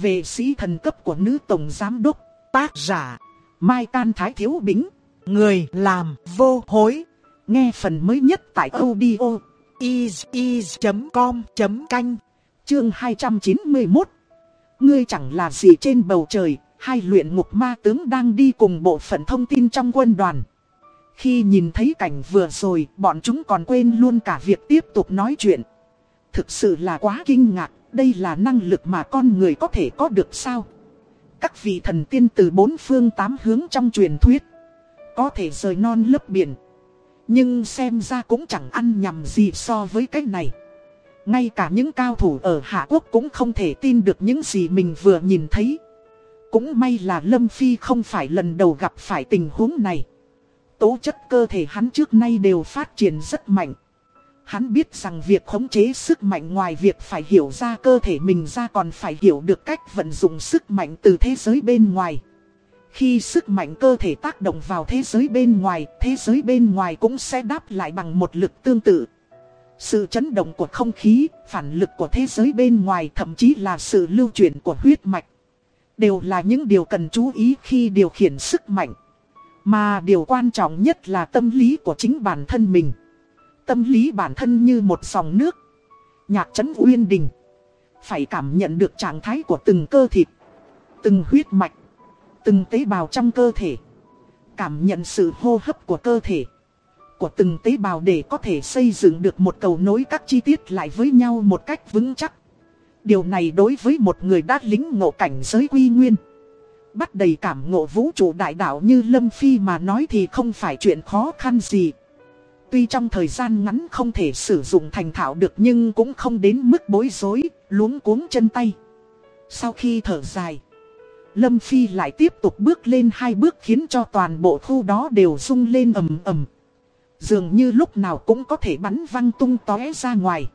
về sĩ thần cấp của nữ tổng giám đốc, tác giả, Mai Can Thái Thiếu Bính, người làm vô hối. Nghe phần mới nhất tại audio is.com.canh, chương 291. Ngươi chẳng là gì trên bầu trời, hai luyện ngục ma tướng đang đi cùng bộ phận thông tin trong quân đoàn. Khi nhìn thấy cảnh vừa rồi, bọn chúng còn quên luôn cả việc tiếp tục nói chuyện. Thực sự là quá kinh ngạc, đây là năng lực mà con người có thể có được sao? Các vị thần tiên từ bốn phương tám hướng trong truyền thuyết, có thể rời non lấp biển. Nhưng xem ra cũng chẳng ăn nhầm gì so với cái này. Ngay cả những cao thủ ở Hạ Quốc cũng không thể tin được những gì mình vừa nhìn thấy. Cũng may là Lâm Phi không phải lần đầu gặp phải tình huống này. Tố chất cơ thể hắn trước nay đều phát triển rất mạnh. Hắn biết rằng việc khống chế sức mạnh ngoài việc phải hiểu ra cơ thể mình ra còn phải hiểu được cách vận dụng sức mạnh từ thế giới bên ngoài. Khi sức mạnh cơ thể tác động vào thế giới bên ngoài, thế giới bên ngoài cũng sẽ đáp lại bằng một lực tương tự. Sự chấn động của không khí, phản lực của thế giới bên ngoài thậm chí là sự lưu chuyển của huyết mạch. Đều là những điều cần chú ý khi điều khiển sức mạnh. Mà điều quan trọng nhất là tâm lý của chính bản thân mình. Tâm lý bản thân như một dòng nước. Nhạc chấn uyên đình. Phải cảm nhận được trạng thái của từng cơ thịt. Từng huyết mạch. Từng tế bào trong cơ thể. Cảm nhận sự hô hấp của cơ thể. Của từng tế bào để có thể xây dựng được một cầu nối các chi tiết lại với nhau một cách vững chắc. Điều này đối với một người đã lính ngộ cảnh giới quy nguyên. Bắt đầy cảm ngộ vũ trụ đại đạo như Lâm Phi mà nói thì không phải chuyện khó khăn gì. Tuy trong thời gian ngắn không thể sử dụng thành thạo được nhưng cũng không đến mức bối rối, luống cuống chân tay. Sau khi thở dài, Lâm Phi lại tiếp tục bước lên hai bước khiến cho toàn bộ khu đó đều rung lên ầm ầm. Dường như lúc nào cũng có thể bắn văng tung tóe ra ngoài.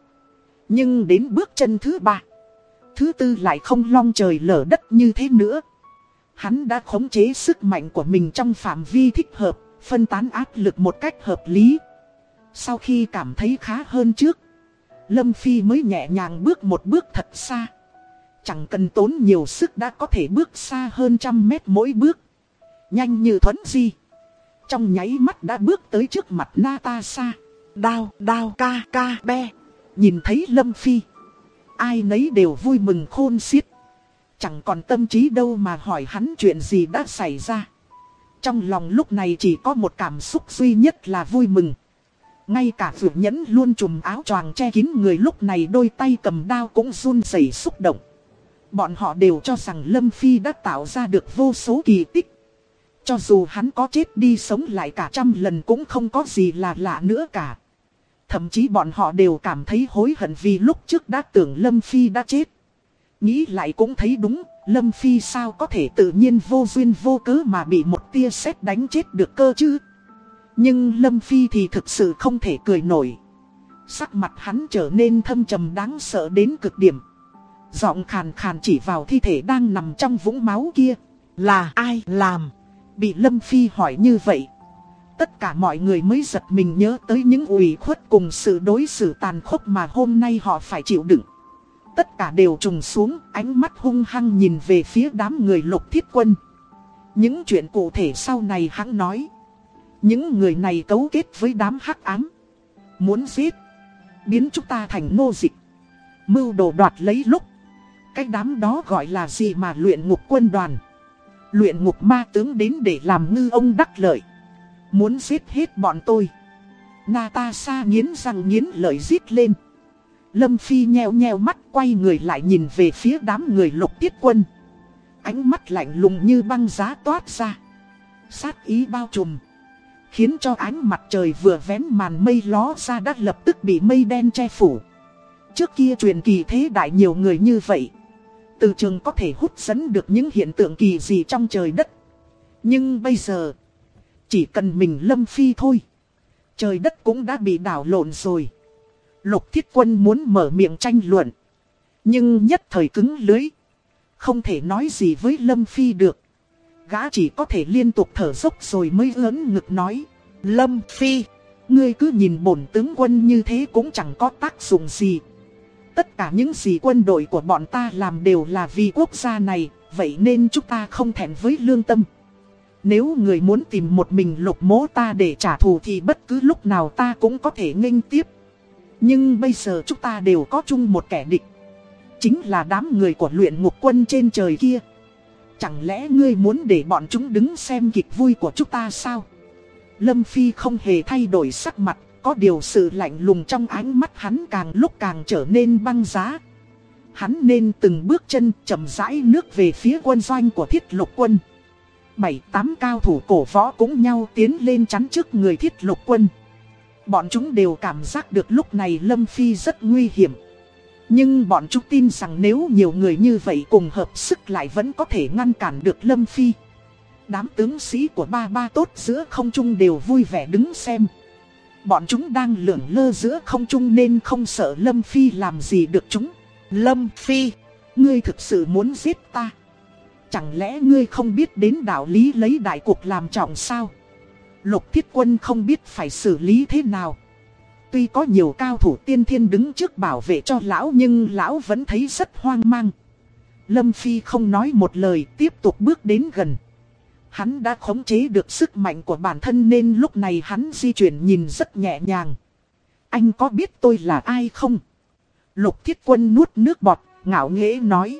Nhưng đến bước chân thứ ba, thứ tư lại không long trời lở đất như thế nữa. Hắn đã khống chế sức mạnh của mình trong phạm vi thích hợp, phân tán áp lực một cách hợp lý. Sau khi cảm thấy khá hơn trước, Lâm Phi mới nhẹ nhàng bước một bước thật xa. Chẳng cần tốn nhiều sức đã có thể bước xa hơn trăm mét mỗi bước. Nhanh như thuấn di. Trong nháy mắt đã bước tới trước mặt Natasha. Đao, đao, ca, ca, be. Nhìn thấy Lâm Phi. Ai nấy đều vui mừng khôn xiết. Chẳng còn tâm trí đâu mà hỏi hắn chuyện gì đã xảy ra. Trong lòng lúc này chỉ có một cảm xúc duy nhất là vui mừng. Ngay cả vượt nhẫn luôn trùm áo choàng che kín người lúc này đôi tay cầm đao cũng run rẩy xúc động. Bọn họ đều cho rằng Lâm Phi đã tạo ra được vô số kỳ tích. Cho dù hắn có chết đi sống lại cả trăm lần cũng không có gì là lạ nữa cả. Thậm chí bọn họ đều cảm thấy hối hận vì lúc trước đã tưởng Lâm Phi đã chết. Nghĩ lại cũng thấy đúng, Lâm Phi sao có thể tự nhiên vô duyên vô cớ mà bị một tia sét đánh chết được cơ chứ. Nhưng Lâm Phi thì thực sự không thể cười nổi. Sắc mặt hắn trở nên thâm trầm đáng sợ đến cực điểm. Giọng khàn khàn chỉ vào thi thể đang nằm trong vũng máu kia. Là ai làm? Bị Lâm Phi hỏi như vậy. Tất cả mọi người mới giật mình nhớ tới những ủy khuất cùng sự đối xử tàn khốc mà hôm nay họ phải chịu đựng. Tất cả đều trùng xuống, ánh mắt hung hăng nhìn về phía đám người lục thiết quân. Những chuyện cụ thể sau này hắn nói. Những người này cấu kết với đám hắc ám. Muốn giết. Biến chúng ta thành nô dịch. Mưu đồ đoạt lấy lúc. Cái đám đó gọi là gì mà luyện ngục quân đoàn. Luyện ngục ma tướng đến để làm ngư ông đắc lợi. Muốn giết hết bọn tôi. Natasha nghiến răng nghiến lợi giết lên. Lâm Phi nheo nheo mắt quay người lại nhìn về phía đám người lục tiết quân. Ánh mắt lạnh lùng như băng giá toát ra. Sát ý bao trùm. Khiến cho ánh mặt trời vừa vén màn mây ló ra đã lập tức bị mây đen che phủ. Trước kia truyền kỳ thế đại nhiều người như vậy. Từ trường có thể hút dẫn được những hiện tượng kỳ gì trong trời đất. Nhưng bây giờ, chỉ cần mình lâm phi thôi. Trời đất cũng đã bị đảo lộn rồi. Lục thiết quân muốn mở miệng tranh luận. Nhưng nhất thời cứng lưới. Không thể nói gì với Lâm Phi được. Gã chỉ có thể liên tục thở dốc rồi mới lớn ngực nói. Lâm Phi, ngươi cứ nhìn bổn tướng quân như thế cũng chẳng có tác dụng gì. Tất cả những gì quân đội của bọn ta làm đều là vì quốc gia này, vậy nên chúng ta không thẹn với lương tâm. Nếu người muốn tìm một mình lục mố ta để trả thù thì bất cứ lúc nào ta cũng có thể nghênh tiếp. Nhưng bây giờ chúng ta đều có chung một kẻ địch. Chính là đám người của luyện ngục quân trên trời kia. Chẳng lẽ ngươi muốn để bọn chúng đứng xem kịch vui của chúng ta sao? Lâm Phi không hề thay đổi sắc mặt, có điều sự lạnh lùng trong ánh mắt hắn càng lúc càng trở nên băng giá. Hắn nên từng bước chân chậm rãi nước về phía quân doanh của thiết lục quân. Bảy tám cao thủ cổ võ cũng nhau tiến lên chắn trước người thiết lục quân. Bọn chúng đều cảm giác được lúc này Lâm Phi rất nguy hiểm. Nhưng bọn chúng tin rằng nếu nhiều người như vậy cùng hợp sức lại vẫn có thể ngăn cản được Lâm Phi. Đám tướng sĩ của ba ba tốt giữa không trung đều vui vẻ đứng xem. Bọn chúng đang lượn lơ giữa không trung nên không sợ Lâm Phi làm gì được chúng. Lâm Phi, ngươi thực sự muốn giết ta. Chẳng lẽ ngươi không biết đến đạo lý lấy đại cuộc làm trọng sao? Lục thiết quân không biết phải xử lý thế nào. Tuy có nhiều cao thủ tiên thiên đứng trước bảo vệ cho lão nhưng lão vẫn thấy rất hoang mang. Lâm Phi không nói một lời tiếp tục bước đến gần. Hắn đã khống chế được sức mạnh của bản thân nên lúc này hắn di chuyển nhìn rất nhẹ nhàng. Anh có biết tôi là ai không? Lục thiết quân nuốt nước bọt, ngạo nghễ nói.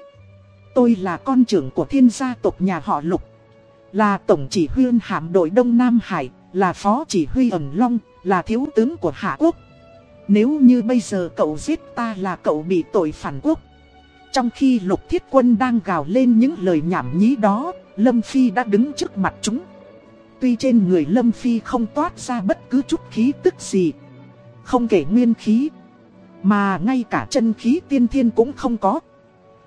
Tôi là con trưởng của thiên gia tộc nhà họ Lục. Là tổng chỉ huy hạm đội Đông Nam Hải, là phó chỉ huy ẩn long, là thiếu tướng của Hạ Quốc. Nếu như bây giờ cậu giết ta là cậu bị tội phản quốc. Trong khi lục thiết quân đang gào lên những lời nhảm nhí đó, Lâm Phi đã đứng trước mặt chúng. Tuy trên người Lâm Phi không toát ra bất cứ chút khí tức gì. Không kể nguyên khí. Mà ngay cả chân khí tiên thiên cũng không có.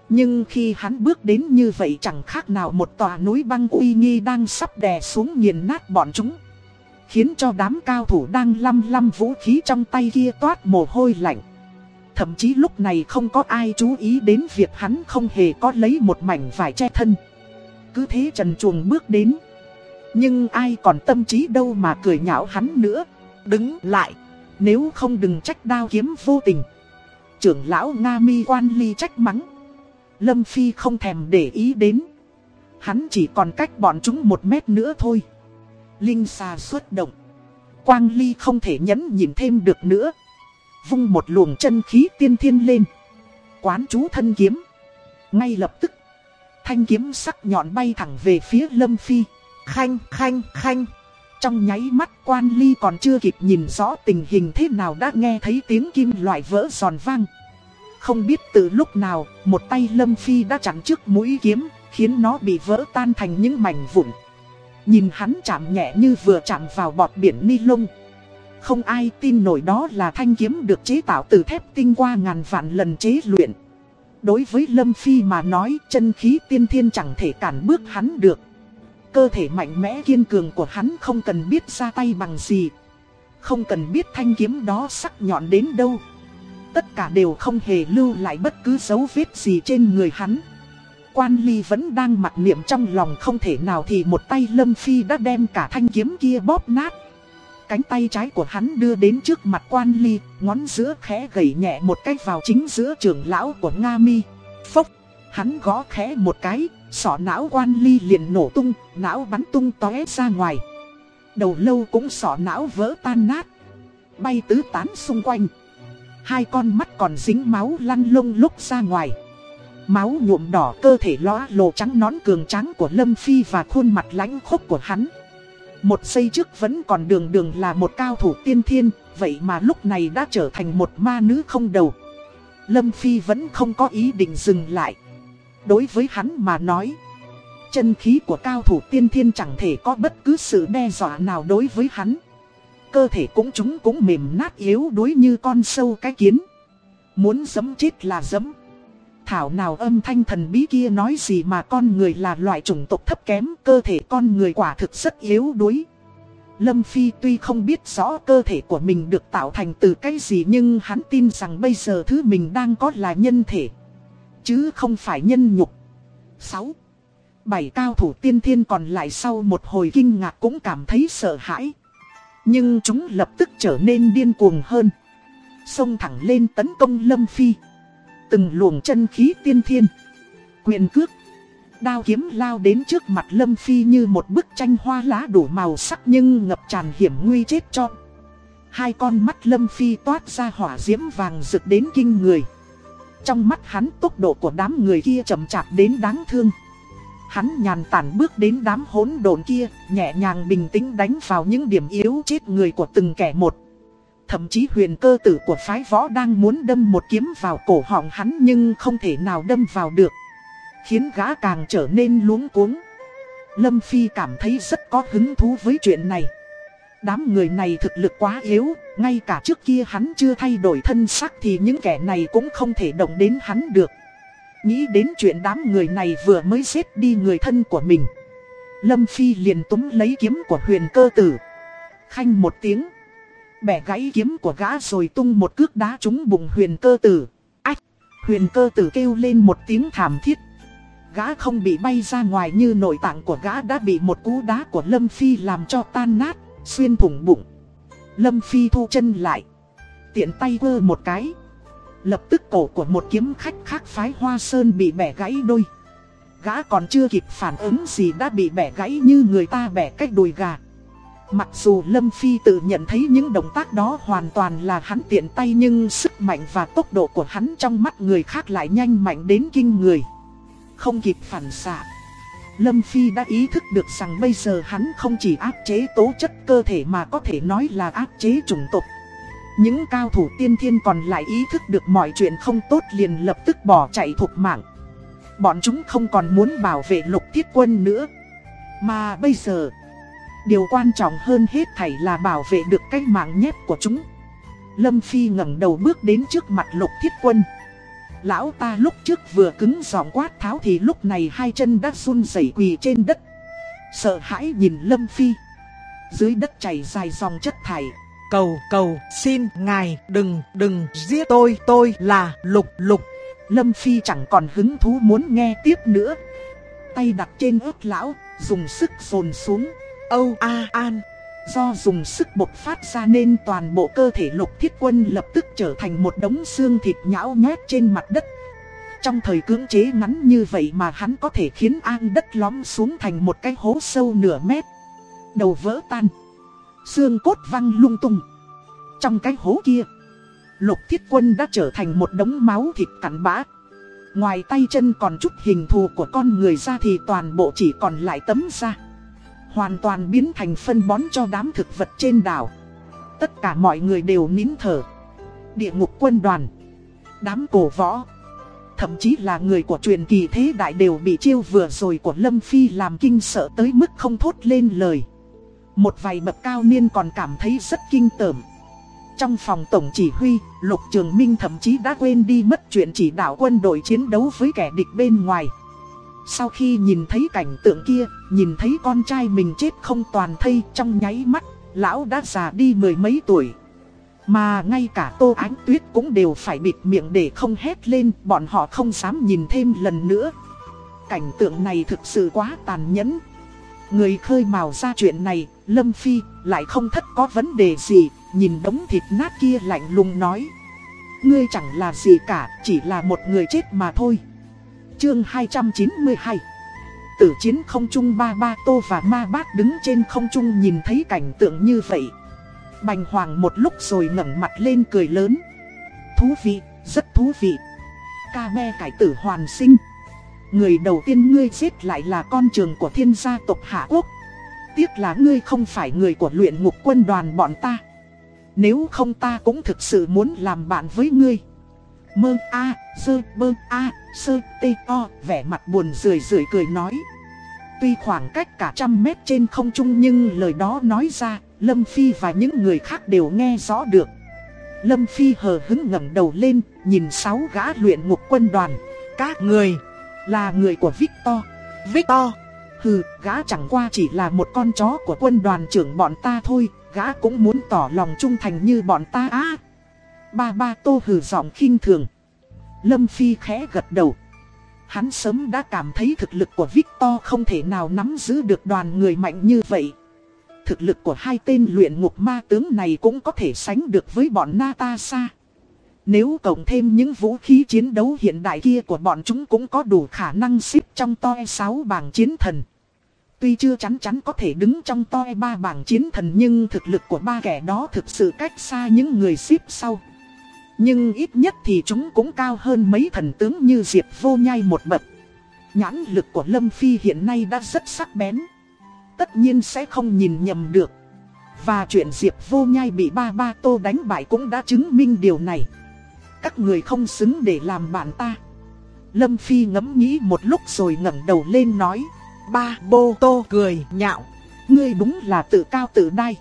Nhưng khi hắn bước đến như vậy chẳng khác nào một tòa núi băng uy nghi đang sắp đè xuống nghiền nát bọn chúng. Khiến cho đám cao thủ đang lăm lăm vũ khí trong tay kia toát mồ hôi lạnh. Thậm chí lúc này không có ai chú ý đến việc hắn không hề có lấy một mảnh vải che thân. Cứ thế trần chuồng bước đến. Nhưng ai còn tâm trí đâu mà cười nhạo hắn nữa. Đứng lại. Nếu không đừng trách đao kiếm vô tình. Trưởng lão Nga mi quan ly trách mắng. Lâm Phi không thèm để ý đến. Hắn chỉ còn cách bọn chúng một mét nữa thôi. Linh xà xuất động. Quang Ly không thể nhẫn nhìn thêm được nữa. Vung một luồng chân khí tiên thiên lên. Quán chú thân kiếm. Ngay lập tức. Thanh kiếm sắc nhọn bay thẳng về phía Lâm Phi. Khanh, khanh, khanh. Trong nháy mắt quan ly còn chưa kịp nhìn rõ tình hình thế nào đã nghe thấy tiếng kim loại vỡ giòn vang. Không biết từ lúc nào, một tay Lâm Phi đã chặn trước mũi kiếm, khiến nó bị vỡ tan thành những mảnh vụn. Nhìn hắn chạm nhẹ như vừa chạm vào bọt biển ni lông. Không ai tin nổi đó là thanh kiếm được chế tạo từ thép tinh qua ngàn vạn lần chế luyện. Đối với Lâm Phi mà nói, chân khí tiên thiên chẳng thể cản bước hắn được. Cơ thể mạnh mẽ kiên cường của hắn không cần biết ra tay bằng gì. Không cần biết thanh kiếm đó sắc nhọn đến đâu. Tất cả đều không hề lưu lại bất cứ dấu vết gì trên người hắn. Quan Ly vẫn đang mặc niệm trong lòng không thể nào thì một tay Lâm Phi đã đem cả thanh kiếm kia bóp nát. Cánh tay trái của hắn đưa đến trước mặt Quan Ly, ngón giữa khẽ gẩy nhẹ một cái vào chính giữa trường lão của Nga Mi. Phốc, hắn gõ khẽ một cái, sọ não Quan Ly liền nổ tung, não bắn tung tóe ra ngoài. Đầu lâu cũng sọ não vỡ tan nát, bay tứ tán xung quanh. Hai con mắt còn dính máu lăn lông lúc ra ngoài. Máu nhuộm đỏ cơ thể lóa lộ trắng nón cường tráng của Lâm Phi và khuôn mặt lãnh khốc của hắn. Một giây trước vẫn còn đường đường là một cao thủ tiên thiên, vậy mà lúc này đã trở thành một ma nữ không đầu. Lâm Phi vẫn không có ý định dừng lại. Đối với hắn mà nói, chân khí của cao thủ tiên thiên chẳng thể có bất cứ sự đe dọa nào đối với hắn. Cơ thể cũng chúng cũng mềm nát yếu đuối như con sâu cái kiến. Muốn giấm chết là giấm Thảo nào âm thanh thần bí kia nói gì mà con người là loại chủng tộc thấp kém, cơ thể con người quả thực rất yếu đuối. Lâm Phi tuy không biết rõ cơ thể của mình được tạo thành từ cái gì nhưng hắn tin rằng bây giờ thứ mình đang có là nhân thể. Chứ không phải nhân nhục. 6. Bảy cao thủ tiên thiên còn lại sau một hồi kinh ngạc cũng cảm thấy sợ hãi. Nhưng chúng lập tức trở nên điên cuồng hơn. Xông thẳng lên tấn công Lâm Phi. Từng luồng chân khí tiên thiên. Quyền cước. Đao kiếm lao đến trước mặt Lâm Phi như một bức tranh hoa lá đủ màu sắc nhưng ngập tràn hiểm nguy chết cho. Hai con mắt Lâm Phi toát ra hỏa diễm vàng rực đến kinh người. Trong mắt hắn tốc độ của đám người kia chậm chạp đến đáng thương. Hắn nhàn tản bước đến đám hỗn độn kia, nhẹ nhàng bình tĩnh đánh vào những điểm yếu chết người của từng kẻ một. Thậm chí huyền cơ tử của phái võ đang muốn đâm một kiếm vào cổ họng hắn nhưng không thể nào đâm vào được. Khiến gã càng trở nên luống cuống. Lâm Phi cảm thấy rất có hứng thú với chuyện này. Đám người này thực lực quá yếu, ngay cả trước kia hắn chưa thay đổi thân sắc thì những kẻ này cũng không thể động đến hắn được. Nghĩ đến chuyện đám người này vừa mới giết đi người thân của mình. Lâm Phi liền túm lấy kiếm của huyền cơ tử. Khanh một tiếng. Bẻ gãy kiếm của gã rồi tung một cước đá trúng bụng huyền cơ tử. Ách! Huyền cơ tử kêu lên một tiếng thảm thiết. Gã không bị bay ra ngoài như nội tạng của gã đã bị một cú đá của Lâm Phi làm cho tan nát, xuyên thủng bụng. Lâm Phi thu chân lại. Tiện tay vơ một cái. Lập tức cổ của một kiếm khách khác phái Hoa Sơn bị bẻ gãy đôi. Gã còn chưa kịp phản ứng gì đã bị bẻ gãy như người ta bẻ cách đùi gà. Mặc dù Lâm Phi tự nhận thấy những động tác đó hoàn toàn là hắn tiện tay nhưng sức mạnh và tốc độ của hắn trong mắt người khác lại nhanh mạnh đến kinh người. Không kịp phản xạ. Lâm Phi đã ý thức được rằng bây giờ hắn không chỉ áp chế tố chất cơ thể mà có thể nói là áp chế chủng tộc. Những cao thủ tiên thiên còn lại ý thức được mọi chuyện không tốt liền lập tức bỏ chạy thuộc mạng. Bọn chúng không còn muốn bảo vệ lục thiết quân nữa. Mà bây giờ, điều quan trọng hơn hết thảy là bảo vệ được cái mạng nhép của chúng. Lâm Phi ngẩng đầu bước đến trước mặt lục thiết quân. Lão ta lúc trước vừa cứng giọng quát tháo thì lúc này hai chân đã run rẩy quỳ trên đất. Sợ hãi nhìn Lâm Phi. Dưới đất chảy dài dòng chất thải. Cầu cầu xin ngài đừng đừng giết tôi tôi là lục lục. Lâm Phi chẳng còn hứng thú muốn nghe tiếp nữa. Tay đặt trên ớt lão, dùng sức dồn xuống. Âu A An. Do dùng sức bộc phát ra nên toàn bộ cơ thể lục thiết quân lập tức trở thành một đống xương thịt nhão nhét trên mặt đất. Trong thời cưỡng chế ngắn như vậy mà hắn có thể khiến an đất lõm xuống thành một cái hố sâu nửa mét. Đầu vỡ tan. Xương cốt văng lung tung. Trong cái hố kia, lục thiết quân đã trở thành một đống máu thịt cắn bã. Ngoài tay chân còn chút hình thù của con người ra thì toàn bộ chỉ còn lại tấm da. Hoàn toàn biến thành phân bón cho đám thực vật trên đảo. Tất cả mọi người đều nín thở. Địa ngục quân đoàn, đám cổ võ, thậm chí là người của truyền kỳ thế đại đều bị chiêu vừa rồi của Lâm Phi làm kinh sợ tới mức không thốt lên lời. Một vài bậc cao niên còn cảm thấy rất kinh tởm. Trong phòng tổng chỉ huy, Lục Trường Minh thậm chí đã quên đi mất chuyện chỉ đạo quân đội chiến đấu với kẻ địch bên ngoài. Sau khi nhìn thấy cảnh tượng kia, nhìn thấy con trai mình chết không toàn thây trong nháy mắt, lão đã già đi mười mấy tuổi. Mà ngay cả Tô Ánh Tuyết cũng đều phải bịt miệng để không hét lên, bọn họ không dám nhìn thêm lần nữa. Cảnh tượng này thực sự quá tàn nhẫn. Người khơi mào ra chuyện này, Lâm Phi, lại không thất có vấn đề gì, nhìn đống thịt nát kia lạnh lùng nói. Ngươi chẳng là gì cả, chỉ là một người chết mà thôi. Chương 292 Tử chiến không trung ba ba tô và ma bác đứng trên không trung nhìn thấy cảnh tượng như vậy. Bành hoàng một lúc rồi ngẩng mặt lên cười lớn. Thú vị, rất thú vị. Ca me cải tử hoàn sinh. Người đầu tiên ngươi giết lại là con trường của thiên gia tộc Hạ Quốc. Tiếc là ngươi không phải người của luyện ngục quân đoàn bọn ta. Nếu không ta cũng thực sự muốn làm bạn với ngươi. Mơ a, sơ bơ a, sơ tê o, vẻ mặt buồn rười rượi cười nói. Tuy khoảng cách cả trăm mét trên không trung nhưng lời đó nói ra, Lâm Phi và những người khác đều nghe rõ được. Lâm Phi hờ hứng ngẩng đầu lên, nhìn sáu gã luyện ngục quân đoàn. Các người là người của Victor. Victor, hừ, gã chẳng qua chỉ là một con chó của quân đoàn trưởng bọn ta thôi, gã cũng muốn tỏ lòng trung thành như bọn ta á. Ba ba tô hừ giọng khinh thường. Lâm Phi khẽ gật đầu. Hắn sớm đã cảm thấy thực lực của Victor không thể nào nắm giữ được đoàn người mạnh như vậy. Thực lực của hai tên luyện ngục ma tướng này cũng có thể sánh được với bọn Natasha. Nếu cộng thêm những vũ khí chiến đấu hiện đại kia của bọn chúng cũng có đủ khả năng xếp trong toi 6 bảng chiến thần. Tuy chưa chắn chắn có thể đứng trong toi ba bảng chiến thần nhưng thực lực của ba kẻ đó thực sự cách xa những người xếp sau. Nhưng ít nhất thì chúng cũng cao hơn mấy thần tướng như Diệp Vô Nhai một bậc. Nhãn lực của Lâm Phi hiện nay đã rất sắc bén. Tất nhiên sẽ không nhìn nhầm được. Và chuyện Diệp Vô Nhai bị ba ba tô đánh bại cũng đã chứng minh điều này. Các người không xứng để làm bạn ta. Lâm Phi ngẫm nghĩ một lúc rồi ngẩng đầu lên nói. Ba bô tô cười nhạo. Ngươi đúng là tự cao tự đai.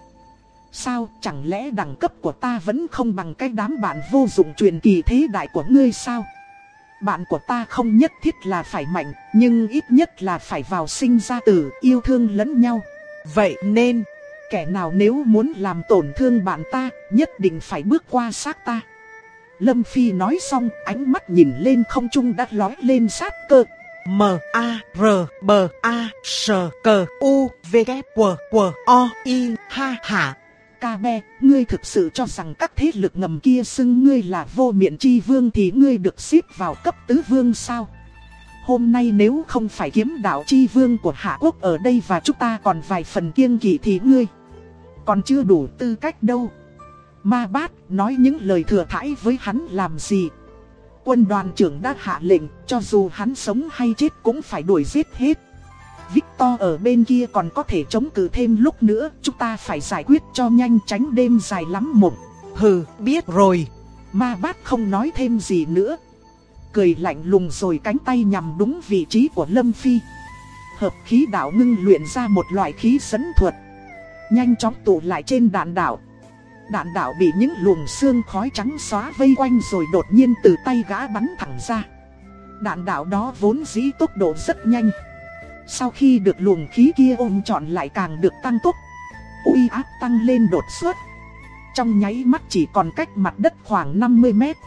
Sao chẳng lẽ đẳng cấp của ta vẫn không bằng cái đám bạn vô dụng truyền kỳ thế đại của ngươi sao? Bạn của ta không nhất thiết là phải mạnh, nhưng ít nhất là phải vào sinh ra tử, yêu thương lẫn nhau. Vậy nên, kẻ nào nếu muốn làm tổn thương bạn ta, nhất định phải bước qua xác ta. Lâm Phi nói xong, ánh mắt nhìn lên không trung đã lói lên sát cơ. m a r b a c cơ u v g quơ o i ha hạ Ca be, ngươi thực sự cho rằng các thế lực ngầm kia xưng ngươi là vô miện chi vương thì ngươi được xếp vào cấp tứ vương sao? Hôm nay nếu không phải kiếm đạo chi vương của Hạ Quốc ở đây và chúng ta còn vài phần kiêng kỵ thì ngươi còn chưa đủ tư cách đâu. Ma bát nói những lời thừa thãi với hắn làm gì? Quân đoàn trưởng đã hạ lệnh cho dù hắn sống hay chết cũng phải đuổi giết hết. Victor ở bên kia còn có thể chống cự thêm lúc nữa, chúng ta phải giải quyết cho nhanh tránh đêm dài lắm mộng. Hừ, biết rồi. Ma bát không nói thêm gì nữa. Cười lạnh lùng rồi cánh tay nhằm đúng vị trí của Lâm Phi. Hợp khí đạo ngưng luyện ra một loại khí dẫn thuật. Nhanh chóng tụ lại trên đạn đạo. Đạn đạo bị những luồng xương khói trắng xóa vây quanh rồi đột nhiên từ tay gã bắn thẳng ra. Đạn đạo đó vốn dĩ tốc độ rất nhanh. Sau khi được luồng khí kia ôm trọn lại càng được tăng tốc uy áp tăng lên đột xuất. Trong nháy mắt chỉ còn cách mặt đất khoảng 50 mét.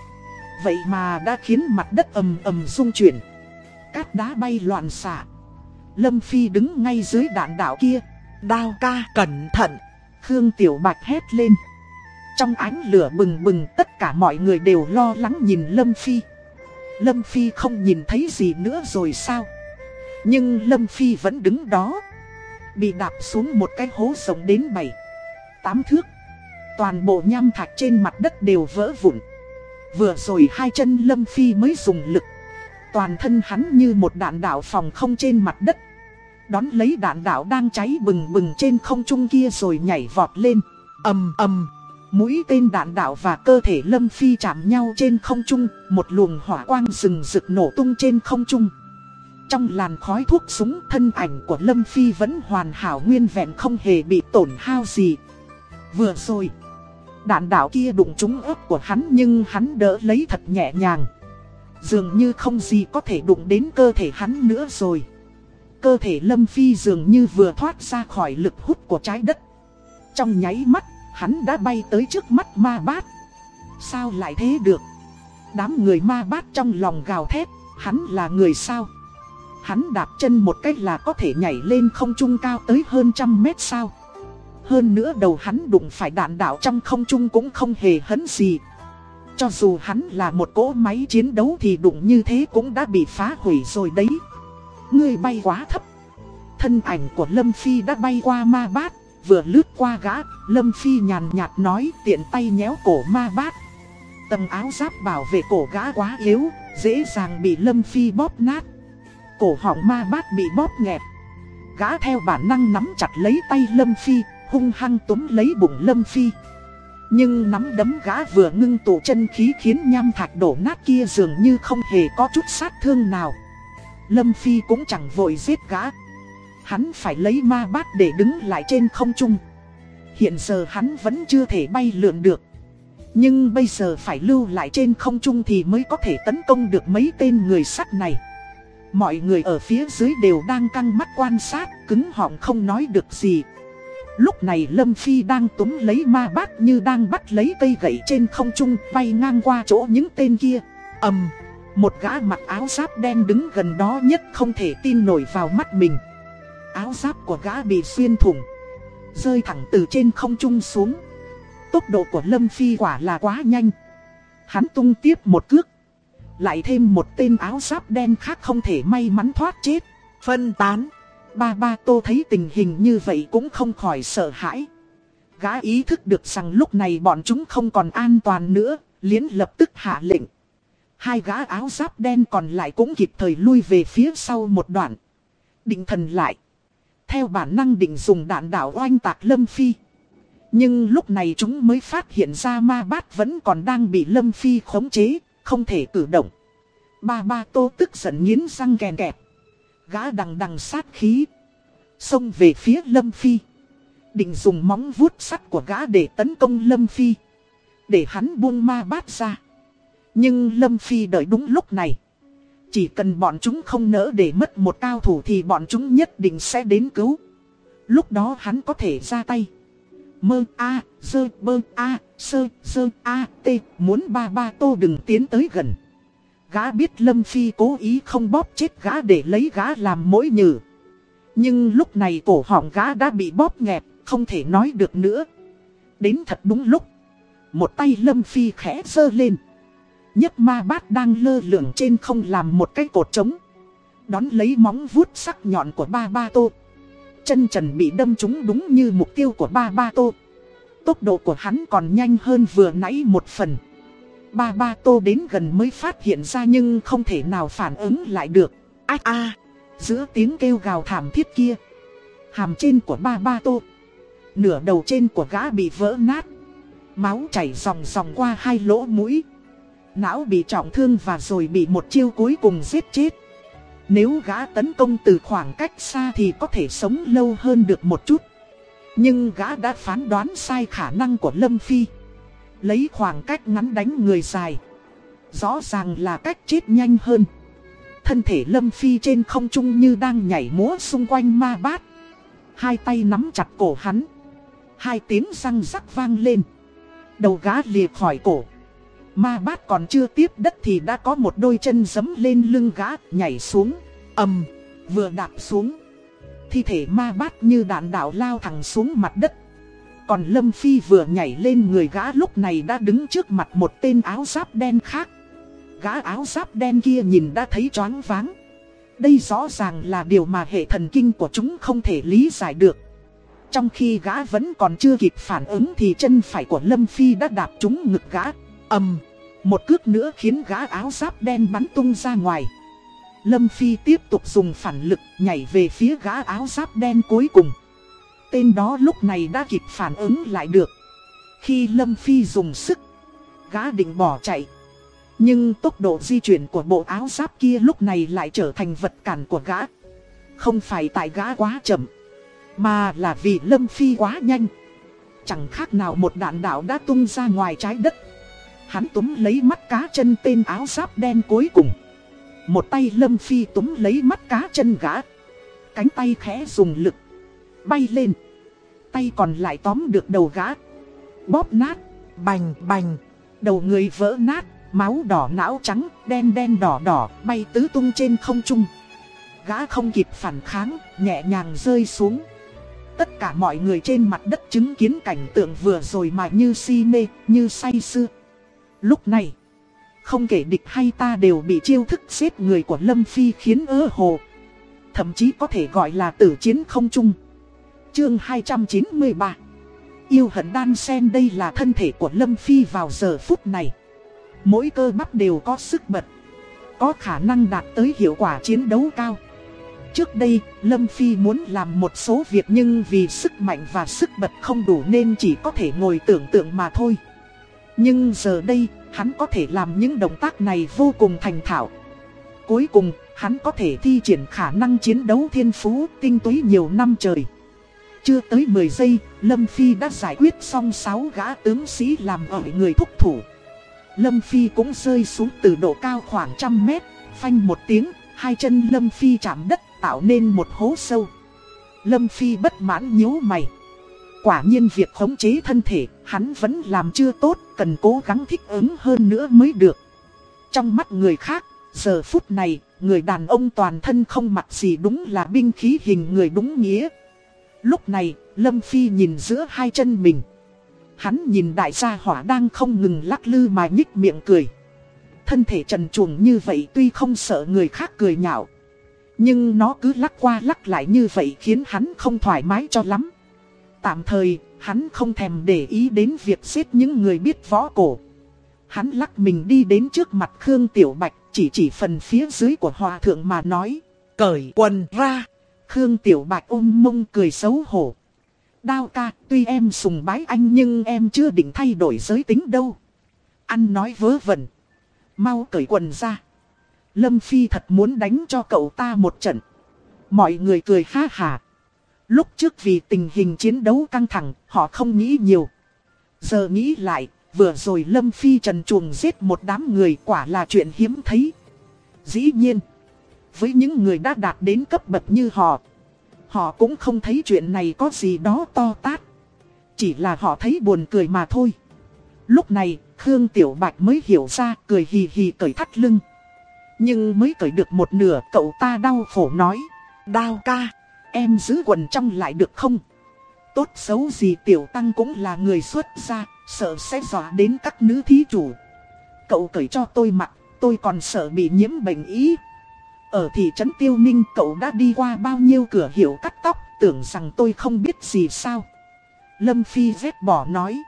Vậy mà đã khiến mặt đất ầm ầm rung chuyển. Cát đá bay loạn xạ. Lâm Phi đứng ngay dưới đạn đạo kia. Đao ca cẩn thận. Khương Tiểu Bạch hét lên. Trong ánh lửa bừng bừng tất cả mọi người đều lo lắng nhìn Lâm Phi. Lâm Phi không nhìn thấy gì nữa rồi sao nhưng Lâm Phi vẫn đứng đó. Bị đạp xuống một cái hố rộng đến 7, 8 thước. Toàn bộ nham thạch trên mặt đất đều vỡ vụn. Vừa rồi hai chân Lâm Phi mới dùng lực. Toàn thân hắn như một đạn đạo phòng không trên mặt đất. Đón lấy đạn đạo đang cháy bừng bừng trên không trung kia rồi nhảy vọt lên. ầm ầm Mũi tên đạn đạo và cơ thể Lâm Phi chạm nhau trên không trung, một luồng hỏa quang rừng rực nổ tung trên không trung. Trong làn khói thuốc súng thân ảnh của Lâm Phi vẫn hoàn hảo nguyên vẹn không hề bị tổn hao gì. Vừa rồi, đạn đạo kia đụng trúng ớt của hắn nhưng hắn đỡ lấy thật nhẹ nhàng. Dường như không gì có thể đụng đến cơ thể hắn nữa rồi. Cơ thể Lâm Phi dường như vừa thoát ra khỏi lực hút của trái đất. Trong nháy mắt, hắn đã bay tới trước mắt ma bát. Sao lại thế được? Đám người ma bát trong lòng gào thét, hắn là người sao? Hắn đạp chân một cách là có thể nhảy lên không trung cao tới hơn trăm mét sao. Hơn nữa đầu hắn đụng phải đạn đạo trong không trung cũng không hề hấn gì. Cho dù hắn là một cỗ máy chiến đấu thì đụng như thế cũng đã bị phá hủy rồi đấy. Ngươi bay quá thấp. Thân ảnh của Lâm Phi đã bay qua ma bát, Vừa lướt qua gã. Lâm Phi nhàn nhạt nói, tiện tay nhéo cổ ma bát. Tầng áo giáp bảo vệ cổ gã quá yếu, Dễ dàng bị Lâm Phi bóp nát cổ họng ma bát bị bóp nghẹt. Gã theo bản năng nắm chặt lấy tay Lâm Phi, hung hăng túm lấy bụng Lâm Phi. Nhưng nắm đấm gã vừa ngưng tụ chân khí khiến nham thạch đổ nát kia dường như không hề có chút sát thương nào. Lâm Phi cũng chẳng vội giết gã. Hắn phải lấy ma bát để đứng lại trên không trung. Hiện giờ hắn vẫn chưa thể bay lượn được. Nhưng bây giờ phải lưu lại trên không trung thì mới có thể tấn công được mấy tên người sắt này. Mọi người ở phía dưới đều đang căng mắt quan sát, cứng họng không nói được gì. Lúc này Lâm Phi đang túm lấy ma bát như đang bắt lấy cây gậy trên không trung bay ngang qua chỗ những tên kia. ầm một gã mặc áo giáp đen đứng gần đó nhất không thể tin nổi vào mắt mình. Áo giáp của gã bị xuyên thủng, rơi thẳng từ trên không trung xuống. Tốc độ của Lâm Phi quả là quá nhanh. Hắn tung tiếp một cước. Lại thêm một tên áo giáp đen khác không thể may mắn thoát chết. Phân tán. Ba ba tô thấy tình hình như vậy cũng không khỏi sợ hãi. Gã ý thức được rằng lúc này bọn chúng không còn an toàn nữa, liến lập tức hạ lệnh. Hai gã áo giáp đen còn lại cũng kịp thời lui về phía sau một đoạn. Định thần lại. Theo bản năng định dùng đạn đảo oanh tạc Lâm Phi. Nhưng lúc này chúng mới phát hiện ra ma bát vẫn còn đang bị Lâm Phi khống chế, không thể cử động. Ba ba tô tức giận nghiến răng kèn kẹp. Gã đằng đằng sát khí. Xông về phía Lâm Phi. Định dùng móng vuốt sắt của gã để tấn công Lâm Phi. Để hắn buông ma bát ra. Nhưng Lâm Phi đợi đúng lúc này. Chỉ cần bọn chúng không nỡ để mất một cao thủ thì bọn chúng nhất định sẽ đến cứu. Lúc đó hắn có thể ra tay. Mơ A, sơ bơ A, sơ sơ A, T, muốn ba ba tô đừng tiến tới gần. Gã biết Lâm Phi cố ý không bóp chết gã để lấy gã làm mối nhử. Nhưng lúc này cổ họng gã đã bị bóp nghẹt, không thể nói được nữa. Đến thật đúng lúc. Một tay Lâm Phi khẽ dơ lên nhấc ma bát đang lơ lửng trên không làm một cái cột trống. Đón lấy móng vuốt sắc nhọn của ba ba tô. Chân trần bị đâm trúng đúng như mục tiêu của ba ba tô. Tốc độ của hắn còn nhanh hơn vừa nãy một phần. Ba ba tô đến gần mới phát hiện ra nhưng không thể nào phản ứng lại được. Ách a giữa tiếng kêu gào thảm thiết kia. Hàm trên của ba ba tô. Nửa đầu trên của gã bị vỡ nát. Máu chảy ròng ròng qua hai lỗ mũi. Não bị trọng thương và rồi bị một chiêu cuối cùng giết chết. Nếu gã tấn công từ khoảng cách xa thì có thể sống lâu hơn được một chút. Nhưng gã đã phán đoán sai khả năng của Lâm Phi. Lấy khoảng cách ngắn đánh người dài. Rõ ràng là cách chết nhanh hơn. Thân thể Lâm Phi trên không trung như đang nhảy múa xung quanh ma bát. Hai tay nắm chặt cổ hắn. Hai tiếng răng rắc vang lên. Đầu gã lìa khỏi cổ. Ma bát còn chưa tiếp đất thì đã có một đôi chân giấm lên lưng gã, nhảy xuống, ầm, vừa đạp xuống. Thi thể ma bát như đạn đạo lao thẳng xuống mặt đất. Còn Lâm Phi vừa nhảy lên người gã lúc này đã đứng trước mặt một tên áo giáp đen khác. Gã áo giáp đen kia nhìn đã thấy choáng váng. Đây rõ ràng là điều mà hệ thần kinh của chúng không thể lý giải được. Trong khi gã vẫn còn chưa kịp phản ứng thì chân phải của Lâm Phi đã đạp trúng ngực gã. ầm một cước nữa khiến gã áo giáp đen bắn tung ra ngoài. Lâm Phi tiếp tục dùng phản lực nhảy về phía gã áo giáp đen cuối cùng. Tên đó lúc này đã kịp phản ứng lại được. Khi Lâm Phi dùng sức, gã định bỏ chạy. Nhưng tốc độ di chuyển của bộ áo giáp kia lúc này lại trở thành vật cản của gã. Không phải tại gã quá chậm, mà là vì Lâm Phi quá nhanh. Chẳng khác nào một đạn đạo đã tung ra ngoài trái đất. Hắn túm lấy mắt cá chân tên áo giáp đen cuối cùng. Một tay Lâm Phi túm lấy mắt cá chân gã. Cánh tay khẽ dùng lực. Bay lên. Tay còn lại tóm được đầu gã. Bóp nát. Bành bành. Đầu người vỡ nát. Máu đỏ não trắng, đen đen đỏ đỏ, bay tứ tung trên không trung. Gã không kịp phản kháng, nhẹ nhàng rơi xuống. Tất cả mọi người trên mặt đất chứng kiến cảnh tượng vừa rồi mà như si mê, như say sưa. Lúc này, không kể địch hay ta đều bị chiêu thức xếp người của Lâm Phi khiến ơ hồ. Thậm chí có thể gọi là tử chiến không chung. Chương 293 Yêu hận đan sen đây là thân thể của Lâm Phi vào giờ phút này. Mỗi cơ bắp đều có sức bật. Có khả năng đạt tới hiệu quả chiến đấu cao. Trước đây, Lâm Phi muốn làm một số việc nhưng vì sức mạnh và sức bật không đủ nên chỉ có thể ngồi tưởng tượng mà thôi. Nhưng giờ đây, hắn có thể làm những động tác này vô cùng thành thạo. Cuối cùng, hắn có thể thi triển khả năng chiến đấu thiên phú tinh túy nhiều năm trời. Chưa tới 10 giây, Lâm Phi đã giải quyết xong 6 gã tướng sĩ làm ở người thúc thủ. Lâm Phi cũng rơi xuống từ độ cao khoảng trăm mét, phanh một tiếng, hai chân Lâm Phi chạm đất tạo nên một hố sâu. Lâm Phi bất mãn nhíu mày. Quả nhiên việc khống chế thân thể, hắn vẫn làm chưa tốt, cần cố gắng thích ứng hơn nữa mới được. Trong mắt người khác, giờ phút này, người đàn ông toàn thân không mặc gì đúng là binh khí hình người đúng nghĩa. Lúc này, Lâm Phi nhìn giữa hai chân mình. Hắn nhìn đại gia hỏa đang không ngừng lắc lư mà nhích miệng cười. Thân thể trần truồng như vậy tuy không sợ người khác cười nhạo. Nhưng nó cứ lắc qua lắc lại như vậy khiến hắn không thoải mái cho lắm. Tạm thời, hắn không thèm để ý đến việc giết những người biết võ cổ. Hắn lắc mình đi đến trước mặt Khương Tiểu Bạch, chỉ chỉ phần phía dưới của hòa thượng mà nói. Cởi quần ra. Khương Tiểu Bạch ôm mông cười xấu hổ. Đao ca, tuy em sùng bái anh nhưng em chưa định thay đổi giới tính đâu. Anh nói vớ vẩn. Mau cởi quần ra. Lâm Phi thật muốn đánh cho cậu ta một trận. Mọi người cười ha hà. Lúc trước vì tình hình chiến đấu căng thẳng, họ không nghĩ nhiều. Giờ nghĩ lại, vừa rồi Lâm Phi trần chuồng giết một đám người quả là chuyện hiếm thấy. Dĩ nhiên, với những người đã đạt đến cấp bậc như họ, họ cũng không thấy chuyện này có gì đó to tát. Chỉ là họ thấy buồn cười mà thôi. Lúc này, Khương Tiểu Bạch mới hiểu ra cười hì hì cởi thắt lưng. Nhưng mới cởi được một nửa cậu ta đau khổ nói. Đau ca, em giữ quần trong lại được không? Tốt xấu gì Tiểu Tăng cũng là người xuất gia, sợ sẽ dọa đến các nữ thí chủ. Cậu cởi cho tôi mặc, tôi còn sợ bị nhiễm bệnh ý. Ở thị trấn Tiêu Ninh cậu đã đi qua bao nhiêu cửa hiệu cắt tóc, tưởng rằng tôi không biết gì sao. Lâm Phi vết bỏ nói.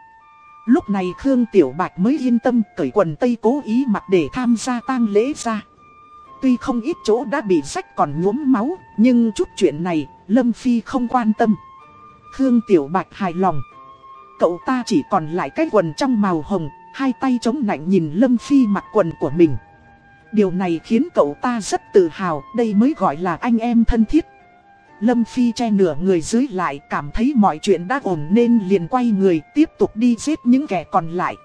Lúc này Khương Tiểu Bạch mới yên tâm cởi quần tây cố ý mặc để tham gia tang lễ ra. Tuy không ít chỗ đã bị rách còn nhuốm máu, nhưng chút chuyện này, Lâm Phi không quan tâm. Khương Tiểu Bạch hài lòng. Cậu ta chỉ còn lại cái quần trong màu hồng, hai tay chống nạnh nhìn Lâm Phi mặc quần của mình. Điều này khiến cậu ta rất tự hào, đây mới gọi là anh em thân thiết. Lâm Phi che nửa người dưới lại cảm thấy mọi chuyện đã ổn nên liền quay người tiếp tục đi giết những kẻ còn lại.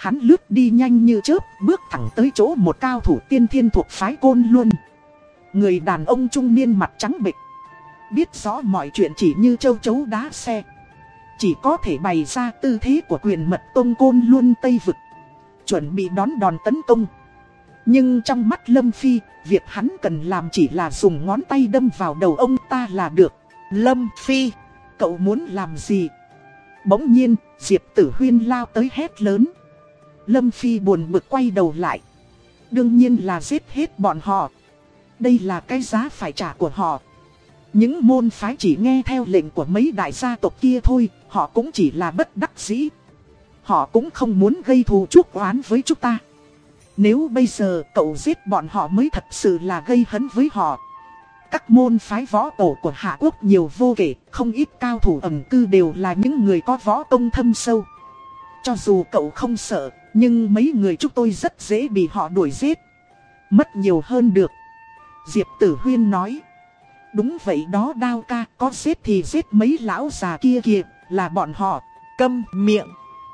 Hắn lướt đi nhanh như chớp, bước thẳng tới chỗ một cao thủ tiên thiên thuộc phái côn luôn. Người đàn ông trung niên mặt trắng bịch. Biết rõ mọi chuyện chỉ như châu chấu đá xe. Chỉ có thể bày ra tư thế của quyền mật tôn côn luôn Tây Vực. Chuẩn bị đón đòn tấn công. Nhưng trong mắt Lâm Phi, việc hắn cần làm chỉ là dùng ngón tay đâm vào đầu ông ta là được. Lâm Phi, cậu muốn làm gì? Bỗng nhiên, Diệp Tử Huyên lao tới hét lớn. Lâm Phi buồn bực quay đầu lại. Đương nhiên là giết hết bọn họ. Đây là cái giá phải trả của họ. Những môn phái chỉ nghe theo lệnh của mấy đại gia tộc kia thôi, họ cũng chỉ là bất đắc dĩ. Họ cũng không muốn gây thù chuốc oán với chúng ta. Nếu bây giờ cậu giết bọn họ mới thật sự là gây hấn với họ. Các môn phái võ tổ của Hạ Quốc nhiều vô kể, không ít cao thủ ẩm cư đều là những người có võ công thâm sâu. Cho dù cậu không sợ, nhưng mấy người chúng tôi rất dễ bị họ đuổi giết. Mất nhiều hơn được. Diệp Tử Huyên nói. Đúng vậy đó đao ca, có giết thì giết mấy lão già kia kìa, là bọn họ. Câm miệng.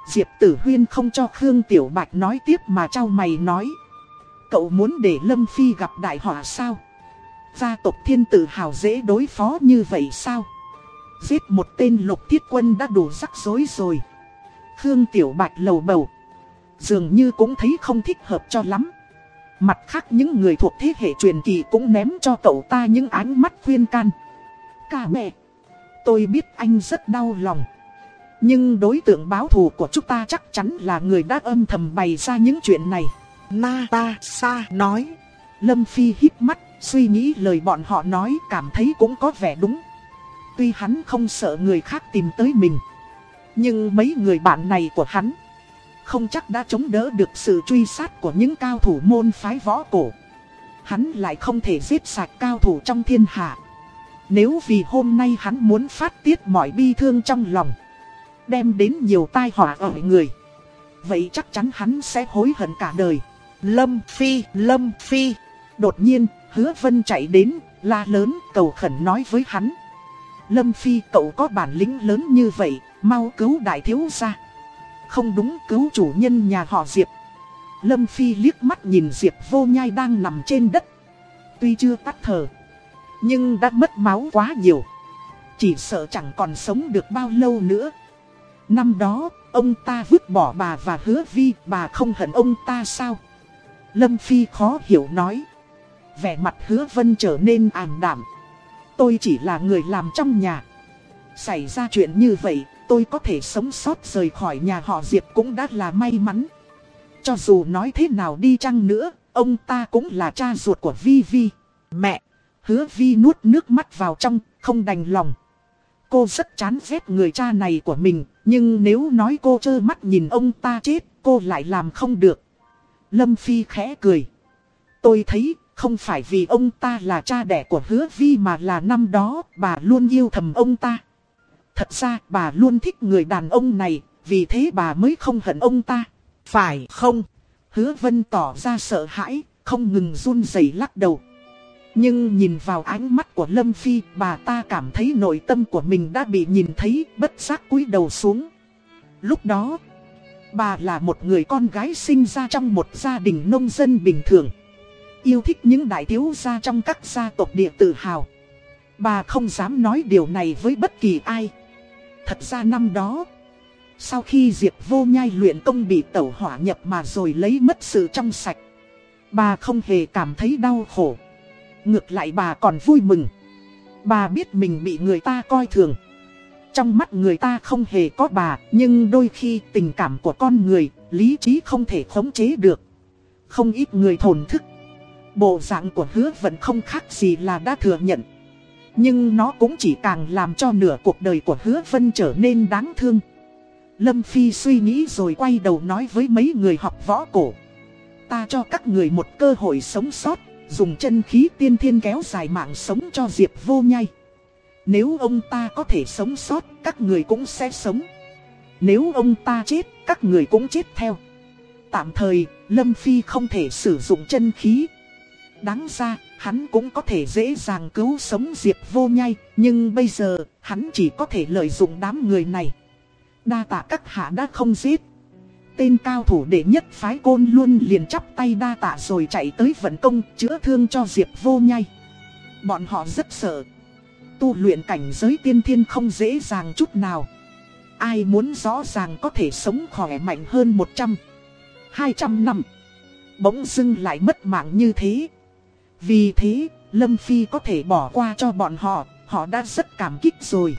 Diệp Tử Huyên không cho Khương Tiểu Bạch nói tiếp mà trao mày nói. Cậu muốn để Lâm Phi gặp đại họa sao? Gia tộc thiên tử hào dễ đối phó như vậy sao? Giết một tên lục thiết quân đã đủ rắc rối rồi. Khương Tiểu Bạch lầu bầu. Dường như cũng thấy không thích hợp cho lắm. Mặt khác những người thuộc thế hệ truyền kỳ cũng ném cho cậu ta những ánh mắt khuyên can. Cả mẹ, tôi biết anh rất đau lòng. Nhưng đối tượng báo thù của chúng ta chắc chắn là người đã âm thầm bày ra những chuyện này. Natasha nói. Lâm Phi hít mắt, suy nghĩ lời bọn họ nói cảm thấy cũng có vẻ đúng. Tuy hắn không sợ người khác tìm tới mình. Nhưng mấy người bạn này của hắn không chắc đã chống đỡ được sự truy sát của những cao thủ môn phái võ cổ. Hắn lại không thể giết sạch cao thủ trong thiên hạ. Nếu vì hôm nay hắn muốn phát tiết mọi bi thương trong lòng đem đến nhiều tai họa ở người. Vậy chắc chắn hắn sẽ hối hận cả đời. Lâm Phi, Lâm Phi. Đột nhiên, hứa vân chạy đến, la lớn, cầu khẩn nói với hắn. Lâm Phi cậu có bản lĩnh lớn như vậy, mau cứu đại thiếu gia. Không đúng cứu chủ nhân nhà họ Diệp. Lâm Phi liếc mắt nhìn Diệp vô nhai đang nằm trên đất. Tuy chưa tắt thở, nhưng đã mất máu quá nhiều. Chỉ sợ chẳng còn sống được bao lâu nữa. Năm đó, ông ta vứt bỏ bà và hứa vi, bà không hận ông ta sao? Lâm Phi khó hiểu nói. Vẻ mặt hứa vân trở nên ảm đảm. Tôi chỉ là người làm trong nhà. Xảy ra chuyện như vậy, tôi có thể sống sót rời khỏi nhà họ Diệp cũng đã là may mắn. Cho dù nói thế nào đi chăng nữa, ông ta cũng là cha ruột của Vi Vi. Mẹ, Hứa Vi nuốt nước mắt vào trong, không đành lòng. Cô rất chán ghét người cha này của mình, nhưng nếu nói cô trơ mắt nhìn ông ta chết, cô lại làm không được. Lâm Phi khẽ cười. Tôi thấy, không phải vì ông ta là cha đẻ của hứa Vi mà là năm đó, bà luôn yêu thầm ông ta. Thật ra, bà luôn thích người đàn ông này, vì thế bà mới không hận ông ta. phải không? Hứa Vân tỏ ra sợ hãi, không ngừng run rẩy lắc đầu. Nhưng nhìn vào ánh mắt của Lâm Phi, bà ta cảm thấy nội tâm của mình đã bị nhìn thấy, bất giác cúi đầu xuống. Lúc đó, bà là một người con gái sinh ra trong một gia đình nông dân bình thường. Yêu thích những đại thiếu gia trong các gia tộc địa tự hào. Bà không dám nói điều này với bất kỳ ai. Thật ra năm đó, sau khi Diệp vô nhai luyện công bị tẩu hỏa nhập mà rồi lấy mất sự trong sạch. Bà không hề cảm thấy đau khổ. Ngược lại bà còn vui mừng. Bà biết mình bị người ta coi thường. Trong mắt người ta không hề có bà, nhưng đôi khi tình cảm của con người, lý trí không thể khống chế được. Không ít người thổn thức. Bộ dạng của hứa vẫn không khác gì là đã thừa nhận. Nhưng nó cũng chỉ càng làm cho nửa cuộc đời của hứa vân trở nên đáng thương. Lâm Phi suy nghĩ rồi quay đầu nói với mấy người học võ cổ. Ta cho các người một cơ hội sống sót, dùng chân khí tiên thiên kéo dài mạng sống cho Diệp vô nhai. Nếu ông ta có thể sống sót, các người cũng sẽ sống. Nếu ông ta chết, các người cũng chết theo. Tạm thời, Lâm Phi không thể sử dụng chân khí. Đáng ra, hắn cũng có thể dễ dàng cứu sống Diệp vô nhai, nhưng bây giờ, hắn chỉ có thể lợi dụng đám người này. Đa tạ các hạ đã không giết. Tên cao thủ đệ nhất phái côn luôn liền chắp tay đa tạ rồi chạy tới vận công chữa thương cho Diệp vô nhai. Bọn họ rất sợ. Tu luyện cảnh giới tiên thiên không dễ dàng chút nào. Ai muốn rõ ràng có thể sống khỏe mạnh hơn 100, 200 năm. Bỗng dưng lại mất mạng như thế. Vì thế, Lâm Phi có thể bỏ qua cho bọn họ, họ đã rất cảm kích rồi.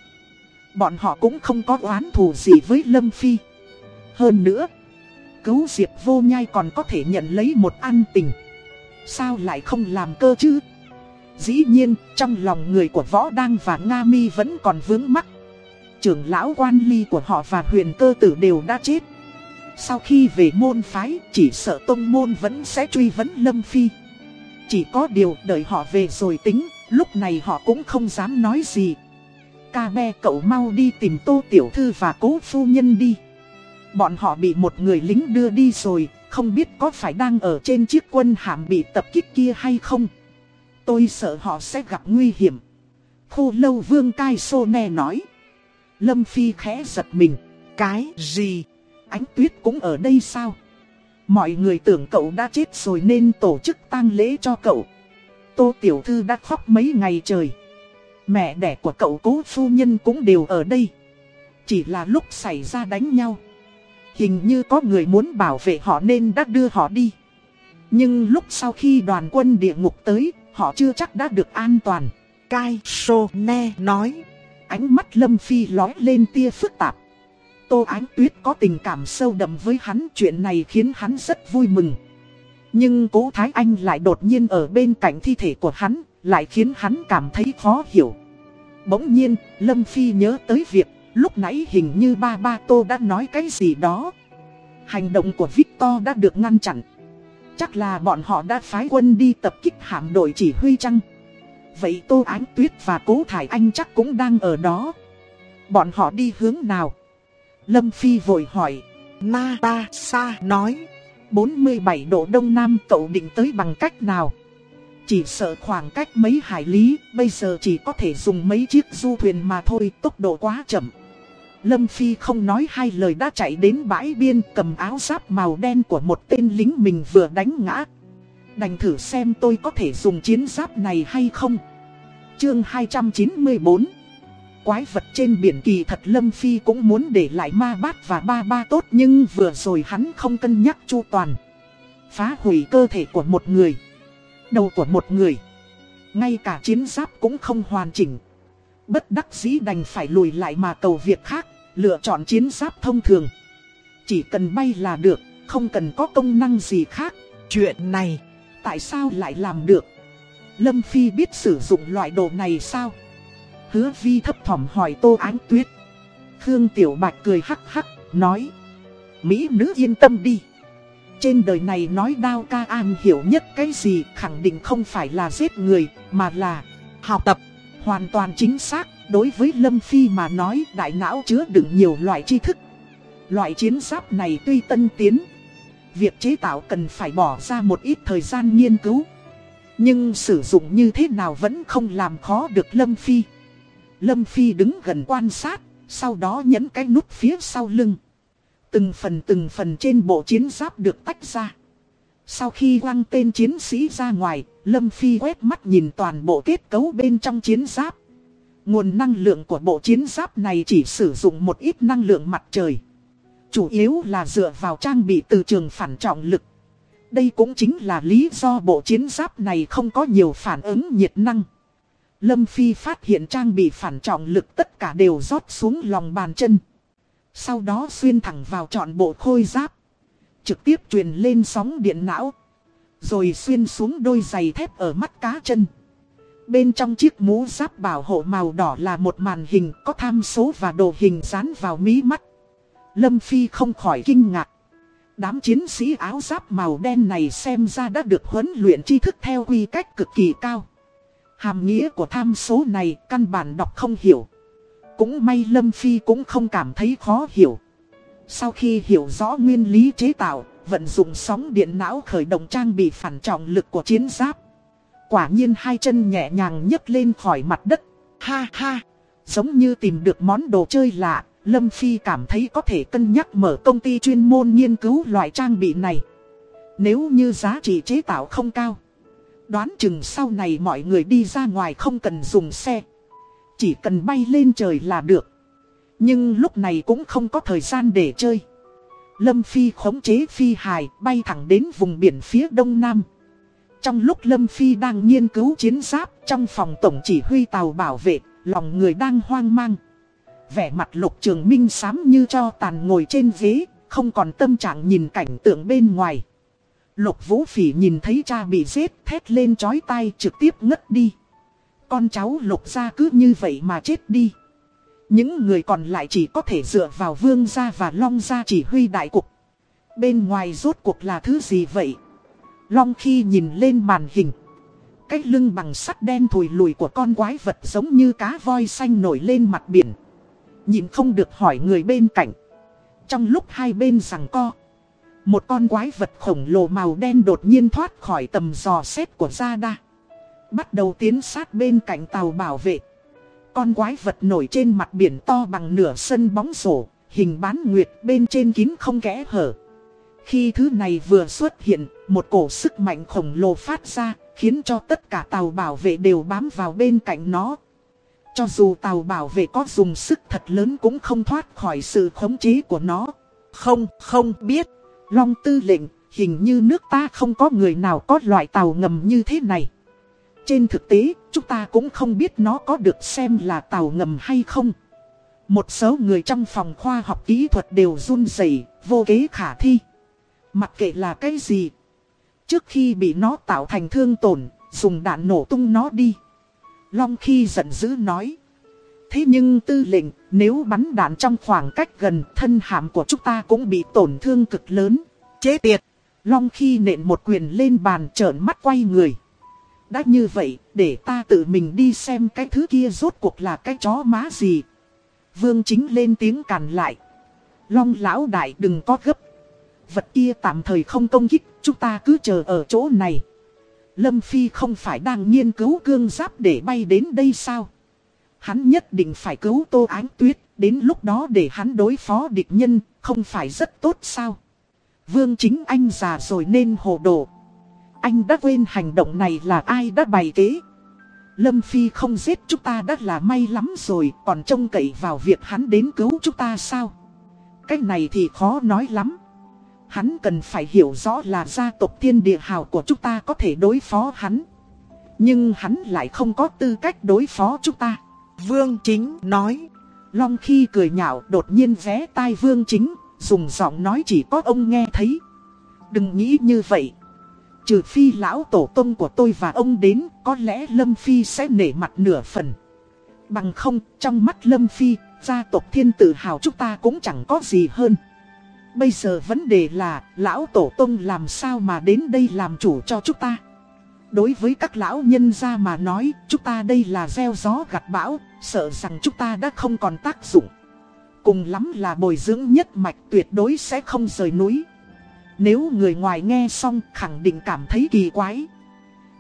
Bọn họ cũng không có oán thù gì với Lâm Phi. Hơn nữa, cứu Diệp vô nhai còn có thể nhận lấy một an tình. Sao lại không làm cơ chứ? Dĩ nhiên, trong lòng người của Võ Đăng và Nga Mi vẫn còn vướng mắc. Trưởng lão quan ly của họ và huyền cơ tử đều đã chết. Sau khi về môn phái, chỉ sợ tông môn vẫn sẽ truy vấn Lâm Phi. Chỉ có điều đợi họ về rồi tính, lúc này họ cũng không dám nói gì. Ca be cậu mau đi tìm tô tiểu thư và cố phu nhân đi. Bọn họ bị một người lính đưa đi rồi, không biết có phải đang ở trên chiếc quân hàm bị tập kích kia hay không. Tôi sợ họ sẽ gặp nguy hiểm. Khô lâu vương cai sô ne nói. Lâm Phi khẽ giật mình. Cái gì? Ánh tuyết cũng ở đây sao? Mọi người tưởng cậu đã chết rồi nên tổ chức tang lễ cho cậu. Tô Tiểu Thư đã khóc mấy ngày trời. Mẹ đẻ của cậu cố phu nhân cũng đều ở đây. Chỉ là lúc xảy ra đánh nhau. Hình như có người muốn bảo vệ họ nên đã đưa họ đi. Nhưng lúc sau khi đoàn quân địa ngục tới, họ chưa chắc đã được an toàn. Cai Sô Ne nói. Ánh mắt Lâm Phi lói lên tia phức tạp. Tô Ánh Tuyết có tình cảm sâu đậm với hắn, chuyện này khiến hắn rất vui mừng. Nhưng cố Thái Anh lại đột nhiên ở bên cạnh thi thể của hắn, lại khiến hắn cảm thấy khó hiểu. Bỗng nhiên, Lâm Phi nhớ tới việc, lúc nãy hình như ba ba Tô đã nói cái gì đó. Hành động của Victor đã được ngăn chặn. Chắc là bọn họ đã phái quân đi tập kích hạm đội chỉ huy chăng? Vậy Tô Ánh Tuyết và Cố Thải Anh chắc cũng đang ở đó. Bọn họ đi hướng nào? Lâm Phi vội hỏi. Natasha nói. 47 độ đông nam cậu định tới bằng cách nào? Chỉ sợ khoảng cách mấy hải lý, bây giờ chỉ có thể dùng mấy chiếc du thuyền mà thôi, tốc độ quá chậm. Lâm Phi không nói hai lời đã chạy đến bãi biên cầm áo giáp màu đen của một tên lính mình vừa đánh ngã. Đành thử xem tôi có thể dùng chiến giáp này hay không. Chương 294 Quái vật trên biển kỳ thật Lâm Phi cũng muốn để lại ma bát và ba ba tốt nhưng vừa rồi hắn không cân nhắc chu toàn. Phá hủy cơ thể của một người. Đầu của một người. Ngay cả chiến giáp cũng không hoàn chỉnh. Bất đắc dĩ đành phải lùi lại mà cầu việc khác. Lựa chọn chiến giáp thông thường. Chỉ cần bay là được, không cần có công năng gì khác. Chuyện này, tại sao lại làm được? Lâm Phi biết sử dụng loại đồ này sao? Hứa Vi thấp thỏm hỏi Tô Ánh Tuyết. Khương Tiểu Bạch cười hắc hắc, nói. Mỹ nữ yên tâm đi. Trên đời này nói đao ca an hiểu nhất cái gì khẳng định không phải là giết người, mà là học tập. Hoàn toàn chính xác, đối với Lâm Phi mà nói đại não chứa đựng nhiều loại tri thức. Loại chiến giáp này tuy tân tiến, việc chế tạo cần phải bỏ ra một ít thời gian nghiên cứu. Nhưng sử dụng như thế nào vẫn không làm khó được Lâm Phi. Lâm Phi đứng gần quan sát, sau đó nhấn cái nút phía sau lưng. Từng phần từng phần trên bộ chiến giáp được tách ra. Sau khi quăng tên chiến sĩ ra ngoài, Lâm Phi quét mắt nhìn toàn bộ kết cấu bên trong chiến giáp. Nguồn năng lượng của bộ chiến giáp này chỉ sử dụng một ít năng lượng mặt trời. Chủ yếu là dựa vào trang bị từ trường phản trọng lực. Đây cũng chính là lý do bộ chiến giáp này không có nhiều phản ứng nhiệt năng. Lâm Phi phát hiện trang bị phản trọng lực tất cả đều rót xuống lòng bàn chân. Sau đó xuyên thẳng vào trọn bộ khôi giáp. Trực tiếp truyền lên sóng điện não. Rồi xuyên xuống đôi giày thép ở mắt cá chân. Bên trong chiếc mũ giáp bảo hộ màu đỏ là một màn hình có tham số và đồ hình dán vào mí mắt. Lâm Phi không khỏi kinh ngạc. Đám chiến sĩ áo giáp màu đen này xem ra đã được huấn luyện tri thức theo quy cách cực kỳ cao. Hàm nghĩa của tham số này căn bản đọc không hiểu. Cũng may Lâm Phi cũng không cảm thấy khó hiểu. Sau khi hiểu rõ nguyên lý chế tạo, vận dụng sóng điện não khởi động trang bị phản trọng lực của chiến giáp. Quả nhiên hai chân nhẹ nhàng nhấc lên khỏi mặt đất. Ha ha! Giống như tìm được món đồ chơi lạ, Lâm Phi cảm thấy có thể cân nhắc mở công ty chuyên môn nghiên cứu loại trang bị này. Nếu như giá trị chế tạo không cao. Đoán chừng sau này mọi người đi ra ngoài không cần dùng xe. Chỉ cần bay lên trời là được. Nhưng lúc này cũng không có thời gian để chơi. Lâm Phi khống chế phi hài bay thẳng đến vùng biển phía đông nam. Trong lúc Lâm Phi đang nghiên cứu chiến giáp trong phòng tổng chỉ huy tàu bảo vệ, lòng người đang hoang mang. Vẻ mặt lục trường minh sám như cho tàn ngồi trên ghế, không còn tâm trạng nhìn cảnh tượng bên ngoài. Lục vũ phỉ nhìn thấy cha bị giết, thét lên chói tai, trực tiếp ngất đi. Con cháu lục gia cứ như vậy mà chết đi. Những người còn lại chỉ có thể dựa vào vương gia và long gia chỉ huy đại cục. Bên ngoài rốt cuộc là thứ gì vậy? Long khi nhìn lên màn hình. Cái lưng bằng sắt đen thùi lùi của con quái vật giống như cá voi xanh nổi lên mặt biển. Nhìn không được hỏi người bên cạnh. Trong lúc hai bên rằng co. Một con quái vật khổng lồ màu đen đột nhiên thoát khỏi tầm dò xét của gia đa Bắt đầu tiến sát bên cạnh tàu bảo vệ. Con quái vật nổi trên mặt biển to bằng nửa sân bóng rổ, hình bán nguyệt bên trên kín không kẽ hở. Khi thứ này vừa xuất hiện, một cổ sức mạnh khổng lồ phát ra, khiến cho tất cả tàu bảo vệ đều bám vào bên cạnh nó. Cho dù tàu bảo vệ có dùng sức thật lớn cũng không thoát khỏi sự khống chế của nó. Không, không biết. Long tư lệnh, hình như nước ta không có người nào có loại tàu ngầm như thế này. Trên thực tế, chúng ta cũng không biết nó có được xem là tàu ngầm hay không. Một số người trong phòng khoa học kỹ thuật đều run rẩy, vô kế khả thi. Mặc kệ là cái gì. Trước khi bị nó tạo thành thương tổn, dùng đạn nổ tung nó đi. Long khi giận dữ nói. Thế nhưng tư lệnh, nếu bắn đạn trong khoảng cách gần, thân hàm của chúng ta cũng bị tổn thương cực lớn. Chế tiệt! Long khi nện một quyền lên bàn trợn mắt quay người. Đã như vậy, để ta tự mình đi xem cái thứ kia rốt cuộc là cái chó má gì. Vương chính lên tiếng cản lại. Long lão đại đừng có gấp. Vật kia tạm thời không công kích, chúng ta cứ chờ ở chỗ này. Lâm Phi không phải đang nghiên cứu cương giáp để bay đến đây sao? Hắn nhất định phải cứu Tô Ánh Tuyết, đến lúc đó để hắn đối phó địch nhân, không phải rất tốt sao? Vương chính anh già rồi nên hồ đồ. Anh đã quên hành động này là ai đã bày kế. Lâm Phi không giết chúng ta đã là may lắm rồi, còn trông cậy vào việc hắn đến cứu chúng ta sao? cách này thì khó nói lắm. Hắn cần phải hiểu rõ là gia tộc thiên địa hào của chúng ta có thể đối phó hắn. Nhưng hắn lại không có tư cách đối phó chúng ta. Vương Chính nói. Long khi cười nhạo đột nhiên vé tai vương chính, dùng giọng nói chỉ có ông nghe thấy. Đừng nghĩ như vậy. Trừ phi lão tổ tông của tôi và ông đến, có lẽ Lâm Phi sẽ nể mặt nửa phần. Bằng không, trong mắt Lâm Phi, gia tộc thiên tự hào chúng ta cũng chẳng có gì hơn. Bây giờ vấn đề là, lão tổ tông làm sao mà đến đây làm chủ cho chúng ta. Đối với các lão nhân gia mà nói, chúng ta đây là gieo gió gặt bão, sợ rằng chúng ta đã không còn tác dụng. Cùng lắm là bồi dưỡng nhất mạch tuyệt đối sẽ không rời núi. Nếu người ngoài nghe xong khẳng định cảm thấy kỳ quái.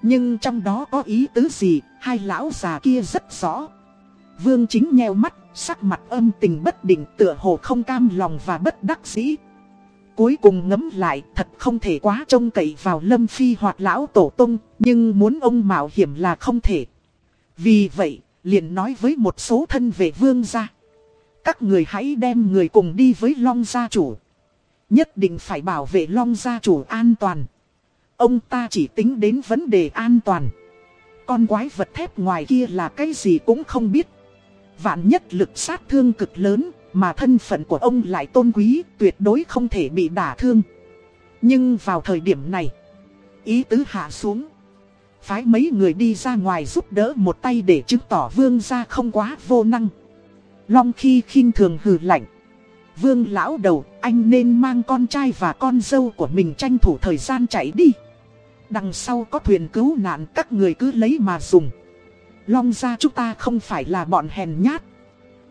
Nhưng trong đó có ý tứ gì, hai lão già kia rất rõ. Vương chính nheo mắt, sắc mặt âm tình bất định tựa hồ không cam lòng và bất đắc dĩ. Cuối cùng ngấm lại, thật không thể quá trông cậy vào Lâm Phi hoặc lão tổ tung, nhưng muốn ông mạo hiểm là không thể. Vì vậy, liền nói với một số thân về vương gia. Các người hãy đem người cùng đi với Long gia chủ. Nhất định phải bảo vệ Long gia chủ an toàn. Ông ta chỉ tính đến vấn đề an toàn. Con quái vật thép ngoài kia là cái gì cũng không biết. Vạn nhất lực sát thương cực lớn, mà thân phận của ông lại tôn quý, tuyệt đối không thể bị đả thương. Nhưng vào thời điểm này, ý tứ hạ xuống. Phái mấy người đi ra ngoài giúp đỡ một tay để chứng tỏ vương gia không quá vô năng. Long khi khinh thường hừ lạnh. Vương lão đầu, anh nên mang con trai và con dâu của mình tranh thủ thời gian chạy đi. Đằng sau có thuyền cứu nạn các người cứ lấy mà dùng. Long gia chúng ta không phải là bọn hèn nhát.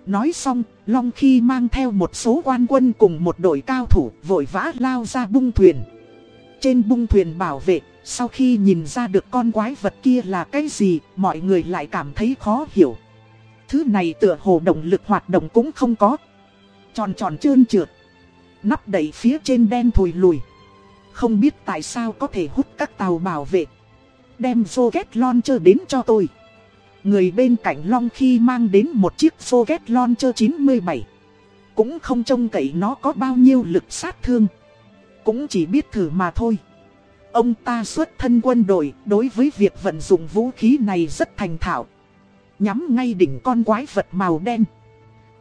Nói xong, Long khi mang theo một số quan quân cùng một đội cao thủ vội vã lao ra bung thuyền. Trên bung thuyền bảo vệ, sau khi nhìn ra được con quái vật kia là cái gì, mọi người lại cảm thấy khó hiểu. Thứ này tựa hồ động lực hoạt động cũng không có. Tròn tròn trơn trượt. Nắp đẩy phía trên đen thùi lùi. Không biết tại sao có thể hút các tàu bảo vệ. Đem rocket launcher đến cho tôi. Người bên cạnh Long khi mang đến một chiếc rocket launcher 97. Cũng không trông cậy nó có bao nhiêu lực sát thương. Cũng chỉ biết thử mà thôi. Ông ta xuất thân quân đội, đối với việc vận dụng vũ khí này rất thành thạo. Nhắm ngay đỉnh con quái vật màu đen.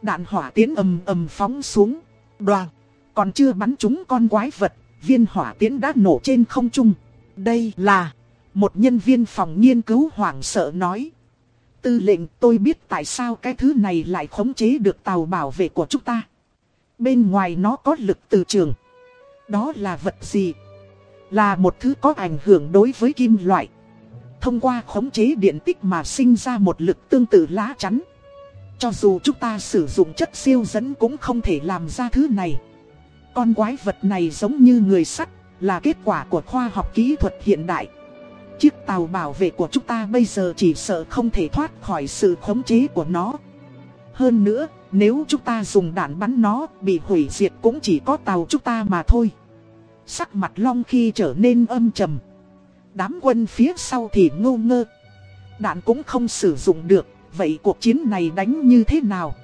Đạn hỏa tiến ầm ầm phóng xuống. Đoàn. Còn chưa bắn trúng con quái vật. Viên hỏa tiến đã nổ trên không trung. Đây là. Một nhân viên phòng nghiên cứu hoảng sợ nói. Tư lệnh tôi biết tại sao cái thứ này lại khống chế được tàu bảo vệ của chúng ta. Bên ngoài nó có lực từ trường. Đó là vật gì? Là một thứ có ảnh hưởng đối với kim loại. Thông qua khống chế điện tích mà sinh ra một lực tương tự lá chắn. Cho dù chúng ta sử dụng chất siêu dẫn cũng không thể làm ra thứ này. Con quái vật này giống như người sắt, là kết quả của khoa học kỹ thuật hiện đại. Chiếc tàu bảo vệ của chúng ta bây giờ chỉ sợ không thể thoát khỏi sự khống chế của nó. Hơn nữa, nếu chúng ta dùng đạn bắn nó, bị hủy diệt cũng chỉ có tàu chúng ta mà thôi. Sắc mặt Long khi trở nên âm trầm. Đám quân phía sau thì ngô ngơ. Đạn cũng không sử dụng được, vậy cuộc chiến này đánh như thế nào?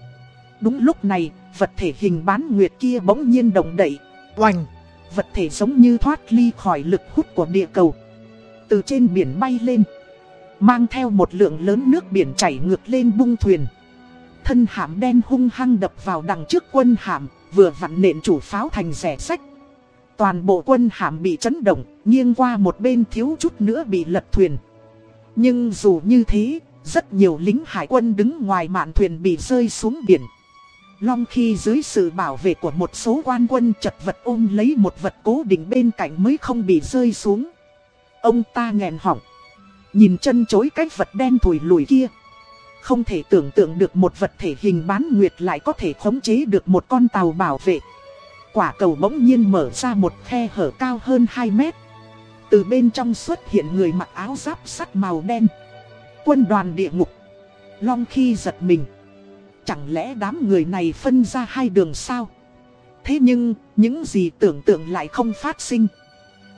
Đúng lúc này, vật thể hình bán nguyệt kia bỗng nhiên động đậy. Oành! Vật thể giống như thoát ly khỏi lực hút của địa cầu. Từ trên biển bay lên. Mang theo một lượng lớn nước biển chảy ngược lên bung thuyền. Thân hạm đen hung hăng đập vào đằng trước quân hạm, vừa vặn nện chủ pháo thành rẻ sách. Toàn bộ quân hạm bị chấn động, nghiêng qua một bên thiếu chút nữa bị lật thuyền. Nhưng dù như thế, rất nhiều lính hải quân đứng ngoài mạn thuyền bị rơi xuống biển. Long khi dưới sự bảo vệ của một số quan quân chật vật ôm lấy một vật cố định bên cạnh mới không bị rơi xuống. Ông ta nghẹn họng. Nhìn chân chối cái vật đen thùi lùi kia. Không thể tưởng tượng được một vật thể hình bán nguyệt lại có thể khống chế được một con tàu bảo vệ. Quả cầu bỗng nhiên mở ra một khe hở cao hơn 2 mét. Từ bên trong xuất hiện người mặc áo giáp sắt màu đen. Quân đoàn địa ngục. Long khi giật mình. Chẳng lẽ đám người này phân ra hai đường sao? Thế nhưng, những gì tưởng tượng lại không phát sinh.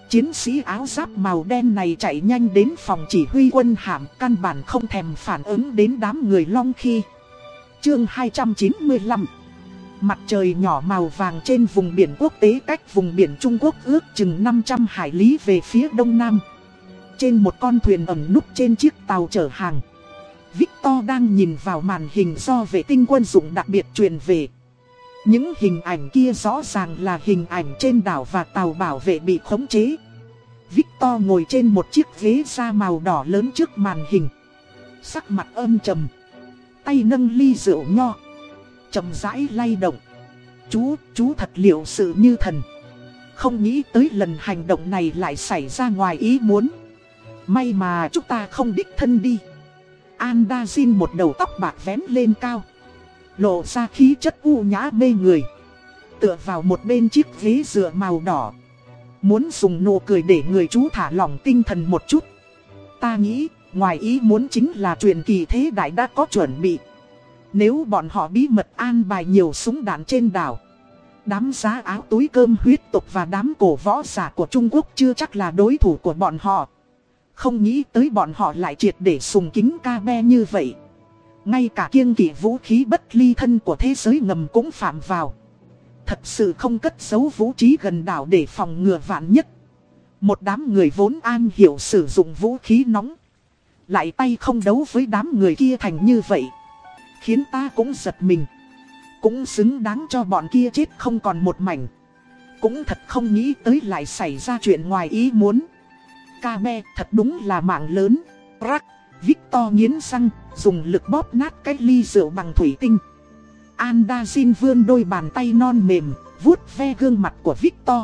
Chiến sĩ áo giáp màu đen này chạy nhanh đến phòng chỉ huy quân hàm căn bản không thèm phản ứng đến đám người long khi. Chương 295 Mặt trời nhỏ màu vàng trên vùng biển quốc tế cách vùng biển Trung Quốc ước chừng 500 hải lý về phía đông nam. Trên một con thuyền ẩn núp trên chiếc tàu chở hàng. Victor đang nhìn vào màn hình do vệ tinh quân dụng đặc biệt truyền về. Những hình ảnh kia rõ ràng là hình ảnh trên đảo và tàu bảo vệ bị khống chế. Victor ngồi trên một chiếc ghế da màu đỏ lớn trước màn hình. Sắc mặt âm trầm. Tay nâng ly rượu nho. chậm rãi lay động. Chú, chú thật liệu sự như thần. Không nghĩ tới lần hành động này lại xảy ra ngoài ý muốn. May mà chúng ta không đích thân đi. Andazin một đầu tóc bạc vén lên cao. Lộ ra khí chất u nhã mê người. Tựa vào một bên chiếc ghế dựa màu đỏ. Muốn dùng nụ cười để người chú thả lỏng tinh thần một chút. Ta nghĩ, ngoài ý muốn chính là truyền kỳ thế đại đã có chuẩn bị. Nếu bọn họ bí mật an bài nhiều súng đạn trên đảo. Đám giá áo túi cơm huyết tục và đám cổ võ giả của Trung Quốc chưa chắc là đối thủ của bọn họ. Không nghĩ tới bọn họ lại triệt để sùng kính ca be như vậy. Ngay cả kiêng kỵ vũ khí bất ly thân của thế giới ngầm cũng phạm vào. Thật sự không cất giấu vũ trí gần đảo để phòng ngừa vạn nhất. Một đám người vốn an hiểu sử dụng vũ khí nóng. Lại tay không đấu với đám người kia thành như vậy. Khiến ta cũng giật mình. Cũng xứng đáng cho bọn kia chết không còn một mảnh. Cũng thật không nghĩ tới lại xảy ra chuyện ngoài ý muốn. Ca me thật đúng là mạng lớn. Rắc, Victor nghiến răng, dùng lực bóp nát cái ly rượu bằng thủy tinh. Andazin vươn đôi bàn tay non mềm, vuốt ve gương mặt của Victor.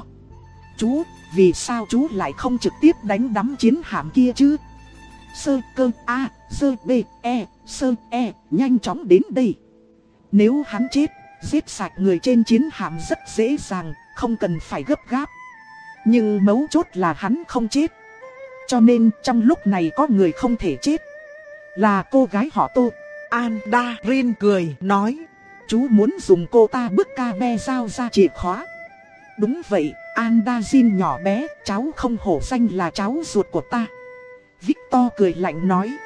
Chú, vì sao chú lại không trực tiếp đánh đắm chiến hạm kia chứ? Sơ cơ A, sơ B, E, sơ E, nhanh chóng đến đây. Nếu hắn chết, giết sạch người trên chiến hạm rất dễ dàng, không cần phải gấp gáp. Nhưng mấu chốt là hắn không chết. Cho nên trong lúc này có người không thể chết. Là cô gái họ Tô. Andarin cười, nói. Chú muốn dùng cô ta bức ca be giao ra chìa khóa. Đúng vậy, Andazin nhỏ bé, cháu không hổ danh là cháu ruột của ta. Victor cười lạnh nói.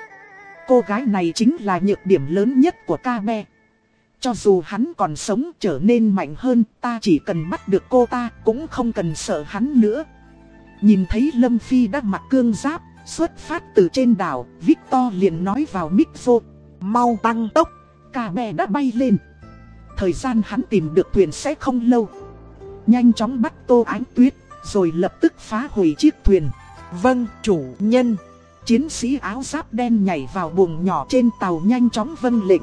Cô gái này chính là nhược điểm lớn nhất của ca be. Cho dù hắn còn sống trở nên mạnh hơn, ta chỉ cần bắt được cô ta, cũng không cần sợ hắn nữa. Nhìn thấy Lâm Phi đã mặc cương giáp, xuất phát từ trên đảo, Victor liền nói vào micro. Mau tăng tốc, cả bè đã bay lên. Thời gian hắn tìm được thuyền sẽ không lâu. Nhanh chóng bắt tô ánh tuyết, rồi lập tức phá hủy chiếc thuyền. Vâng, chủ nhân. Chiến sĩ áo giáp đen nhảy vào buồng nhỏ trên tàu nhanh chóng vâng lệnh.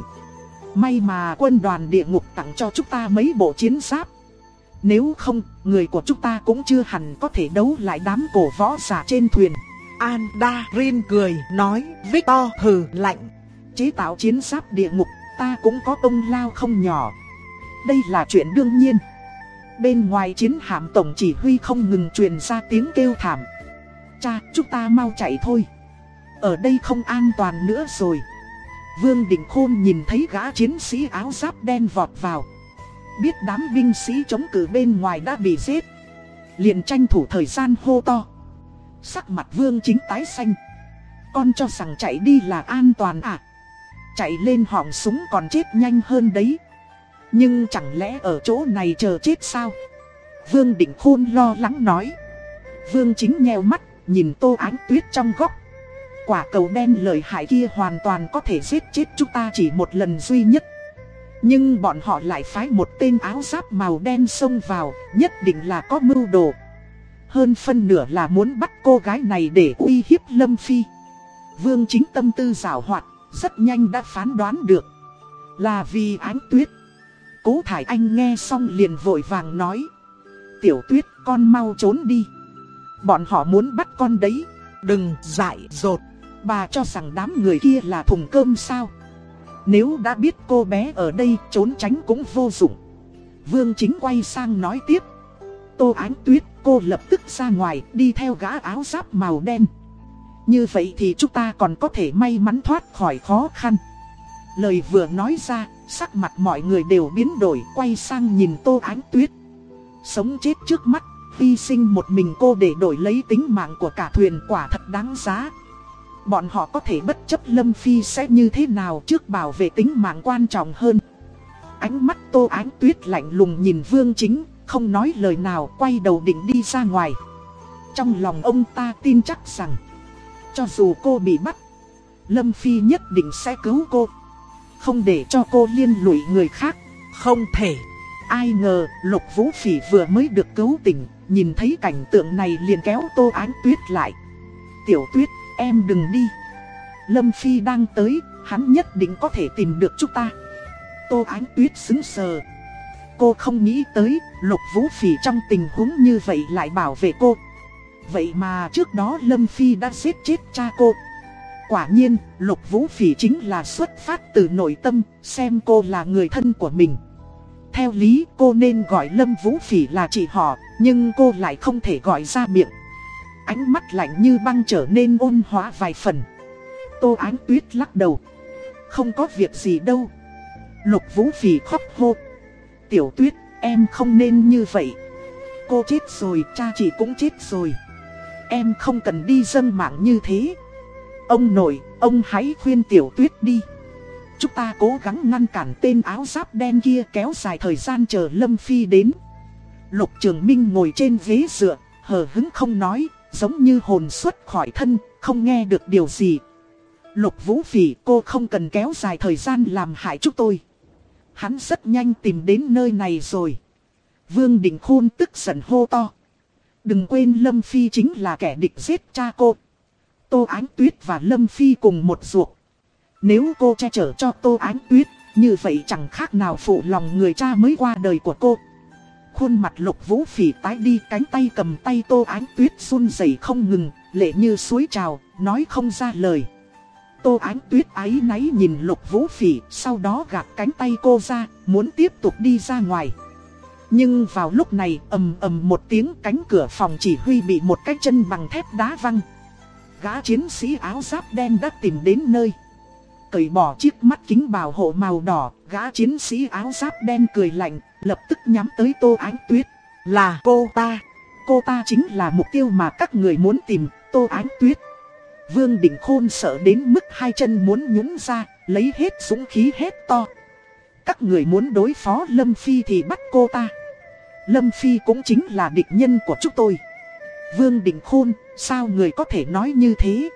May mà quân đoàn địa ngục tặng cho chúng ta mấy bộ chiến giáp. Nếu không, người của chúng ta cũng chưa hẳn có thể đấu lại đám cổ võ giả trên thuyền. Andarin cười, nói, Victor hừ lạnh. Chế tạo chiến giáp địa ngục, ta cũng có công lao không nhỏ. Đây là chuyện đương nhiên. Bên ngoài chiến hạm tổng chỉ huy không ngừng truyền ra tiếng kêu thảm. Cha, chúng ta mau chạy thôi. Ở đây không an toàn nữa rồi. Vương Đình Khôn nhìn thấy gã chiến sĩ áo giáp đen vọt vào. Biết đám binh sĩ chống cử bên ngoài đã bị giết. Liền tranh thủ thời gian hô to. Sắc mặt vương chính tái xanh. Con cho rằng chạy đi là an toàn à? Chạy lên họng súng còn chết nhanh hơn đấy. Nhưng chẳng lẽ ở chỗ này chờ chết sao? Vương Định Khôn lo lắng nói. Vương chính nheo mắt, nhìn tô ánh tuyết trong góc. Quả cầu đen lợi hại kia hoàn toàn có thể giết chết chúng ta chỉ một lần duy nhất. Nhưng bọn họ lại phái một tên áo giáp màu đen xông vào, nhất định là có mưu đồ. Hơn phân nửa là muốn bắt cô gái này để uy hiếp Lâm Phi. Vương chính tâm tư rào hoạt, rất nhanh đã phán đoán được. Là vì ánh tuyết. Cố Thải Anh nghe xong liền vội vàng nói. Tiểu tuyết con mau trốn đi. Bọn họ muốn bắt con đấy. Đừng dại dột. Bà cho rằng đám người kia là thùng cơm sao. Nếu đã biết cô bé ở đây trốn tránh cũng vô dụng. Vương chính quay sang nói tiếp. Tô Ánh Tuyết, cô lập tức ra ngoài đi theo gã áo giáp màu đen. Như vậy thì chúng ta còn có thể may mắn thoát khỏi khó khăn. Lời vừa nói ra, sắc mặt mọi người đều biến đổi quay sang nhìn Tô Ánh Tuyết. Sống chết trước mắt, hy sinh một mình cô để đổi lấy tính mạng của cả thuyền quả thật đáng giá. Bọn họ có thể bất chấp Lâm Phi sẽ như thế nào trước bảo vệ tính mạng quan trọng hơn. Ánh mắt Tô Ánh Tuyết lạnh lùng nhìn Vương Chính, không nói lời nào quay đầu định đi ra ngoài. Trong lòng ông ta tin chắc rằng, cho dù cô bị bắt, Lâm Phi nhất định sẽ cứu cô. Không để cho cô liên lụy người khác. Không thể. Ai ngờ Lục Vũ Phỉ vừa mới được cứu tỉnh, nhìn thấy cảnh tượng này liền kéo Tô Ánh Tuyết lại. Tiểu Tuyết, em đừng đi. Lâm Phi đang tới, hắn nhất định có thể tìm được chúng ta. Tô Ánh Tuyết xứng sờ. Cô không nghĩ tới, Lục Vũ Phỉ trong tình huống như vậy lại bảo vệ cô. Vậy mà trước đó Lâm Phi đã giết chết cha cô. Quả nhiên, Lục Vũ Phỉ chính là xuất phát từ nội tâm, xem cô là người thân của mình. Theo lý cô nên gọi Lâm Vũ Phỉ là chị họ, nhưng cô lại không thể gọi ra miệng. Ánh mắt lạnh như băng trở nên ôn hóa vài phần. Tô Ánh Tuyết lắc đầu. Không có việc gì đâu. Lục Vũ Phỉ khóc hô. Tiểu Tuyết, em không nên như vậy. Cô chết rồi, cha chị cũng chết rồi. Em không cần đi dâng mạng như thế. Ông nội, ông hãy khuyên Tiểu Tuyết đi. Chúng ta cố gắng ngăn cản tên áo giáp đen kia kéo dài thời gian chờ Lâm Phi đến. Lục Trường Minh ngồi trên ghế dựa, hờ hứng không nói, giống như hồn xuất khỏi thân, không nghe được điều gì. Lục Vũ Phỉ cô không cần kéo dài thời gian làm hại chúng tôi. Hắn rất nhanh tìm đến nơi này rồi. Vương Đình Khôn tức giận hô to. Đừng quên Lâm Phi chính là kẻ địch giết cha cô. Tô Ánh Tuyết và Lâm Phi cùng một ruột. Nếu cô che chở cho Tô Ánh Tuyết, như vậy chẳng khác nào phụ lòng người cha mới qua đời của cô. Khuôn mặt lục vũ phỉ tái đi cánh tay cầm tay Tô Ánh Tuyết run rẩy không ngừng, lệ như suối trào, nói không ra lời. Tô Ánh Tuyết ái náy nhìn lục vũ phỉ, sau đó gạt cánh tay cô ra, muốn tiếp tục đi ra ngoài. Nhưng vào lúc này ầm ầm một tiếng cánh cửa phòng chỉ huy bị một cái chân bằng thép đá văng. Gã chiến sĩ áo giáp đen đã tìm đến nơi. Cởi bỏ chiếc mắt kính bảo hộ màu đỏ, gã chiến sĩ áo giáp đen cười lạnh, lập tức nhắm tới Tô Ánh Tuyết. Là cô ta. Cô ta chính là mục tiêu mà các người muốn tìm, Tô Ánh Tuyết. Vương Đình Khôn sợ đến mức hai chân muốn nhún ra, lấy hết súng khí hết to. Các người muốn đối phó Lâm Phi thì bắt cô ta. Lâm Phi cũng chính là địch nhân của chúng tôi. Vương Đình Khôn, sao người có thể nói như thế?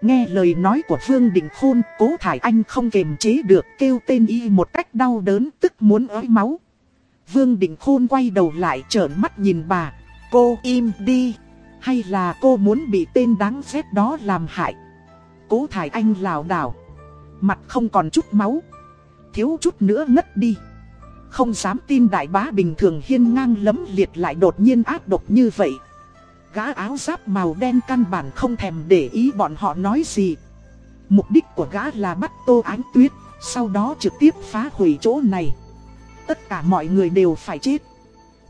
Nghe lời nói của Vương Đình Khôn, cố thải anh không kềm chế được kêu tên y một cách đau đớn tức muốn ói máu. Vương Đình Khôn quay đầu lại trợn mắt nhìn bà. Cô im đi. Hay là cô muốn bị tên đáng ghét đó làm hại? Cố thải anh lào đảo. Mặt không còn chút máu. Thiếu chút nữa ngất đi. Không dám tin đại bá bình thường hiên ngang lấm liệt lại đột nhiên ác độc như vậy. Gã áo giáp màu đen căn bản không thèm để ý bọn họ nói gì. Mục đích của gã là bắt tô ánh tuyết, sau đó trực tiếp phá hủy chỗ này. Tất cả mọi người đều phải chết.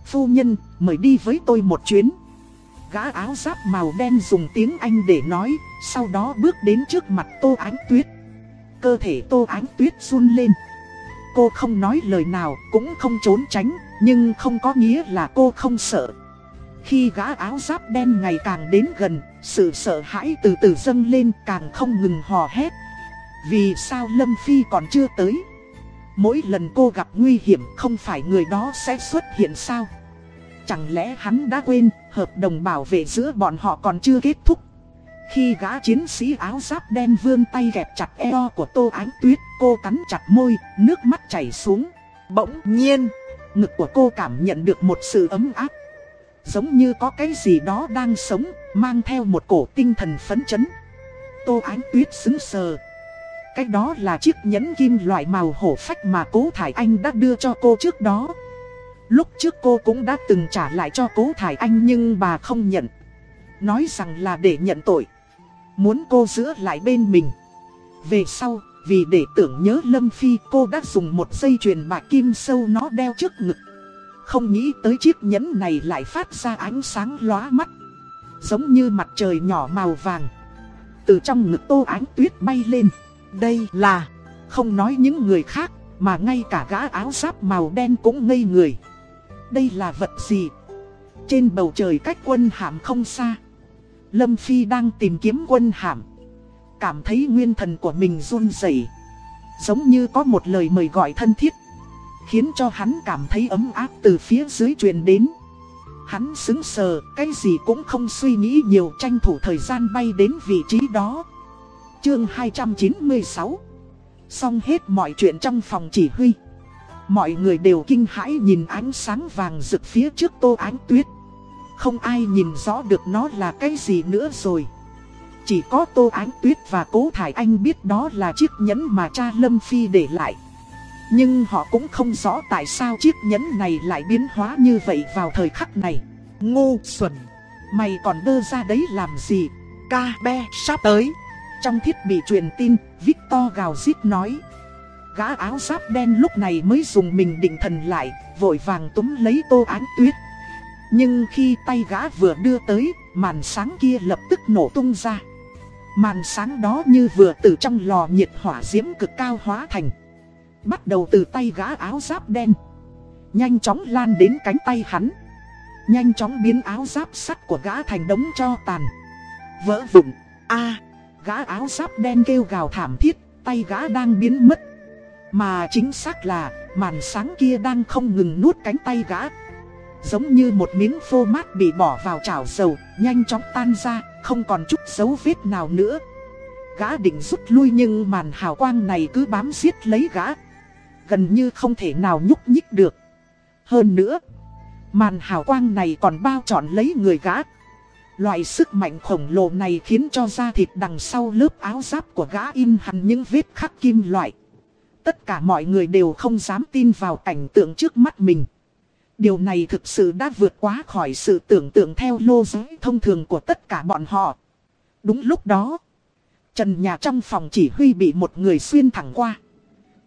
Phu nhân, mời đi với tôi một chuyến. Gã áo giáp màu đen dùng tiếng Anh để nói, sau đó bước đến trước mặt tô ánh tuyết. Cơ thể tô ánh tuyết run lên. Cô không nói lời nào, cũng không trốn tránh, nhưng không có nghĩa là cô không sợ. Khi gã áo giáp đen ngày càng đến gần, sự sợ hãi từ từ dâng lên càng không ngừng hò hét. Vì sao Lâm Phi còn chưa tới? Mỗi lần cô gặp nguy hiểm không phải người đó sẽ xuất hiện sao? Chẳng lẽ hắn đã quên hợp đồng bảo vệ giữa bọn họ còn chưa kết thúc? Khi gã chiến sĩ áo giáp đen vươn tay gẹp chặt eo của Tô Ánh Tuyết, cô cắn chặt môi, nước mắt chảy xuống. Bỗng nhiên, ngực của cô cảm nhận được một sự ấm áp. Giống như có cái gì đó đang sống, mang theo một cổ tinh thần phấn chấn. Tô Ánh Tuyết xứng sờ. Cái đó là chiếc nhẫn kim loại màu hổ phách mà cố Thải Anh đã đưa cho cô trước đó. Lúc trước cô cũng đã từng trả lại cho cố Thải Anh nhưng bà không nhận. Nói rằng là để nhận tội. Muốn cô giữ lại bên mình. Về sau, vì để tưởng nhớ Lâm Phi cô đã dùng một dây chuyền bạc kim sâu nó đeo trước ngực. Không nghĩ tới chiếc nhẫn này lại phát ra ánh sáng lóa mắt. Giống như mặt trời nhỏ màu vàng. Từ trong ngực tô ánh tuyết bay lên. Đây là, không nói những người khác, mà ngay cả gã áo giáp màu đen cũng ngây người. Đây là vật gì? Trên bầu trời cách quân hàm không xa. Lâm Phi đang tìm kiếm quân hàm. Cảm thấy nguyên thần của mình run rẩy Giống như có một lời mời gọi thân thiết. Khiến cho hắn cảm thấy ấm áp từ phía dưới truyền đến Hắn xứng sờ, cái gì cũng không suy nghĩ nhiều tranh thủ thời gian bay đến vị trí đó Chương 296 Xong hết mọi chuyện trong phòng chỉ huy Mọi người đều kinh hãi nhìn ánh sáng vàng rực phía trước tô ánh tuyết Không ai nhìn rõ được nó là cái gì nữa rồi Chỉ có tô ánh tuyết và cố thải anh biết đó là chiếc nhẫn mà cha Lâm Phi để lại Nhưng họ cũng không rõ tại sao chiếc nhẫn này lại biến hóa như vậy vào thời khắc này Ngu xuẩn. Mày còn đơ ra đấy làm gì Ca be sắp tới. Trong thiết bị truyền tin, Victor gào rít nói. Gã áo giáp đen lúc này mới dùng mình định thần lại, vội vàng túm lấy tô ánh tuyết. Nhưng khi tay gã vừa đưa tới, màn sáng kia lập tức nổ tung ra. Màn sáng đó như vừa từ trong lò nhiệt hỏa diễm cực cao hóa thành. Bắt đầu từ tay gã áo giáp đen. Nhanh chóng lan đến cánh tay hắn. Nhanh chóng biến áo giáp sắt của gã thành đống cho tàn. Vỡ vụn. A, Gã áo giáp đen kêu gào thảm thiết, tay gã đang biến mất. Mà chính xác là, màn sáng kia đang không ngừng nuốt cánh tay gã. Giống như một miếng phô mát bị bỏ vào chảo dầu, nhanh chóng tan ra, không còn chút dấu vết nào nữa. Gã định rút lui nhưng màn hào quang này cứ bám giết lấy gã. Gần như không thể nào nhúc nhích được. Hơn nữa, màn hào quang này còn bao trọn lấy người gã. Loại sức mạnh khổng lồ này khiến cho da thịt đằng sau lớp áo giáp của gã in hẳn những vết khắc kim loại. Tất cả mọi người đều không dám tin vào cảnh tượng trước mắt mình. Điều này thực sự đã vượt quá khỏi sự tưởng tượng theo lô giới thông thường của tất cả bọn họ. Đúng lúc đó, trần nhà trong phòng chỉ huy bị một người xuyên thẳng qua.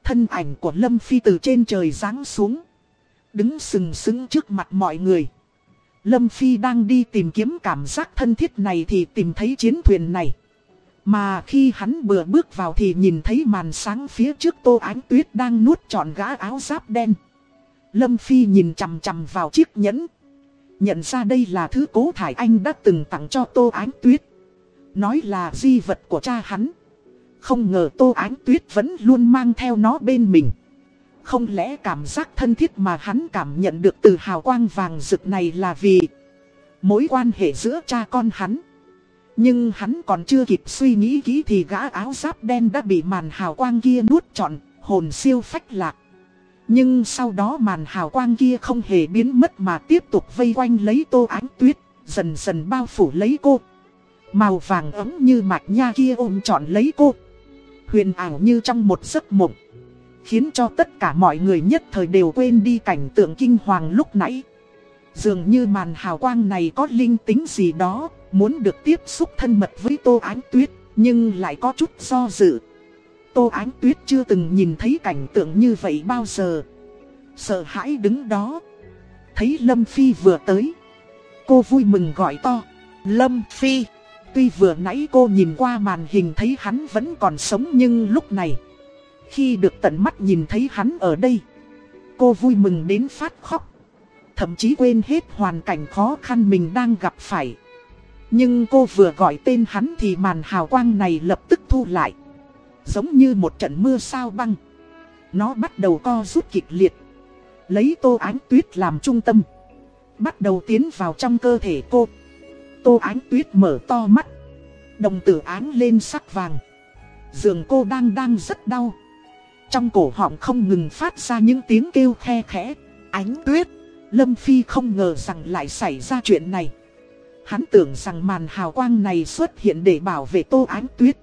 Thân ảnh của Lâm Phi từ trên trời ráng xuống. Đứng sừng sững trước mặt mọi người. Lâm Phi đang đi tìm kiếm cảm giác thân thiết này thì tìm thấy chiến thuyền này. Mà khi hắn vừa bước vào thì nhìn thấy màn sáng phía trước tô ánh tuyết đang nuốt trọn gã áo giáp đen. Lâm Phi nhìn chằm chằm vào chiếc nhẫn. Nhận ra đây là thứ cố thải anh đã từng tặng cho tô ánh tuyết. Nói là di vật của cha hắn. Không ngờ tô ánh tuyết vẫn luôn mang theo nó bên mình. Không lẽ cảm giác thân thiết mà hắn cảm nhận được từ hào quang vàng rực này là vì mối quan hệ giữa cha con hắn. Nhưng hắn còn chưa kịp suy nghĩ kỹ thì gã áo giáp đen đã bị màn hào quang kia nuốt trọn, hồn siêu phách lạc. Nhưng sau đó màn hào quang kia không hề biến mất mà tiếp tục vây quanh lấy tô ánh tuyết, dần dần bao phủ lấy cô. Màu vàng ấm như mạch nha kia ôm trọn lấy cô. Huyền ảo như trong một giấc mộng. Khiến cho tất cả mọi người nhất thời đều quên đi cảnh tượng kinh hoàng lúc nãy. Dường như màn hào quang này có linh tính gì đó, muốn được tiếp xúc thân mật với Tô Ánh Tuyết, nhưng lại có chút do dự. Tô Ánh Tuyết chưa từng nhìn thấy cảnh tượng như vậy bao giờ. Sợ hãi đứng đó. Thấy Lâm Phi vừa tới. Cô vui mừng gọi to. Lâm Phi. Tuy vừa nãy cô nhìn qua màn hình thấy hắn vẫn còn sống nhưng lúc này. Khi được tận mắt nhìn thấy hắn ở đây. Cô vui mừng đến phát khóc. Thậm chí quên hết hoàn cảnh khó khăn mình đang gặp phải. Nhưng cô vừa gọi tên hắn thì màn hào quang này lập tức thu lại. Giống như một trận mưa sao băng. Nó bắt đầu co rút kịch liệt. Lấy tô ánh tuyết làm trung tâm. Bắt đầu tiến vào trong cơ thể cô. Tô ánh tuyết mở to mắt. Đồng tử án lên sắc vàng. giường cô đang đang rất đau. Trong cổ họng không ngừng phát ra những tiếng kêu khe khẽ. Ánh tuyết. Lâm Phi không ngờ rằng lại xảy ra chuyện này. Hắn tưởng rằng màn hào quang này xuất hiện để bảo vệ tô ánh tuyết.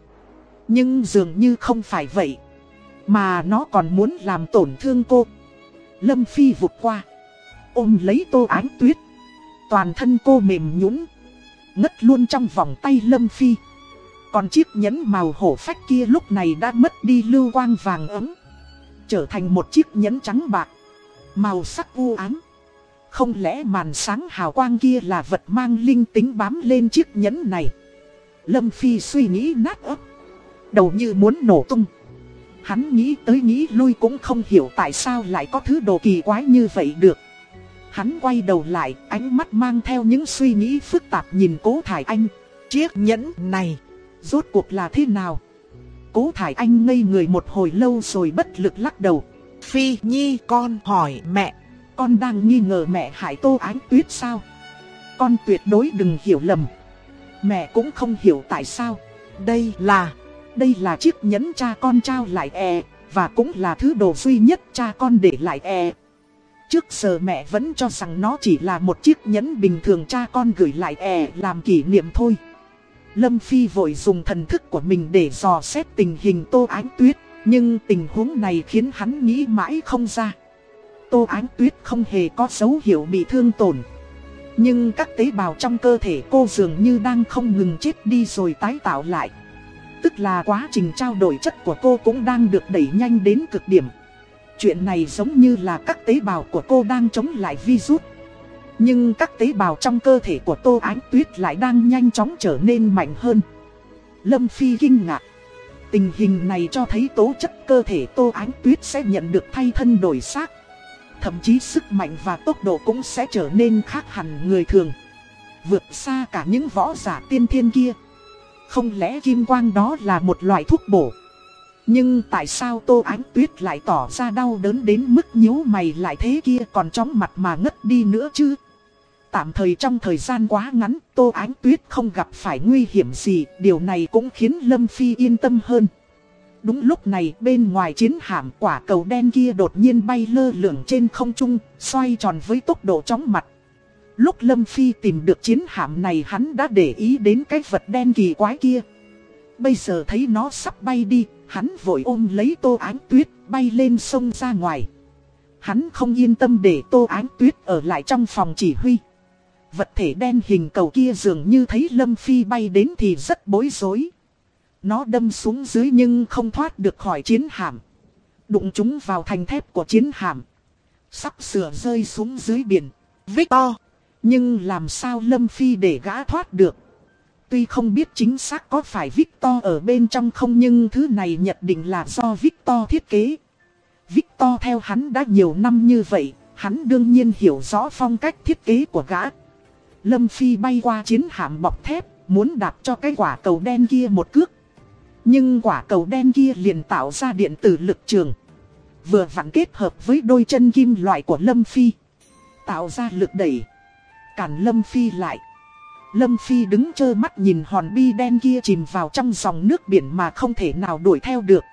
Nhưng dường như không phải vậy. Mà nó còn muốn làm tổn thương cô. Lâm Phi vụt qua. Ôm lấy tô ánh tuyết. Toàn thân cô mềm nhũn, Ngất luôn trong vòng tay Lâm Phi. Còn chiếc nhẫn màu hổ phách kia lúc này đã mất đi lưu quang vàng ấm. Trở thành một chiếc nhẫn trắng bạc. Màu sắc u ám. Không lẽ màn sáng hào quang kia là vật mang linh tính bám lên chiếc nhẫn này? Lâm Phi suy nghĩ nát ấp. Đầu như muốn nổ tung. Hắn nghĩ tới nghĩ lui cũng không hiểu tại sao lại có thứ đồ kỳ quái như vậy được. Hắn quay đầu lại, ánh mắt mang theo những suy nghĩ phức tạp nhìn cố thải anh. Chiếc nhẫn này, rốt cuộc là thế nào? Cố thải anh ngây người một hồi lâu rồi bất lực lắc đầu. Phi Nhi con hỏi mẹ con đang nghi ngờ mẹ hại Tô Ánh Tuyết sao? Con tuyệt đối đừng hiểu lầm. Mẹ cũng không hiểu tại sao. Đây là, Đây là chiếc nhẫn cha con trao lại e, và cũng là thứ đồ duy nhất cha con để lại e. Trước giờ mẹ vẫn cho rằng nó chỉ là một chiếc nhẫn bình thường cha con gửi lại e làm kỷ niệm thôi. Lâm Phi vội dùng thần thức của mình để dò xét tình hình Tô Ánh Tuyết, nhưng tình huống này khiến hắn nghĩ mãi không ra. Tô Ánh Tuyết không hề có dấu hiệu bị thương tổn. Nhưng các tế bào trong cơ thể cô dường như đang không ngừng chết đi rồi tái tạo lại. Tức là quá trình trao đổi chất của cô cũng đang được đẩy nhanh đến cực điểm. Chuyện này giống như là các tế bào của cô đang chống lại virus. Nhưng các tế bào trong cơ thể của Tô Ánh Tuyết lại đang nhanh chóng trở nên mạnh hơn. Lâm Phi kinh ngạc. Tình hình này cho thấy tố chất cơ thể Tô Ánh Tuyết sẽ nhận được thay thân đổi xác. Thậm chí sức mạnh và tốc độ cũng sẽ trở nên khác hẳn người thường. Vượt xa cả những võ giả tiên thiên kia. Không lẽ kim quang đó là một loại thuốc bổ? Nhưng tại sao Tô Ánh Tuyết lại tỏ ra đau đớn đến mức nhíu mày lại thế kia còn chóng mặt mà ngất đi nữa chứ? Tạm thời trong thời gian quá ngắn, Tô Ánh Tuyết không gặp phải nguy hiểm gì, điều này cũng khiến Lâm Phi yên tâm hơn. Đúng lúc này bên ngoài chiến hạm quả cầu đen kia đột nhiên bay lơ lửng trên không trung, xoay tròn với tốc độ chóng mặt. Lúc Lâm Phi tìm được chiến hạm này hắn đã để ý đến cái vật đen kỳ quái kia. Bây giờ thấy nó sắp bay đi, hắn vội ôm lấy tô ánh tuyết, bay lên sông ra ngoài. Hắn không yên tâm để tô ánh tuyết ở lại trong phòng chỉ huy. Vật thể đen hình cầu kia dường như thấy Lâm Phi bay đến thì rất bối rối. Nó đâm xuống dưới nhưng không thoát được khỏi chiến hạm. Đụng chúng vào thành thép của chiến hạm. Sắp sửa rơi xuống dưới biển. Victor! Nhưng làm sao Lâm Phi để gã thoát được? Tuy không biết chính xác có phải Victor ở bên trong không nhưng thứ này nhận định là do Victor thiết kế. Victor theo hắn đã nhiều năm như vậy, hắn đương nhiên hiểu rõ phong cách thiết kế của gã. Lâm Phi bay qua chiến hạm bọc thép, muốn đạp cho cái quả cầu đen kia một cước. Nhưng quả cầu đen kia liền tạo ra điện tử lực trường. Vừa vặn kết hợp với đôi chân kim loại của Lâm Phi. Tạo ra lực đẩy. Cản Lâm Phi lại. Lâm Phi đứng chơ mắt nhìn hòn bi đen kia chìm vào trong dòng nước biển mà không thể nào đuổi theo được.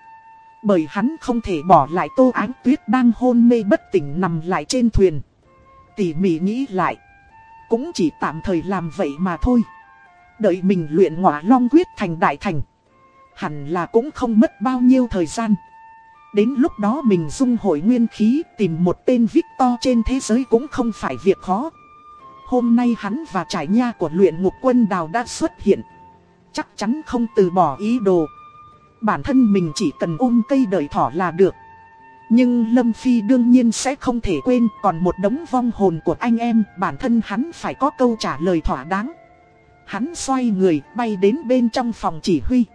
Bởi hắn không thể bỏ lại tô ánh tuyết đang hôn mê bất tỉnh nằm lại trên thuyền. Tỉ mỉ nghĩ lại. Cũng chỉ tạm thời làm vậy mà thôi. Đợi mình luyện ngỏa long quyết thành đại thành. Hẳn là cũng không mất bao nhiêu thời gian. Đến lúc đó mình dung hội nguyên khí tìm một tên Victor trên thế giới cũng không phải việc khó. Hôm nay hắn và trải nha của luyện ngục quân đào đã xuất hiện. Chắc chắn không từ bỏ ý đồ. Bản thân mình chỉ cần ôm cây đời thỏ là được. Nhưng Lâm Phi đương nhiên sẽ không thể quên còn một đống vong hồn của anh em, bản thân hắn phải có câu trả lời thỏa đáng. Hắn xoay người bay đến bên trong phòng chỉ huy.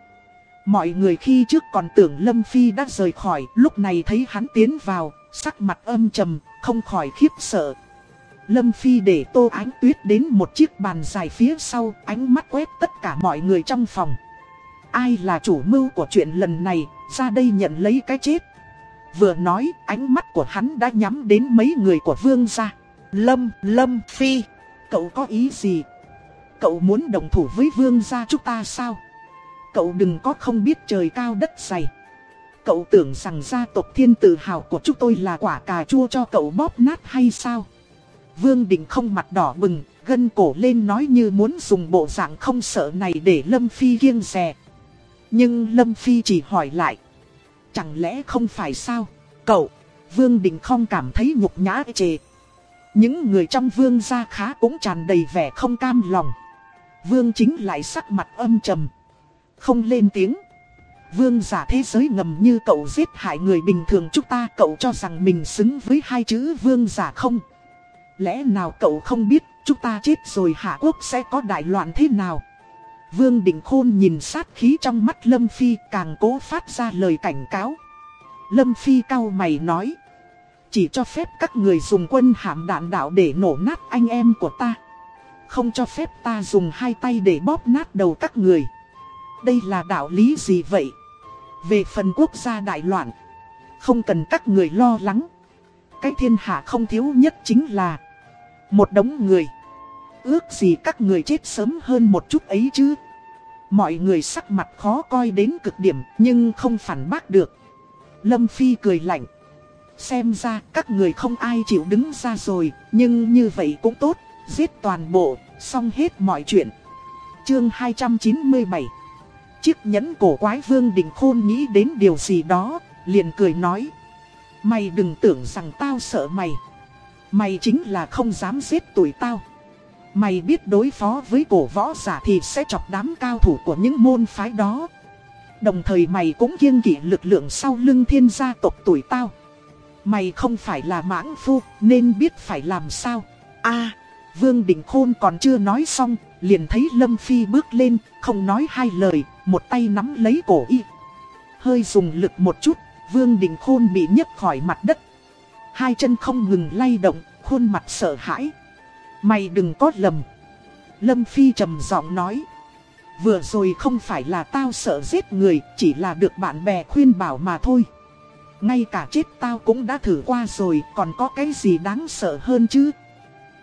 Mọi người khi trước còn tưởng Lâm Phi đã rời khỏi, lúc này thấy hắn tiến vào, sắc mặt âm trầm, không khỏi khiếp sợ. Lâm Phi để Tô Ánh Tuyết đến một chiếc bàn dài phía sau, ánh mắt quét tất cả mọi người trong phòng. Ai là chủ mưu của chuyện lần này, ra đây nhận lấy cái chết. Vừa nói, ánh mắt của hắn đã nhắm đến mấy người của Vương gia. Lâm, Lâm Phi, cậu có ý gì? Cậu muốn đồng thủ với Vương gia chúng ta sao? Cậu đừng có không biết trời cao đất dày. Cậu tưởng rằng gia tộc thiên tự hào của chúng tôi là quả cà chua cho cậu bóp nát hay sao? Vương Đình không mặt đỏ bừng, gân cổ lên nói như muốn dùng bộ dạng không sợ này để Lâm Phi kiêng rè. Nhưng Lâm Phi chỉ hỏi lại. Chẳng lẽ không phải sao? Cậu, Vương Đình không cảm thấy nhục nhã chề. Những người trong vương gia khá cũng tràn đầy vẻ không cam lòng. Vương chính lại sắc mặt âm trầm. Không lên tiếng. Vương giả thế giới ngầm như cậu giết hại người bình thường, chúng ta cậu cho rằng mình xứng với hai chữ vương giả không? Lẽ nào cậu không biết chúng ta chết rồi Hạ Quốc sẽ có đại loạn thế nào? Vương Đình Khôn nhìn sát khí trong mắt Lâm Phi, càng cố phát ra lời cảnh cáo. Lâm Phi cao mày nói. Chỉ cho phép các người dùng quân hàm đạn đạo để nổ nát anh em của ta. Không cho phép ta dùng hai tay để bóp nát đầu các người. Đây là đạo lý gì vậy? Về phần quốc gia đại loạn. Không cần các người lo lắng. Cái thiên hạ không thiếu nhất chính là một đống người. Ước gì các người chết sớm hơn một chút ấy chứ. Mọi người sắc mặt khó coi đến cực điểm nhưng không phản bác được. Lâm Phi cười lạnh. Xem ra các người không ai chịu đứng ra rồi, nhưng như vậy cũng tốt, giết toàn bộ, xong hết mọi chuyện. Chương 297 Chiếc nhẫn cổ quái vương đình khôn nghĩ đến điều gì đó, liền cười nói. Mày đừng tưởng rằng tao sợ mày. Mày chính là không dám giết tuổi tao. Mày biết đối phó với cổ võ giả thì sẽ chọc đám cao thủ của những môn phái đó. Đồng thời mày cũng kiêng kỵ lực lượng sau lưng thiên gia tộc tuổi tao. Mày không phải là mãng phu nên biết phải làm sao. a Vương Đình Khôn còn chưa nói xong, liền thấy Lâm Phi bước lên, không nói hai lời, một tay nắm lấy cổ y. Hơi dùng lực một chút, Vương Đình Khôn bị nhấc khỏi mặt đất. Hai chân không ngừng lay động, khuôn mặt sợ hãi. Mày đừng có lầm. Lâm Phi trầm giọng nói. Vừa rồi không phải là tao sợ giết người, chỉ là được bạn bè khuyên bảo mà thôi. Ngay cả chết tao cũng đã thử qua rồi, còn có cái gì đáng sợ hơn chứ?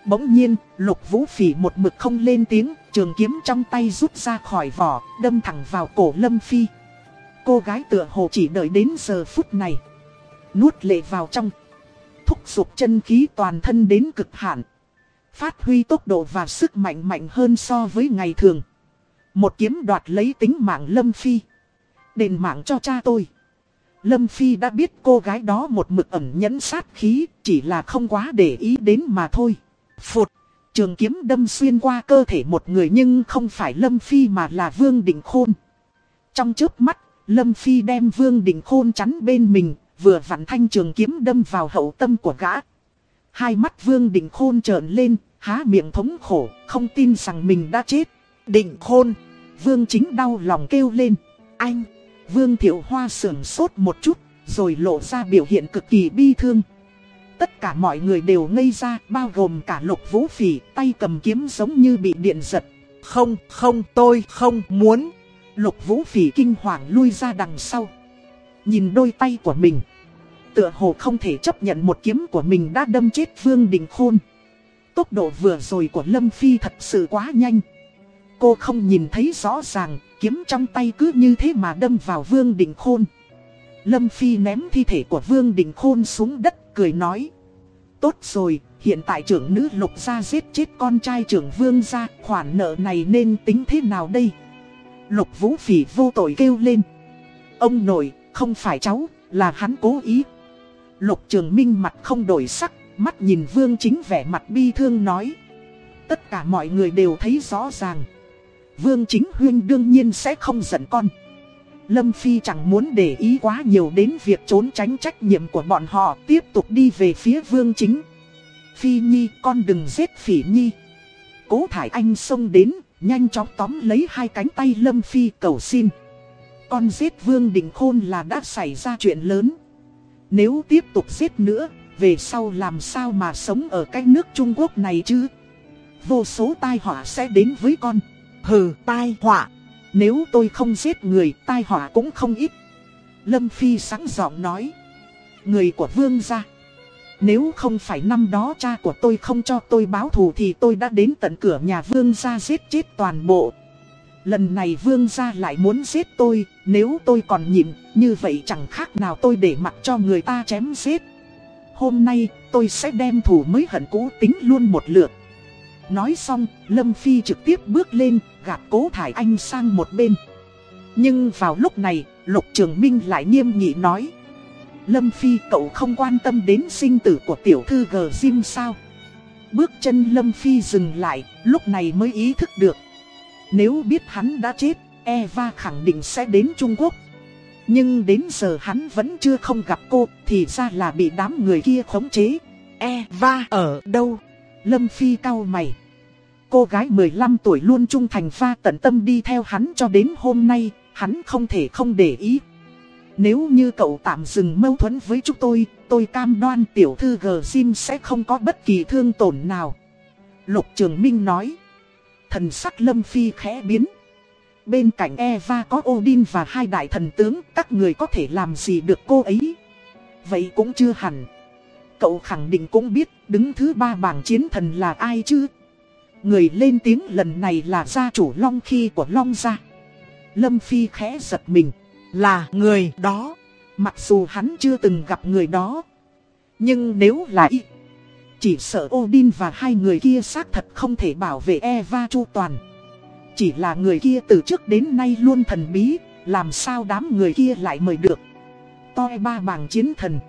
Bỗng nhiên, lục vũ phỉ một mực không lên tiếng, trường kiếm trong tay rút ra khỏi vỏ, đâm thẳng vào cổ Lâm Phi. Cô gái tựa hồ chỉ đợi đến giờ phút này. Nuốt lệ vào trong. Thúc giục chân khí toàn thân đến cực hạn. Phát huy tốc độ và sức mạnh mạnh hơn so với ngày thường. Một kiếm đoạt lấy tính mạng Lâm Phi. Đền mạng cho cha tôi. Lâm Phi đã biết cô gái đó một mực ẩn nhẫn sát khí, chỉ là không quá để ý đến mà thôi. Phụt, trường kiếm đâm xuyên qua cơ thể một người nhưng không phải Lâm Phi mà là Vương Đình Khôn. Trong trước mắt, Lâm Phi đem Vương Đình Khôn chắn bên mình, vừa vặn thanh trường kiếm đâm vào hậu tâm của gã. Hai mắt Vương Đình Khôn trợn lên, há miệng thống khổ, không tin rằng mình đã chết. Định Khôn, Vương chính đau lòng kêu lên. Anh, Vương Thiệu Hoa sườn sốt một chút, rồi lộ ra biểu hiện cực kỳ bi thương. Tất cả mọi người đều ngây ra, bao gồm cả lục vũ phỉ, tay cầm kiếm giống như bị điện giật. Không, không, tôi không muốn. Lục vũ phỉ kinh hoàng lui ra đằng sau. Nhìn đôi tay của mình. Tựa hồ không thể chấp nhận một kiếm của mình đã đâm chết Vương Đình Khôn. Tốc độ vừa rồi của Lâm Phi thật sự quá nhanh. Cô không nhìn thấy rõ ràng, kiếm trong tay cứ như thế mà đâm vào Vương Đình Khôn. Lâm Phi ném thi thể của Vương Đình Khôn xuống đất, cười nói. Tốt rồi, hiện tại trưởng nữ lục gia giết chết con trai trưởng Vương gia, khoản nợ này nên tính thế nào đây? Lục Vũ Phỉ vô tội kêu lên. Ông nội, không phải cháu, là hắn cố ý. Lục Trường Minh mặt không đổi sắc, mắt nhìn Vương Chính vẻ mặt bi thương nói. Tất cả mọi người đều thấy rõ ràng. Vương Chính Huyên đương nhiên sẽ không giận con. Lâm Phi chẳng muốn để ý quá nhiều đến việc trốn tránh trách nhiệm của bọn họ tiếp tục đi về phía Vương Chính. Phi Nhi con đừng giết Phỉ Nhi. Cố Thải Anh xông đến, nhanh chóng tóm lấy hai cánh tay Lâm Phi cầu xin. Con giết Vương Đình Khôn là đã xảy ra chuyện lớn. Nếu tiếp tục giết nữa, về sau làm sao mà sống ở cái nước Trung Quốc này chứ? Vô số tai họa sẽ đến với con. Hừ, tai họa. Nếu tôi không giết người, tai họa cũng không ít. Lâm Phi sáng giọng nói. Người của vương gia. Nếu không phải năm đó cha của tôi không cho tôi báo thù thì tôi đã đến tận cửa nhà vương gia giết chết toàn bộ. Lần này vương gia lại muốn giết tôi, nếu tôi còn nhịn, như vậy chẳng khác nào tôi để mặc cho người ta chém giết. Hôm nay, tôi sẽ đem thủ mới hận cũ tính luôn một lượt. Nói xong, Lâm Phi trực tiếp bước lên, gạt cố thải anh sang một bên. Nhưng vào lúc này, Lục Trường Minh lại nghiêm nghị nói. Lâm Phi cậu không quan tâm đến sinh tử của tiểu thư G. Jim sao? Bước chân Lâm Phi dừng lại, lúc này mới ý thức được. Nếu biết hắn đã chết, Eva khẳng định sẽ đến Trung Quốc. Nhưng đến giờ hắn vẫn chưa không gặp cô, thì ra là bị đám người kia khống chế. Eva ở đâu? Lâm Phi cao mày. Cô gái 15 tuổi luôn trung thành pha tận tâm đi theo hắn cho đến hôm nay, hắn không thể không để ý. Nếu như cậu tạm dừng mâu thuẫn với chúng tôi, tôi cam đoan tiểu thư G Sim sẽ không có bất kỳ thương tổn nào. Lục Trường Minh nói. Thần sắc Lâm Phi khẽ biến. Bên cạnh Eva có Odin và hai đại thần tướng, các người có thể làm gì được cô ấy. Vậy cũng chưa hẳn. Cậu khẳng định cũng biết đứng thứ ba bảng chiến thần là ai chứ. Người lên tiếng lần này là gia chủ Long Khi của Long Gia. Lâm Phi khẽ giật mình. Là người đó. Mặc dù hắn chưa từng gặp người đó. Nhưng nếu là y, chỉ sợ Odin và hai người kia xác thật không thể bảo vệ Eva chu toàn. Chỉ là người kia từ trước đến nay luôn thần bí, làm sao đám người kia lại mời được. Toi ba bảng chiến thần.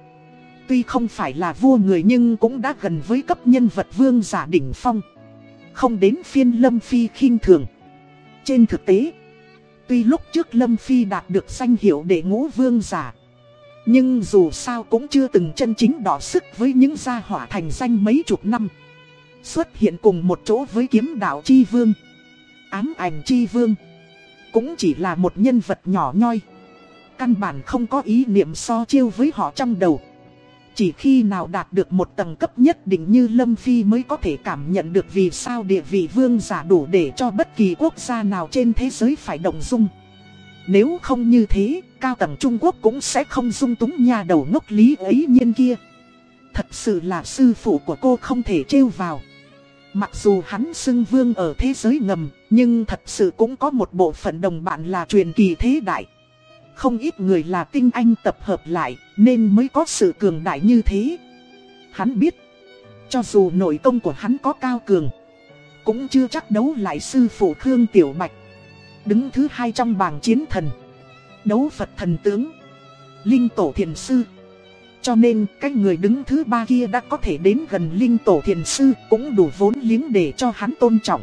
Tuy không phải là vua người nhưng cũng đã gần với cấp nhân vật vương giả đỉnh phong. Không đến phiên Lâm Phi khinh thường. Trên thực tế, tuy lúc trước Lâm Phi đạt được danh hiệu để ngũ vương giả. Nhưng dù sao cũng chưa từng chân chính đỏ sức với những gia hỏa thành danh mấy chục năm. Xuất hiện cùng một chỗ với kiếm đạo chi vương. Ám ảnh chi vương. Cũng chỉ là một nhân vật nhỏ nhoi. Căn bản không có ý niệm so chiêu với họ trong đầu. Chỉ khi nào đạt được một tầng cấp nhất định như Lâm Phi mới có thể cảm nhận được vì sao địa vị vương giả đủ để cho bất kỳ quốc gia nào trên thế giới phải động dung. Nếu không như thế, cao tầng Trung Quốc cũng sẽ không dung túng nhà đầu ngốc lý ấy nhiên kia. Thật sự là sư phụ của cô không thể trêu vào. Mặc dù hắn xưng vương ở thế giới ngầm, nhưng thật sự cũng có một bộ phận đồng bạn là truyền kỳ thế đại. Không ít người là tinh anh tập hợp lại, nên mới có sự cường đại như thế. Hắn biết, cho dù nội công của hắn có cao cường, cũng chưa chắc đấu lại sư phụ Khương Tiểu Bạch. Đứng thứ hai trong bảng chiến thần, đấu Phật thần tướng, Linh Tổ Thiền Sư. Cho nên cái người đứng thứ ba kia đã có thể đến gần Linh Tổ Thiền Sư cũng đủ vốn liếng để cho hắn tôn trọng.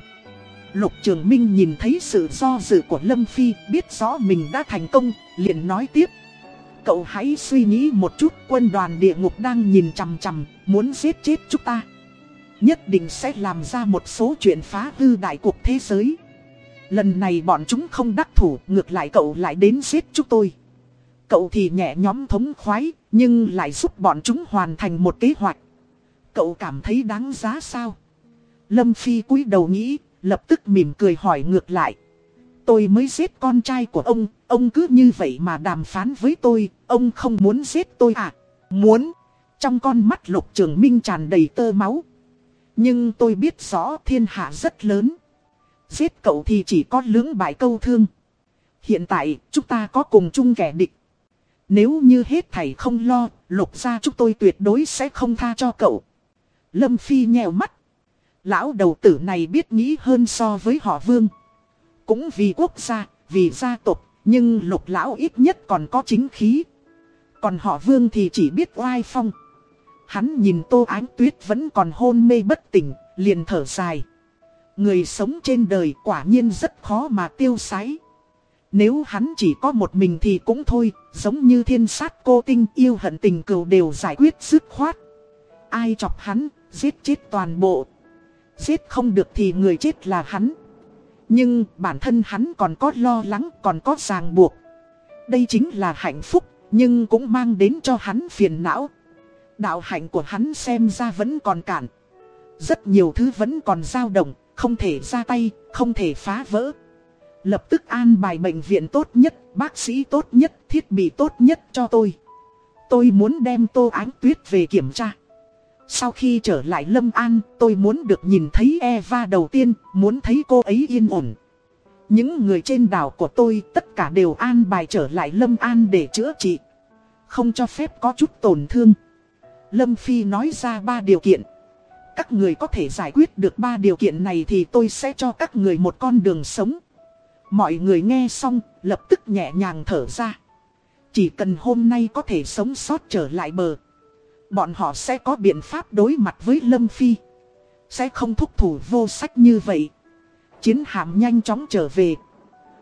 Lục Trường Minh nhìn thấy sự do dự của Lâm Phi biết rõ mình đã thành công, liền nói tiếp. Cậu hãy suy nghĩ một chút quân đoàn địa ngục đang nhìn chằm chằm, muốn giết chết chúng ta. Nhất định sẽ làm ra một số chuyện phá hư đại cuộc thế giới. Lần này bọn chúng không đắc thủ, ngược lại cậu lại đến giết chúng tôi. Cậu thì nhẹ nhóm thống khoái, nhưng lại giúp bọn chúng hoàn thành một kế hoạch. Cậu cảm thấy đáng giá sao? Lâm Phi cúi đầu nghĩ, lập tức mỉm cười hỏi ngược lại. Tôi mới giết con trai của ông, ông cứ như vậy mà đàm phán với tôi, ông không muốn giết tôi à? Muốn. Trong con mắt lục trường minh tràn đầy tơ máu. Nhưng tôi biết rõ thiên hạ rất lớn. Giết cậu thì chỉ có lưỡng bại câu thương. Hiện tại, chúng ta có cùng chung kẻ địch. Nếu như hết thầy không lo, lục ra chúng tôi tuyệt đối sẽ không tha cho cậu. Lâm Phi nhèo mắt. Lão đầu tử này biết nghĩ hơn so với họ vương. Cũng vì quốc gia, vì gia tộc, nhưng lục lão ít nhất còn có chính khí. Còn họ vương thì chỉ biết oai phong. Hắn nhìn tô ánh tuyết vẫn còn hôn mê bất tỉnh, liền thở dài. Người sống trên đời quả nhiên rất khó mà tiêu sái. Nếu hắn chỉ có một mình thì cũng thôi, giống như thiên sát cô tinh yêu hận tình cừu đều giải quyết dứt khoát. Ai chọc hắn, giết chết toàn bộ. Giết không được thì người chết là hắn. Nhưng bản thân hắn còn có lo lắng, còn có ràng buộc. Đây chính là hạnh phúc, nhưng cũng mang đến cho hắn phiền não. Đạo hạnh của hắn xem ra vẫn còn cản. Rất nhiều thứ vẫn còn dao động, không thể ra tay, không thể phá vỡ. Lập tức an bài bệnh viện tốt nhất, bác sĩ tốt nhất, thiết bị tốt nhất cho tôi. Tôi muốn đem tô ánh tuyết về kiểm tra. Sau khi trở lại Lâm An, tôi muốn được nhìn thấy Eva đầu tiên, muốn thấy cô ấy yên ổn. Những người trên đảo của tôi tất cả đều an bài trở lại Lâm An để chữa trị. Không cho phép có chút tổn thương. Lâm Phi nói ra ba điều kiện. Các người có thể giải quyết được ba điều kiện này thì tôi sẽ cho các người một con đường sống. Mọi người nghe xong, lập tức nhẹ nhàng thở ra. Chỉ cần hôm nay có thể sống sót trở lại bờ. Bọn họ sẽ có biện pháp đối mặt với Lâm Phi. Sẽ không thúc thủ vô sách như vậy. Chiến hạm nhanh chóng trở về.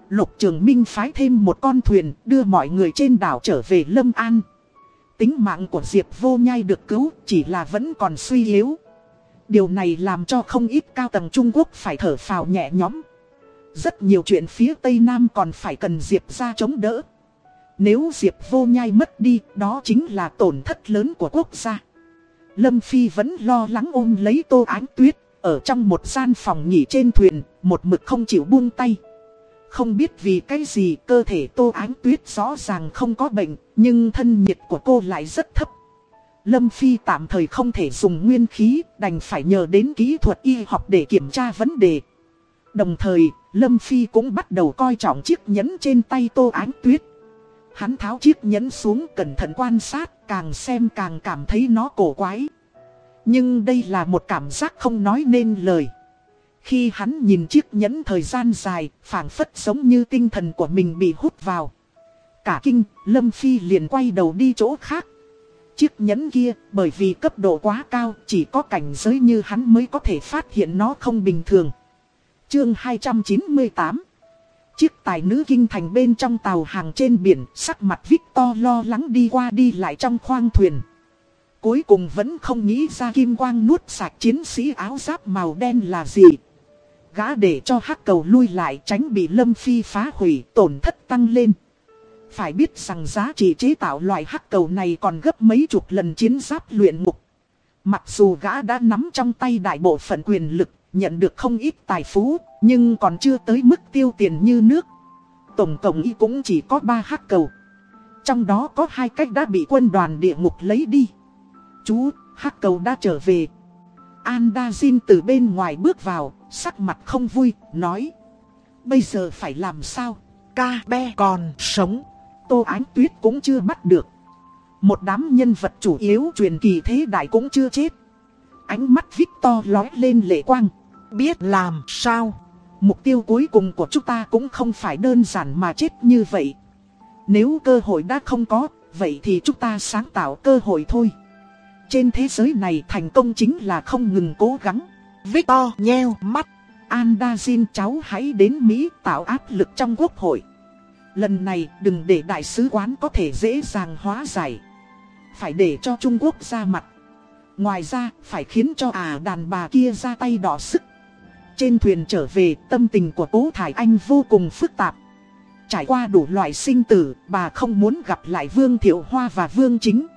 Lục Trường Minh phái thêm một con thuyền đưa mọi người trên đảo trở về Lâm An. Tính mạng của Diệp Vô Nhai được cứu chỉ là vẫn còn suy yếu. Điều này làm cho không ít cao tầng Trung Quốc phải thở phào nhẹ nhõm. Rất nhiều chuyện phía Tây Nam còn phải cần Diệp ra chống đỡ. Nếu Diệp vô nhai mất đi, đó chính là tổn thất lớn của quốc gia. Lâm Phi vẫn lo lắng ôm lấy tô ánh tuyết, ở trong một gian phòng nghỉ trên thuyền, một mực không chịu buông tay. Không biết vì cái gì cơ thể tô ánh tuyết rõ ràng không có bệnh, nhưng thân nhiệt của cô lại rất thấp. Lâm Phi tạm thời không thể dùng nguyên khí, đành phải nhờ đến kỹ thuật y học để kiểm tra vấn đề. Đồng thời, Lâm Phi cũng bắt đầu coi trọng chiếc nhẫn trên tay Tô Ánh Tuyết. Hắn tháo chiếc nhẫn xuống cẩn thận quan sát, càng xem càng cảm thấy nó cổ quái. Nhưng đây là một cảm giác không nói nên lời. Khi hắn nhìn chiếc nhẫn thời gian dài, phảng phất giống như tinh thần của mình bị hút vào. Cả kinh, Lâm Phi liền quay đầu đi chỗ khác. Chiếc nhẫn kia, bởi vì cấp độ quá cao, chỉ có cảnh giới như hắn mới có thể phát hiện nó không bình thường. Chương 298 Chiếc tài nữ kinh thành bên trong tàu hàng trên biển, sắc mặt Victor lo lắng đi qua đi lại trong khoang thuyền. Cuối cùng vẫn không nghĩ ra kim quang nuốt sạch chiến sĩ áo giáp màu đen là gì. Gã để cho hắc cầu lui lại tránh bị Lâm Phi phá hủy tổn thất tăng lên. Phải biết rằng giá trị chế tạo loại hắc cầu này còn gấp mấy chục lần chiến giáp luyện ngục. Mặc dù gã đã nắm trong tay đại bộ phận quyền lực, nhận được không ít tài phú, nhưng còn chưa tới mức tiêu tiền như nước. Tổng cộng y cũng chỉ có 3 hắc cầu. Trong đó có hai cách đã bị quân đoàn địa ngục lấy đi. Chú, hắc cầu đã trở về. Andazin từ bên ngoài bước vào, sắc mặt không vui, nói. Bây giờ phải làm sao? Ca be còn sống. Tô Ánh Tuyết cũng chưa bắt được. Một đám nhân vật chủ yếu truyền kỳ thế đại cũng chưa chết. Ánh mắt Victor lói lên lệ quang. Biết làm sao? Mục tiêu cuối cùng của chúng ta cũng không phải đơn giản mà chết như vậy. Nếu cơ hội đã không có, vậy thì chúng ta sáng tạo cơ hội thôi. Trên thế giới này thành công chính là không ngừng cố gắng. Victor nheo mắt. Andazin cháu hãy đến Mỹ tạo áp lực trong quốc hội. Lần này đừng để đại sứ quán có thể dễ dàng hóa giải. Phải để cho Trung Quốc ra mặt. Ngoài ra phải khiến cho à đàn bà kia ra tay đỏ sức. Trên thuyền trở về tâm tình của cố Thải Anh vô cùng phức tạp. Trải qua đủ loại sinh tử, bà không muốn gặp lại Vương Thiệu Hoa và Vương Chính.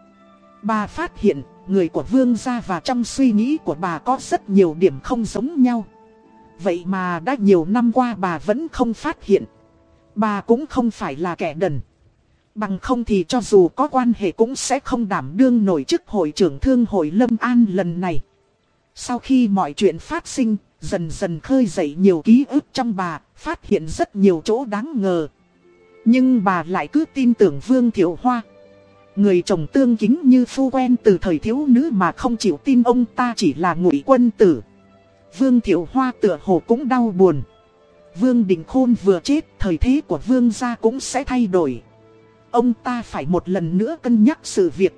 Bà phát hiện, người của Vương gia và trong suy nghĩ của bà có rất nhiều điểm không giống nhau. Vậy mà đã nhiều năm qua bà vẫn không phát hiện. Bà cũng không phải là kẻ đần. Bằng không thì cho dù có quan hệ cũng sẽ không đảm đương nổi chức hội trưởng thương hội Lâm An lần này. Sau khi mọi chuyện phát sinh, dần dần khơi dậy nhiều ký ức trong bà, phát hiện rất nhiều chỗ đáng ngờ. Nhưng bà lại cứ tin tưởng Vương Thiệu Hoa. Người chồng tương kính như phu quen từ thời thiếu nữ mà không chịu tin ông ta chỉ là ngụy quân tử. Vương Thiệu Hoa tựa hồ cũng đau buồn. Vương Đình Khôn vừa chết, thời thế của Vương gia cũng sẽ thay đổi. Ông ta phải một lần nữa cân nhắc sự việc.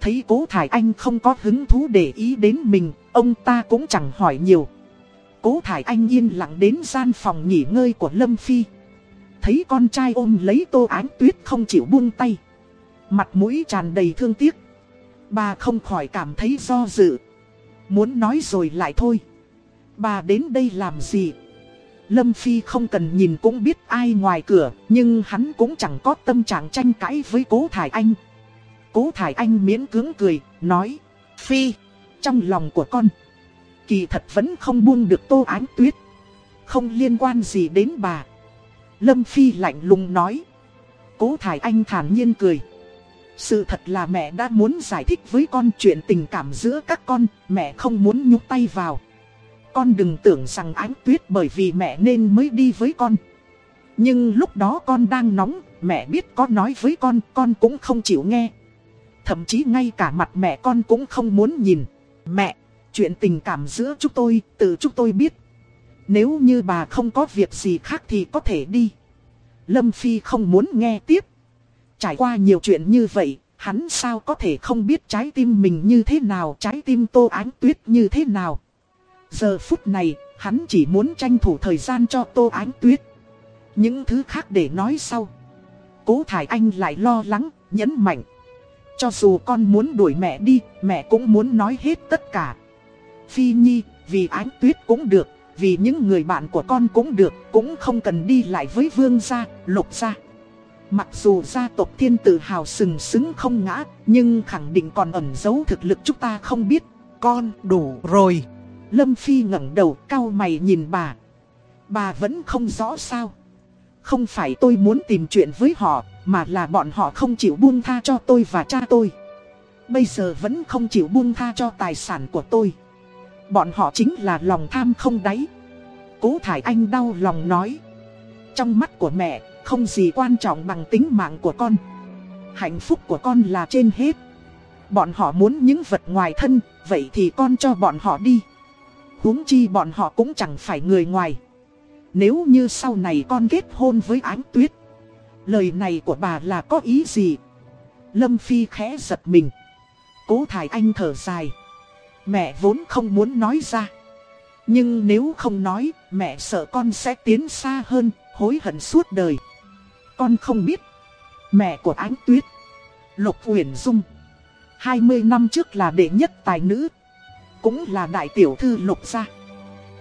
Thấy cố Thải Anh không có hứng thú để ý đến mình, ông ta cũng chẳng hỏi nhiều. Cố Thải Anh yên lặng đến gian phòng nghỉ ngơi của Lâm Phi. Thấy con trai ôm lấy tô ánh tuyết không chịu buông tay. Mặt mũi tràn đầy thương tiếc. Bà không khỏi cảm thấy do dự. Muốn nói rồi lại thôi. Bà đến đây làm gì? Lâm Phi không cần nhìn cũng biết ai ngoài cửa, nhưng hắn cũng chẳng có tâm trạng tranh cãi với Cố Thải Anh. Cố Thải Anh miễn cưỡng cười, nói, Phi, trong lòng của con, kỳ thật vẫn không buông được tô ánh tuyết. Không liên quan gì đến bà. Lâm Phi lạnh lùng nói. Cố Thải Anh thản nhiên cười. Sự thật là mẹ đã muốn giải thích với con chuyện tình cảm giữa các con, mẹ không muốn nhúc tay vào. Con đừng tưởng rằng ánh tuyết bởi vì mẹ nên mới đi với con. Nhưng lúc đó con đang nóng, mẹ biết có nói với con, con cũng không chịu nghe. Thậm chí ngay cả mặt mẹ con cũng không muốn nhìn. Mẹ, chuyện tình cảm giữa chúng tôi, tự chúng tôi biết. Nếu như bà không có việc gì khác thì có thể đi. Lâm Phi không muốn nghe tiếp. Trải qua nhiều chuyện như vậy, hắn sao có thể không biết trái tim mình như thế nào, trái tim tô ánh tuyết như thế nào. Giờ phút này, hắn chỉ muốn tranh thủ thời gian cho Tô Ánh Tuyết. Những thứ khác để nói sau. Cố Thải Anh lại lo lắng, nhấn mạnh. Cho dù con muốn đuổi mẹ đi, mẹ cũng muốn nói hết tất cả. Phi Nhi, vì Ánh Tuyết cũng được, vì những người bạn của con cũng được, cũng không cần đi lại với Vương gia, Lục gia. Mặc dù gia tộc thiên tử hào sừng sững không ngã, nhưng khẳng định còn ẩn giấu thực lực chúng ta không biết. Con đủ rồi. Lâm Phi ngẩng đầu cao mày nhìn bà. Bà vẫn không rõ sao. Không phải tôi muốn tìm chuyện với họ, mà là bọn họ không chịu buông tha cho tôi và cha tôi. Bây giờ vẫn không chịu buông tha cho tài sản của tôi. Bọn họ chính là lòng tham không đáy. Cố Thải Anh đau lòng nói. Trong mắt của mẹ, không gì quan trọng bằng tính mạng của con. Hạnh phúc của con là trên hết. Bọn họ muốn những vật ngoài thân, vậy thì con cho bọn họ đi. huống chi bọn họ cũng chẳng phải người ngoài. Nếu như sau này con kết hôn với ánh tuyết Lời này của bà là có ý gì Lâm Phi khẽ giật mình Cố thải anh thở dài Mẹ vốn không muốn nói ra. Nhưng nếu không nói, Mẹ sợ con sẽ tiến xa hơn, Hối hận suốt đời. Con không biết. Mẹ của ánh tuyết. Lục Uyển Dung. 20 năm trước là đệ nhất tài nữ. Cũng là đại tiểu thư lục gia.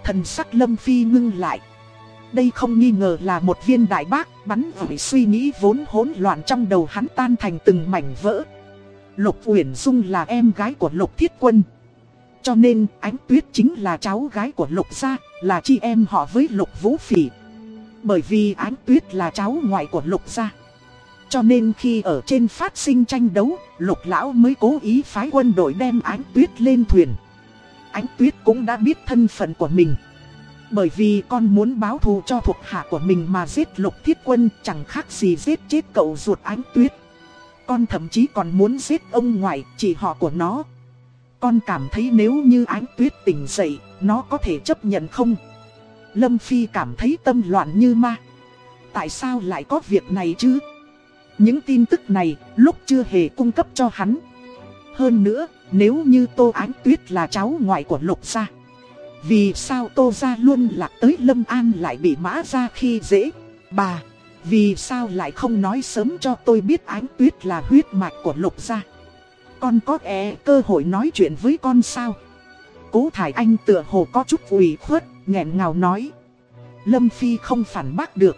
Thần sắc Lâm Phi ngưng lại. Đây không nghi ngờ là một viên đại bác, bắn vội suy nghĩ vốn hỗn loạn trong đầu hắn tan thành từng mảnh vỡ. Lục Uyển Dung là em gái của Lục Thiết Quân. Cho nên Ánh Tuyết chính là cháu gái của Lục Gia, là chị em họ với Lục Vũ Phỉ. Bởi vì Ánh Tuyết là cháu ngoại của Lục Gia. Cho nên khi ở trên phát sinh tranh đấu, Lục Lão mới cố ý phái quân đội đem Ánh Tuyết lên thuyền. Ánh Tuyết cũng đã biết thân phận của mình. Bởi vì con muốn báo thù cho thuộc hạ của mình mà giết lục thiết quân chẳng khác gì giết chết cậu ruột ánh tuyết. Con thậm chí còn muốn giết ông ngoại, chị họ của nó. Con cảm thấy nếu như ánh tuyết tỉnh dậy, nó có thể chấp nhận không? Lâm Phi cảm thấy tâm loạn như ma. Tại sao lại có việc này chứ? Những tin tức này lúc chưa hề cung cấp cho hắn. Hơn nữa, nếu như Tô Ánh Tuyết là cháu ngoại của Lục Gia vì sao Tô Gia luôn lạc tới Lâm An lại bị mã ra khi dễ? Bà, vì sao lại không nói sớm cho tôi biết ánh tuyết là huyết mạch của Lục Gia? Con có e cơ hội nói chuyện với con sao? Cố Thải Anh tựa hồ có chút ủy khuất, nghẹn ngào nói. Lâm Phi không phản bác được.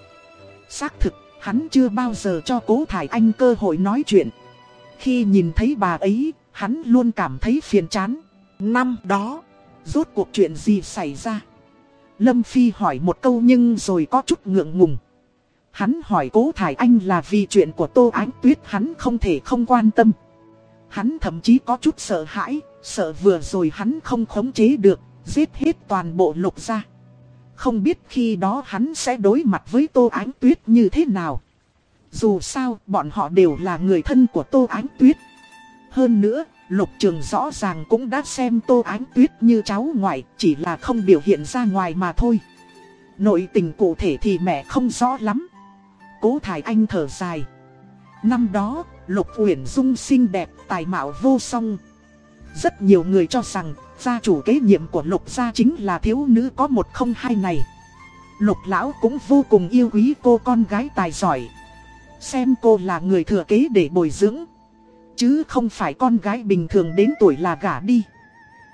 Xác thực, hắn chưa bao giờ cho Cố Thải Anh cơ hội nói chuyện. Khi nhìn thấy bà ấy, hắn luôn cảm thấy phiền chán. Năm đó... Rốt cuộc chuyện gì xảy ra? Lâm Phi hỏi một câu nhưng rồi có chút ngượng ngùng. Hắn hỏi cố thải anh là vì chuyện của Tô Ánh Tuyết hắn không thể không quan tâm. Hắn thậm chí có chút sợ hãi, sợ vừa rồi hắn không khống chế được, giết hết toàn bộ lục ra. Không biết khi đó hắn sẽ đối mặt với Tô Ánh Tuyết như thế nào. Dù sao, bọn họ đều là người thân của Tô Ánh Tuyết. Hơn nữa, Lục Trường rõ ràng cũng đã xem Tô Ánh Tuyết như cháu ngoại, chỉ là không biểu hiện ra ngoài mà thôi. Nội tình cụ thể thì mẹ không rõ lắm. Cố Thải Anh thở dài. Năm đó, Lục Uyển Dung xinh đẹp, tài mạo vô song. Rất nhiều người cho rằng, gia chủ kế nhiệm của Lục gia chính là thiếu nữ có một không hai này. Lục Lão cũng vô cùng yêu quý cô con gái tài giỏi. Xem cô là người thừa kế để bồi dưỡng. Chứ không phải con gái bình thường đến tuổi là gả đi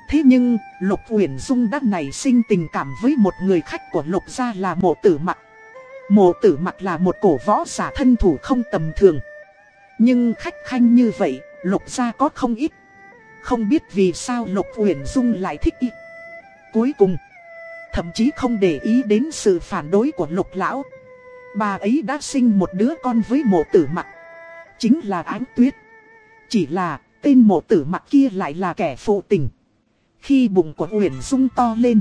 Thế nhưng Lục Uyển Dung đã nảy sinh tình cảm với một người khách của Lục gia là mộ tử mặc Mộ tử mặc là một cổ võ giả thân thủ không tầm thường nhưng khách khanh như vậy Lục gia có không ít Không biết vì sao Lục Uyển Dung lại thích ít Cuối cùng Thậm chí không để ý đến sự phản đối của Lục Lão Bà ấy đã sinh một đứa con với mộ tử mặc Chính là Ánh Tuyết chỉ là, tên mộ tử mặt kia lại là kẻ phụ tình. Khi bụng của Uyển Dung to lên,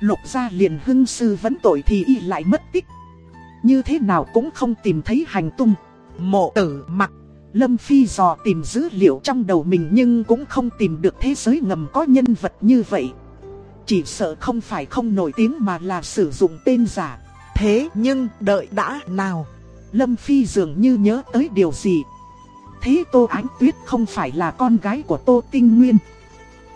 lục gia liền hưng sư vấn tội thì y lại mất tích. Như thế nào cũng không tìm thấy hành tung. Mộ tử mặc Lâm Phi dò tìm dữ liệu trong đầu mình nhưng cũng không tìm được thế giới ngầm có nhân vật như vậy. Chỉ sợ không phải không nổi tiếng mà là sử dụng tên giả. Thế nhưng đợi đã nào. Lâm Phi dường như nhớ tới điều gì Thế Tô Ánh Tuyết không phải là con gái của Tô Tinh Nguyên.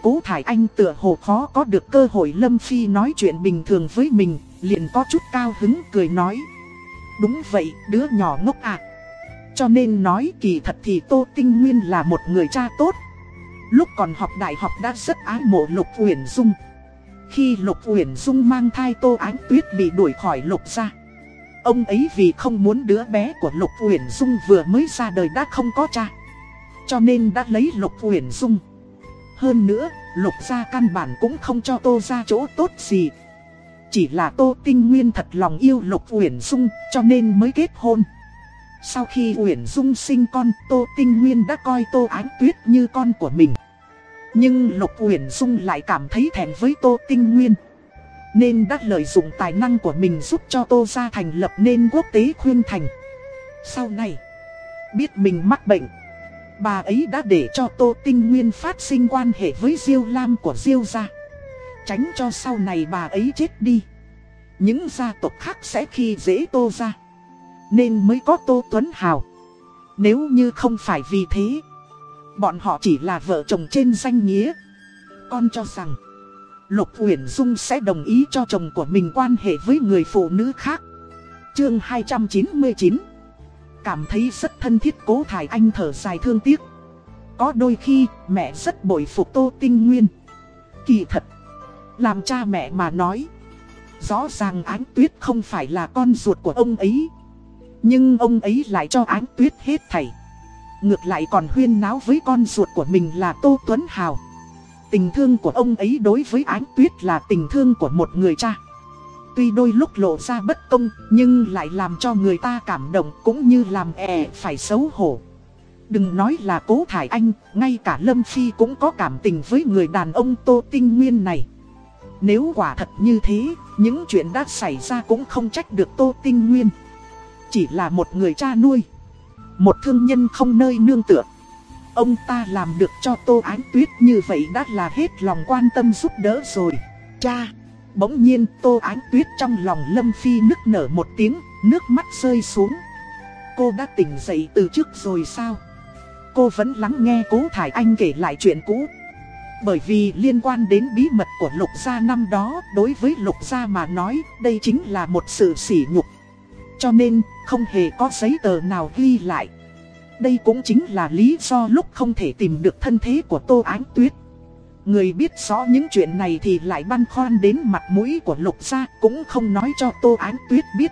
Cố Thải Anh tựa hồ khó có được cơ hội Lâm Phi nói chuyện bình thường với mình, liền có chút cao hứng cười nói. Đúng vậy, đứa nhỏ ngốc à. Cho nên nói kỳ thật thì Tô Tinh Nguyên là một người cha tốt. Lúc còn học đại học đã rất ái mộ Lục Uyển Dung. Khi Lục Uyển Dung mang thai Tô Ánh Tuyết bị đuổi khỏi Lục ra. Ông ấy vì không muốn đứa bé của Lục Uyển Dung vừa mới ra đời đã không có cha Cho nên đã lấy Lục Uyển Dung Hơn nữa, Lục gia căn bản cũng không cho Tô ra chỗ tốt gì Chỉ là Tô Tinh Nguyên thật lòng yêu Lục Uyển Dung cho nên mới kết hôn sau khi Uyển Dung sinh con, Tô Tinh Nguyên đã coi Tô Ánh Tuyết như con của mình. Nhưng Lục Uyển Dung lại cảm thấy thèm với Tô Tinh Nguyên Nên đã lợi dụng tài năng của mình giúp cho Tô Gia thành lập nên quốc tế khuyên thành. Sau này Biết mình mắc bệnh Bà ấy đã để cho Tô Tinh Nguyên phát sinh quan hệ với Diêu Lam của Diêu Gia Tránh cho sau này bà ấy chết đi. Những gia tộc khác sẽ khi dễ Tô Gia. Nên mới có Tô Tuấn Hào. Nếu như không phải vì thế, Bọn họ chỉ là vợ chồng trên danh nghĩa. Con cho rằng, Lục Uyển Dung sẽ đồng ý cho chồng của mình quan hệ với người phụ nữ khác. Chương 299 Cảm thấy rất thân thiết cố thải anh thở dài thương tiếc. Có đôi khi, mẹ rất bội phục Tô Tinh Nguyên. Kỳ thật, Làm cha mẹ mà nói, Rõ ràng ánh tuyết không phải là con ruột của ông ấy. Nhưng ông ấy lại cho ánh tuyết hết thảy. Ngược lại còn huyên náo với con ruột của mình là Tô Tuấn Hào. Tình thương của ông ấy đối với ánh tuyết là tình thương của một người cha. Tuy đôi lúc lộ ra bất công, Nhưng lại làm cho người ta cảm động Cũng như làm ẻ phải xấu hổ. Đừng nói là cố thải anh, Ngay cả Lâm Phi cũng có cảm tình với người đàn ông Tô Tinh Nguyên này. Nếu quả thật như thế, Những chuyện đã xảy ra cũng không trách được Tô Tinh Nguyên. Chỉ là một người cha nuôi. Một thương nhân không nơi nương tựa. Ông ta làm được cho Tô Ánh Tuyết như vậy đã là hết lòng quan tâm giúp đỡ rồi. Cha, Bỗng nhiên Tô Ánh Tuyết trong lòng Lâm Phi nức nở một tiếng, Nước mắt rơi xuống. Cô đã tỉnh dậy từ trước rồi sao? Cô vẫn lắng nghe Cố Thải Anh kể lại chuyện cũ. Bởi vì liên quan đến bí mật của Lục Gia năm đó, Đối với Lục Gia mà nói, Đây chính là một sự sỉ nhục. Cho nên, không hề có giấy tờ nào ghi lại đây cũng chính là lý do lúc không thể tìm được thân thế của Tô Ánh Tuyết. Người biết rõ những chuyện này thì lại băn khoăn đến mặt mũi của Lục Gia, cũng không nói cho Tô Ánh Tuyết biết.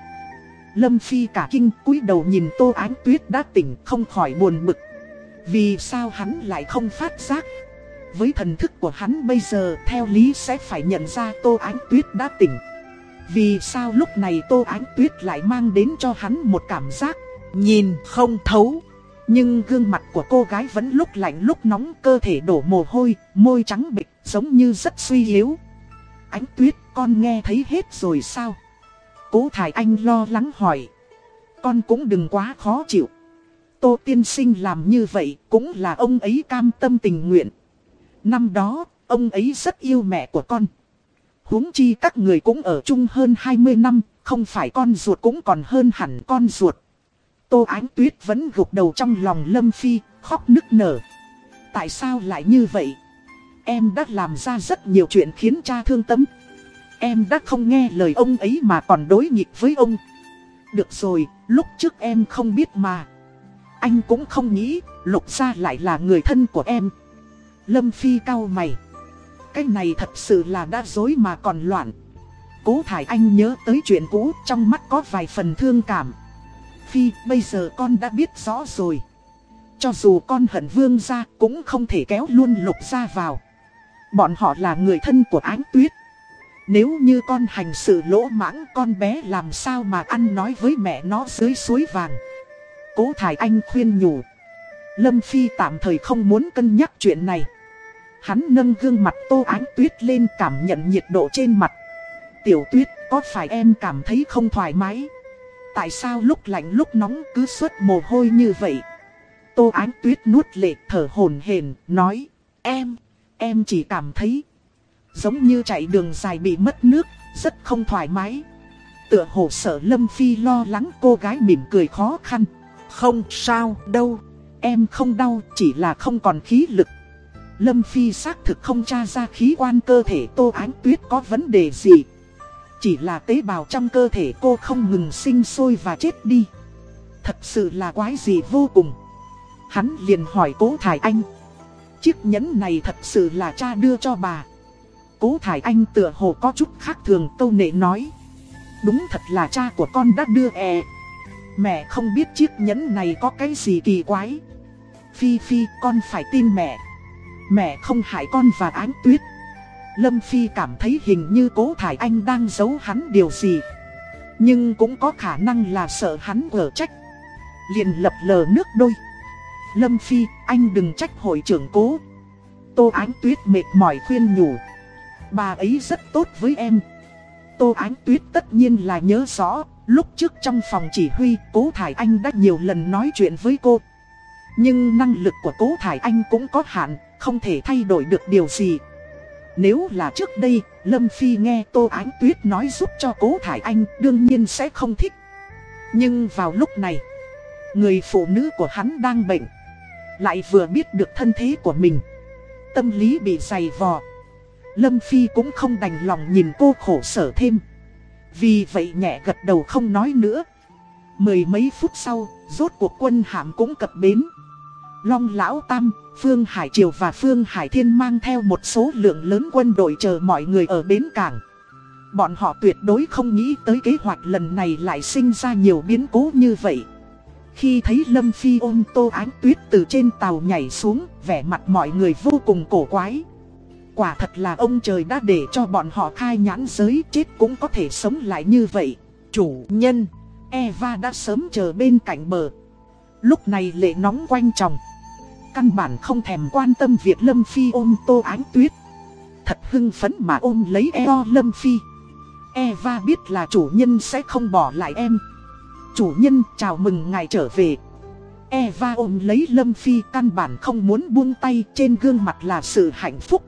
Lâm Phi cả kinh cúi đầu nhìn Tô Ánh Tuyết đã tỉnh không khỏi buồn bực. Vì sao hắn lại không phát giác? Với thần thức của hắn bây giờ, theo lý sẽ phải nhận ra Tô Ánh Tuyết đã tỉnh. Vì sao lúc này Tô Ánh Tuyết lại mang đến cho hắn một cảm giác nhìn không thấu. Nhưng gương mặt của cô gái vẫn lúc lạnh lúc nóng cơ thể đổ mồ hôi, môi trắng bịch giống như rất suy yếu. Ánh tuyết con nghe thấy hết rồi sao? Cố Thải Anh lo lắng hỏi. Con cũng đừng quá khó chịu. Tô tiên sinh làm như vậy cũng là ông ấy cam tâm tình nguyện. Năm đó, ông ấy rất yêu mẹ của con huống chi các người cũng ở chung hơn 20 năm, không phải con ruột cũng còn hơn hẳn con ruột. Tô Ánh Tuyết vẫn gục đầu trong lòng Lâm Phi, khóc nức nở. Tại sao lại như vậy? Em đã làm ra rất nhiều chuyện khiến cha thương tâm. Em đã không nghe lời ông ấy mà còn đối nghịch với ông. Được rồi, lúc trước em không biết mà. Anh cũng không nghĩ, lục ra lại là người thân của em. Lâm Phi cau mày. Cái này thật sự là đã dối mà còn loạn. Cố Thải Anh nhớ tới chuyện cũ trong mắt có vài phần thương cảm. Phi, bây giờ con đã biết rõ rồi. Cho dù con hận vương ra cũng không thể kéo luôn lục ra vào. Bọn họ là người thân của ánh tuyết. Nếu như con hành sự lỗ mãng con bé làm sao mà ăn nói với mẹ nó dưới suối vàng. Cố Thải Anh khuyên nhủ. Lâm Phi tạm thời không muốn cân nhắc chuyện này. Hắn nâng gương mặt tô ánh tuyết lên cảm nhận nhiệt độ trên mặt. Tiểu tuyết có phải em cảm thấy không thoải mái? Tại sao lúc lạnh lúc nóng cứ suốt mồ hôi như vậy? Tô Ánh Tuyết nuốt lệ thở hồn hển nói. Em, em chỉ cảm thấy giống như chạy đường dài bị mất nước, rất không thoải mái. Tựa hồ sợ Lâm Phi lo lắng cô gái mỉm cười khó khăn. Không sao đâu, em không đau chỉ là không còn khí lực. Lâm Phi xác thực không tra ra khí quan cơ thể Tô Ánh Tuyết có vấn đề gì. Chỉ là tế bào trong cơ thể cô không ngừng sinh sôi và chết đi. Thật sự là quái gì vô cùng. Hắn liền hỏi cố Thải Anh. Chiếc nhẫn này thật sự là cha đưa cho bà. Cố Thải Anh tựa hồ có chút khác thường câu nệ nói. Đúng thật là cha của con đã đưa e Mẹ không biết chiếc nhẫn này có cái gì kỳ quái. Phi Phi, con phải tin mẹ. Mẹ không hại con và ánh tuyết. Lâm Phi cảm thấy hình như cố Thải Anh đang giấu hắn điều gì. Nhưng cũng có khả năng là sợ hắn ở trách. Liền lập lờ nước đôi. Lâm Phi, anh đừng trách hội trưởng cố. Tô Ánh Tuyết mệt mỏi khuyên nhủ. Bà ấy rất tốt với em. Tô Ánh Tuyết tất nhiên là nhớ rõ, lúc trước trong phòng chỉ huy, Cố Thải Anh đã nhiều lần nói chuyện với cô. Nhưng năng lực của Cố Thải Anh cũng có hạn, không thể thay đổi được điều gì. Nếu là trước đây, Lâm Phi nghe Tô Ánh Tuyết nói giúp cho Cố Thải Anh đương nhiên sẽ không thích. Nhưng vào lúc này, người phụ nữ của hắn đang bệnh, lại vừa biết được thân thế của mình. Tâm lý bị dày vò. Lâm Phi cũng không đành lòng nhìn cô khổ sở thêm. Vì vậy nhẹ gật đầu không nói nữa. Mười mấy phút sau, rốt cuộc quân hạm cũng cập bến. Long Lão Tam, Phương Hải Triều và Phương Hải Thiên mang theo một số lượng lớn quân đội chờ mọi người ở bến cảng. Bọn họ tuyệt đối không nghĩ tới kế hoạch lần này lại sinh ra nhiều biến cố như vậy. Khi thấy Lâm Phi ôm tô ánh tuyết từ trên tàu nhảy xuống, vẻ mặt mọi người vô cùng cổ quái. Quả thật là ông trời đã để cho bọn họ khai nhãn giới chết cũng có thể sống lại như vậy. Chủ nhân, Eva đã sớm chờ bên cạnh bờ. Lúc này lệ nóng quanh chồng. Căn bản không thèm quan tâm việc Lâm Phi ôm tô ánh tuyết. Thật hưng phấn mà ôm lấy eo Lâm Phi. Eva biết là chủ nhân sẽ không bỏ lại em. Chủ nhân chào mừng ngài trở về. Eva ôm lấy Lâm Phi căn bản không muốn buông tay trên gương mặt là sự hạnh phúc.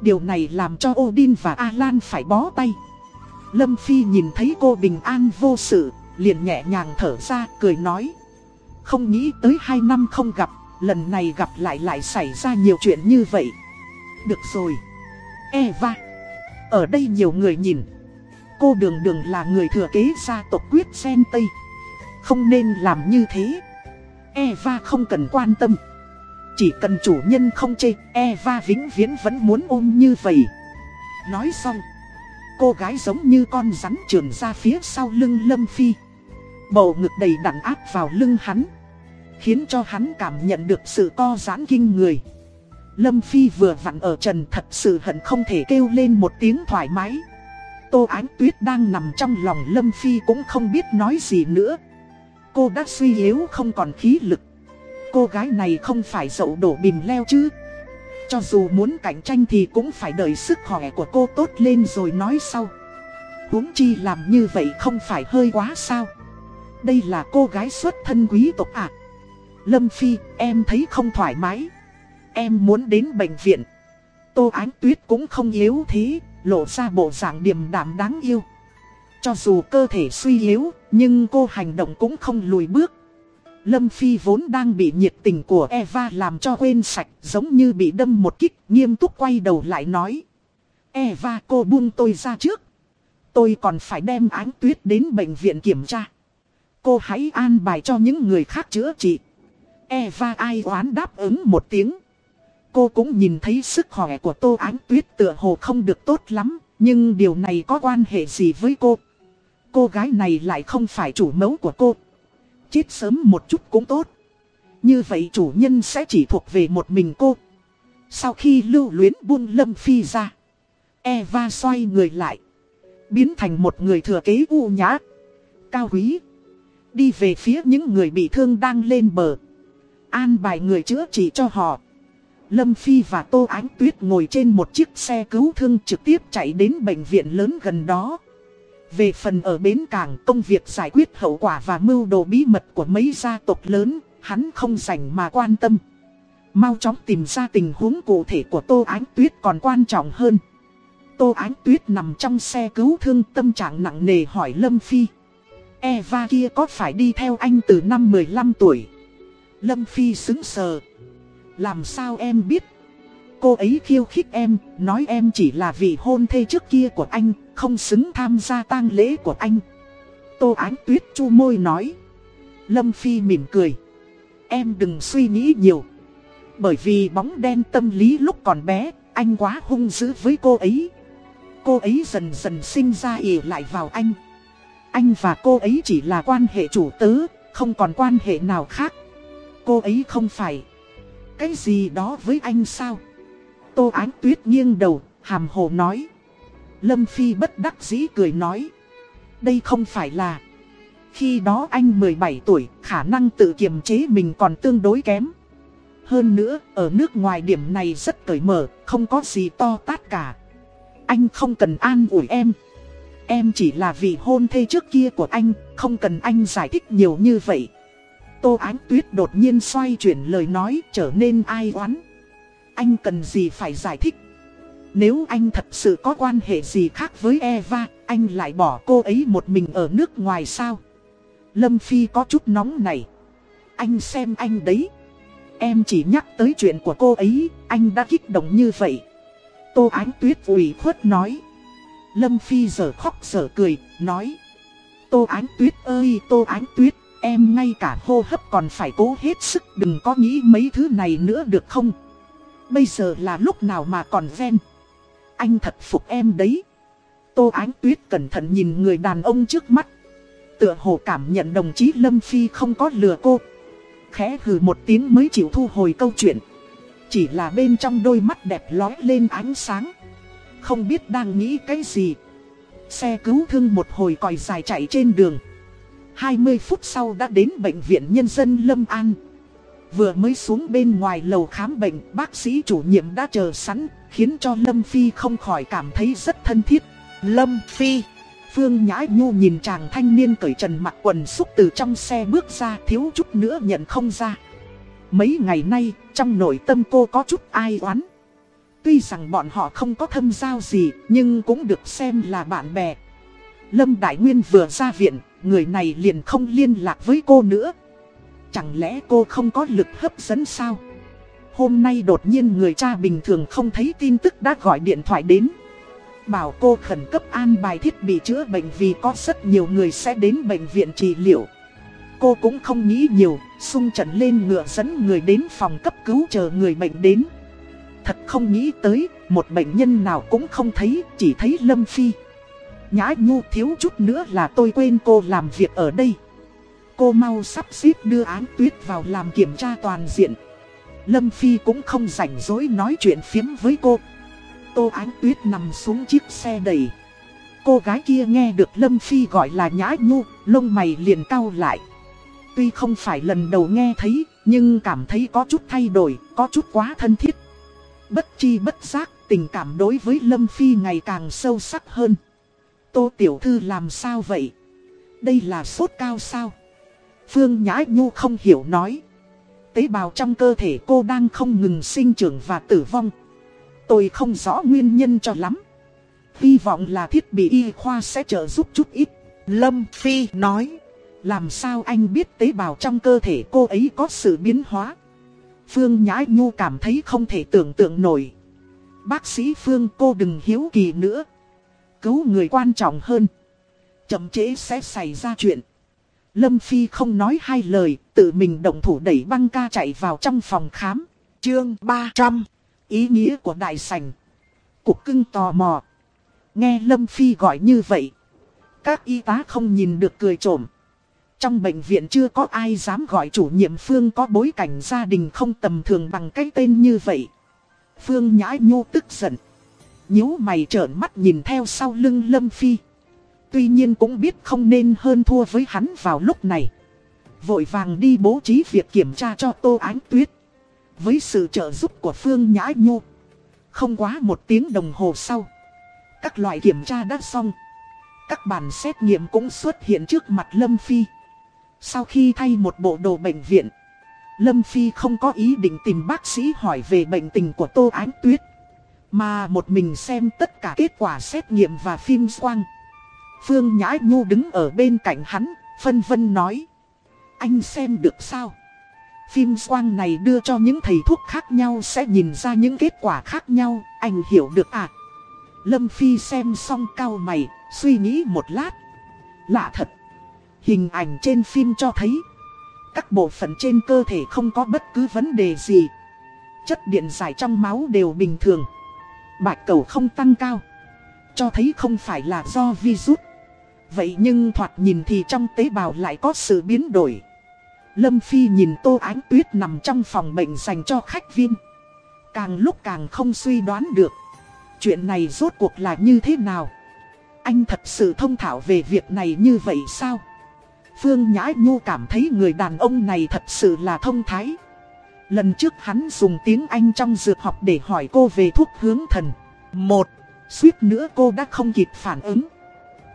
Điều này làm cho Odin và Alan phải bó tay. Lâm Phi nhìn thấy cô bình an vô sự, liền nhẹ nhàng thở ra, cười nói. Không nghĩ tới hai năm không gặp, lần này gặp lại lại xảy ra nhiều chuyện như vậy. Được rồi. Eva. Ở đây nhiều người nhìn. Cô đường đường là người thừa kế gia tộc quyết sen Tây. Không nên làm như thế. Eva không cần quan tâm. Chỉ cần chủ nhân không chê, Eva vĩnh viễn vẫn muốn ôm như vậy. Nói xong, cô gái giống như con rắn trườn ra phía sau lưng Lâm Phi. Bầu ngực đầy đặn áp vào lưng hắn, khiến cho hắn cảm nhận được sự co giãn kinh người. Lâm Phi vừa vặn ở trần thật sự hận không thể kêu lên một tiếng thoải mái. Tô Ánh Tuyết đang nằm trong lòng Lâm Phi cũng không biết nói gì nữa. Cô đã suy yếu không còn khí lực. Cô gái này không phải dậu đổ bìm leo chứ Cho dù muốn cạnh tranh thì cũng phải đợi sức khỏe của cô tốt lên rồi nói sau huống chi làm như vậy không phải hơi quá sao Đây là cô gái xuất thân quý tộc à Lâm Phi, em thấy không thoải mái Em muốn đến bệnh viện Tô Ánh Tuyết cũng không yếu thế, Lộ ra bộ dạng điềm đạm đáng yêu Cho dù cơ thể suy yếu, Nhưng cô hành động cũng không lùi bước Lâm Phi vốn đang bị nhiệt tình của Eva làm cho quên sạch, giống như bị đâm một kích, nghiêm túc quay đầu lại nói. Eva, cô buông tôi ra trước. Tôi còn phải đem ánh tuyết đến bệnh viện kiểm tra. Cô hãy an bài cho những người khác chữa trị. Eva ai oán đáp ứng một tiếng. Cô cũng nhìn thấy sức khỏe của Tô Ánh Tuyết tựa hồ không được tốt lắm, nhưng điều này có quan hệ gì với cô? Cô gái này lại không phải chủ mẫu của cô. Chết sớm một chút cũng tốt. Như vậy chủ nhân sẽ chỉ thuộc về một mình cô. Sau khi lưu luyến buông lâm phi ra. Eva xoay người lại. Biến thành một người thừa kế u nhã. Cao quý. Đi về phía những người bị thương đang lên bờ. An bài người chữa trị cho họ. Lâm Phi và Tô Ánh Tuyết ngồi trên một chiếc xe cứu thương trực tiếp chạy đến bệnh viện lớn gần đó. Về phần ở bến cảng công việc giải quyết hậu quả và mưu đồ bí mật của mấy gia tộc lớn, hắn không dành mà quan tâm. Mau chóng tìm ra tình huống cụ thể của Tô Ánh Tuyết còn quan trọng hơn. Tô Ánh Tuyết nằm trong xe cứu thương tâm trạng nặng nề hỏi Lâm Phi. Eva kia có phải đi theo anh từ năm 15 tuổi? Lâm Phi xứng sờ. Làm sao em biết? Cô ấy khiêu khích em, nói em chỉ là vị hôn thê trước kia của anh, không xứng tham gia tang lễ của anh. Tô Ánh Tuyết chu môi nói. Lâm Phi mỉm cười. Em đừng suy nghĩ nhiều. Bởi vì bóng đen tâm lý lúc còn bé, anh quá hung dữ với cô ấy. Cô ấy dần dần sinh ra ỉ lại vào anh. Anh và cô ấy chỉ là quan hệ chủ tứ, không còn quan hệ nào khác. Cô ấy không phải cái gì đó với anh sao? Tô Ánh Tuyết nghiêng đầu, hàm hồ nói. Lâm Phi bất đắc dĩ cười nói. Đây không phải là... Khi đó anh 17 tuổi, khả năng tự kiềm chế mình còn tương đối kém. Hơn nữa, ở nước ngoài điểm này rất cởi mở, không có gì to tát cả. Anh không cần an ủi em. Em chỉ là vì hôn thê trước kia của anh, không cần anh giải thích nhiều như vậy. Tô Ánh Tuyết đột nhiên xoay chuyển lời nói trở nên ai oán. Anh cần gì phải giải thích. Nếu anh thật sự có quan hệ gì khác với Eva, anh lại bỏ cô ấy một mình ở nước ngoài sao? Lâm Phi có chút nóng này. Anh xem anh đấy. Em chỉ nhắc tới chuyện của cô ấy, anh đã kích động như vậy. Tô Ánh Tuyết ủy khuất nói. Lâm Phi giờ khóc giờ cười, nói. Tô Ánh Tuyết ơi Tô Ánh Tuyết, em ngay cả hô hấp còn phải cố hết sức, đừng có nghĩ mấy thứ này nữa được không? Bây giờ là lúc nào mà còn ven? Anh thật phục em đấy. Tô Ánh Tuyết cẩn thận nhìn người đàn ông trước mắt. Tựa hồ cảm nhận đồng chí Lâm Phi không có lừa cô. Khẽ hừ một tiếng mới chịu thu hồi câu chuyện. Chỉ là bên trong đôi mắt đẹp lói lên ánh sáng. Không biết đang nghĩ cái gì. Xe cứu thương một hồi còi dài chạy trên đường. 20 phút sau đã đến bệnh viện nhân dân Lâm An. Vừa mới xuống bên ngoài lầu khám bệnh, bác sĩ chủ nhiệm đã chờ sẵn, khiến cho Lâm Phi không khỏi cảm thấy rất thân thiết. Lâm Phi Phương Nhã Nhu nhìn chàng thanh niên cởi trần mặc quần xúc từ trong xe bước ra thiếu chút nữa nhận không ra. Mấy ngày nay, trong nội tâm cô có chút ai oán. Tuy rằng bọn họ không có thâm giao gì, nhưng cũng được xem là bạn bè. Lâm Đại Nguyên vừa ra viện, người này liền không liên lạc với cô nữa. Chẳng lẽ cô không có lực hấp dẫn sao? Hôm nay đột nhiên người cha bình thường không thấy tin tức đã gọi điện thoại đến. Bảo cô khẩn cấp an bài thiết bị chữa bệnh vì có rất nhiều người sẽ đến bệnh viện trị liệu. Cô cũng không nghĩ nhiều, sung trận lên ngựa dẫn người đến phòng cấp cứu chờ người bệnh đến. Thật không nghĩ tới, một bệnh nhân nào cũng không thấy, chỉ thấy Lâm Phi. Nhã Nhu thiếu chút nữa là tôi quên cô làm việc ở đây. Cô mau sắp xếp đưa án tuyết vào làm kiểm tra toàn diện. Lâm Phi cũng không rảnh rỗi nói chuyện phiếm với cô. Tô Ánh Tuyết nằm xuống chiếc xe đầy. Cô gái kia nghe được Lâm Phi gọi là Nhã Nhu, lông mày liền cau lại. Tuy không phải lần đầu nghe thấy, nhưng cảm thấy có chút thay đổi, có chút quá thân thiết. Bất chi bất giác, tình cảm đối với Lâm Phi ngày càng sâu sắc hơn. Tô Tiểu Thư làm sao vậy? Đây là sốt cao sao? Phương Nhã Nhu không hiểu nói. Tế bào trong cơ thể cô đang không ngừng sinh trưởng và tử vong. Tôi không rõ nguyên nhân cho lắm. Hy vọng là thiết bị y khoa sẽ trợ giúp chút ít. Lâm Phi nói. Làm sao anh biết tế bào trong cơ thể cô ấy có sự biến hóa? Phương Nhã Nhu cảm thấy không thể tưởng tượng nổi. Bác sĩ Phương, cô đừng hiếu kỳ nữa. Cứu người quan trọng hơn. Chậm chế sẽ xảy ra chuyện. Lâm Phi không nói hai lời, tự mình động thủ đẩy băng ca chạy vào trong phòng khám. Chương 300 Ý nghĩa của đại sảnh. Cục cưng tò mò. Nghe Lâm Phi gọi như vậy. Các y tá không nhìn được cười trộm. Trong bệnh viện chưa có ai dám gọi chủ nhiệm Phương có bối cảnh gia đình không tầm thường bằng cái tên như vậy. Phương nhãi nhô tức giận nhíu mày trợn mắt nhìn theo sau lưng Lâm Phi. Tuy nhiên cũng biết không nên hơn thua với hắn vào lúc này. Vội vàng đi bố trí việc kiểm tra cho Tô Ánh Tuyết. Với sự trợ giúp của Phương Nhã Nhu. Không quá một tiếng đồng hồ sau. Các loại kiểm tra đã xong. Các bản xét nghiệm cũng xuất hiện trước mặt Lâm Phi. Sau khi thay một bộ đồ bệnh viện, Lâm Phi không có ý định tìm bác sĩ hỏi về bệnh tình của Tô Ánh Tuyết. Mà một mình xem tất cả kết quả xét nghiệm và phim quang. Phương Nhã Nhu đứng ở bên cạnh hắn, phân vân nói. Anh xem được sao? Phim quang này đưa cho những thầy thuốc khác nhau sẽ nhìn ra những kết quả khác nhau, anh hiểu được à? Lâm Phi xem xong cao mày, suy nghĩ một lát. Lạ thật. Hình ảnh trên phim cho thấy Các bộ phận trên cơ thể không có bất cứ vấn đề gì Chất điện giải trong máu đều bình thường Bạch cầu không tăng cao. Cho thấy không phải là do virus. Vậy nhưng thoạt nhìn thì trong tế bào lại có sự biến đổi. Lâm Phi nhìn Tô Ánh Tuyết nằm trong phòng bệnh dành cho khách viên. Càng lúc càng không suy đoán được. Chuyện này rốt cuộc là như thế nào? Anh thật sự thông thảo về việc này như vậy sao? Phương Nhã Nhu cảm thấy người đàn ông này thật sự là thông thái. Lần trước hắn dùng tiếng Anh trong dược học để hỏi cô về thuốc hướng thần. Một, suýt nữa cô đã không kịp phản ứng.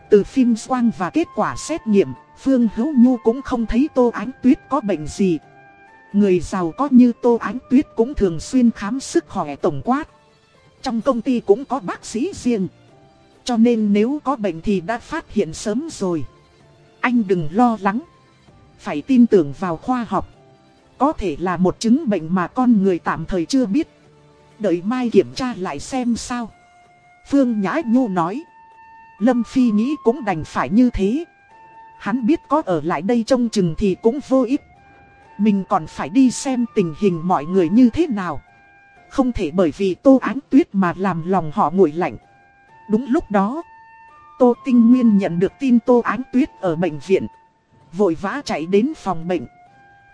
Từ phim quang và kết quả xét nghiệm, Phương Hữu Nhu cũng không thấy Tô Ánh Tuyết có bệnh gì. Người giàu có như Tô Ánh Tuyết cũng thường xuyên khám sức khỏe tổng quát. Trong công ty cũng có bác sĩ riêng. Cho nên nếu có bệnh thì đã phát hiện sớm rồi. Anh đừng lo lắng. Phải tin tưởng vào khoa học. Có thể là một chứng bệnh mà con người tạm thời chưa biết. Đợi mai kiểm tra lại xem sao. Phương Nhã Nhu nói. Lâm Phi nghĩ cũng đành phải như thế. Hắn biết có ở lại đây trông chừng thì cũng vô ích. Mình còn phải đi xem tình hình mọi người như thế nào. Không thể bởi vì Tô Ánh Tuyết mà làm lòng họ nguội lạnh. Đúng lúc đó, Tô Tinh Nguyên nhận được tin Tô Ánh Tuyết ở bệnh viện. Vội vã chạy đến phòng bệnh.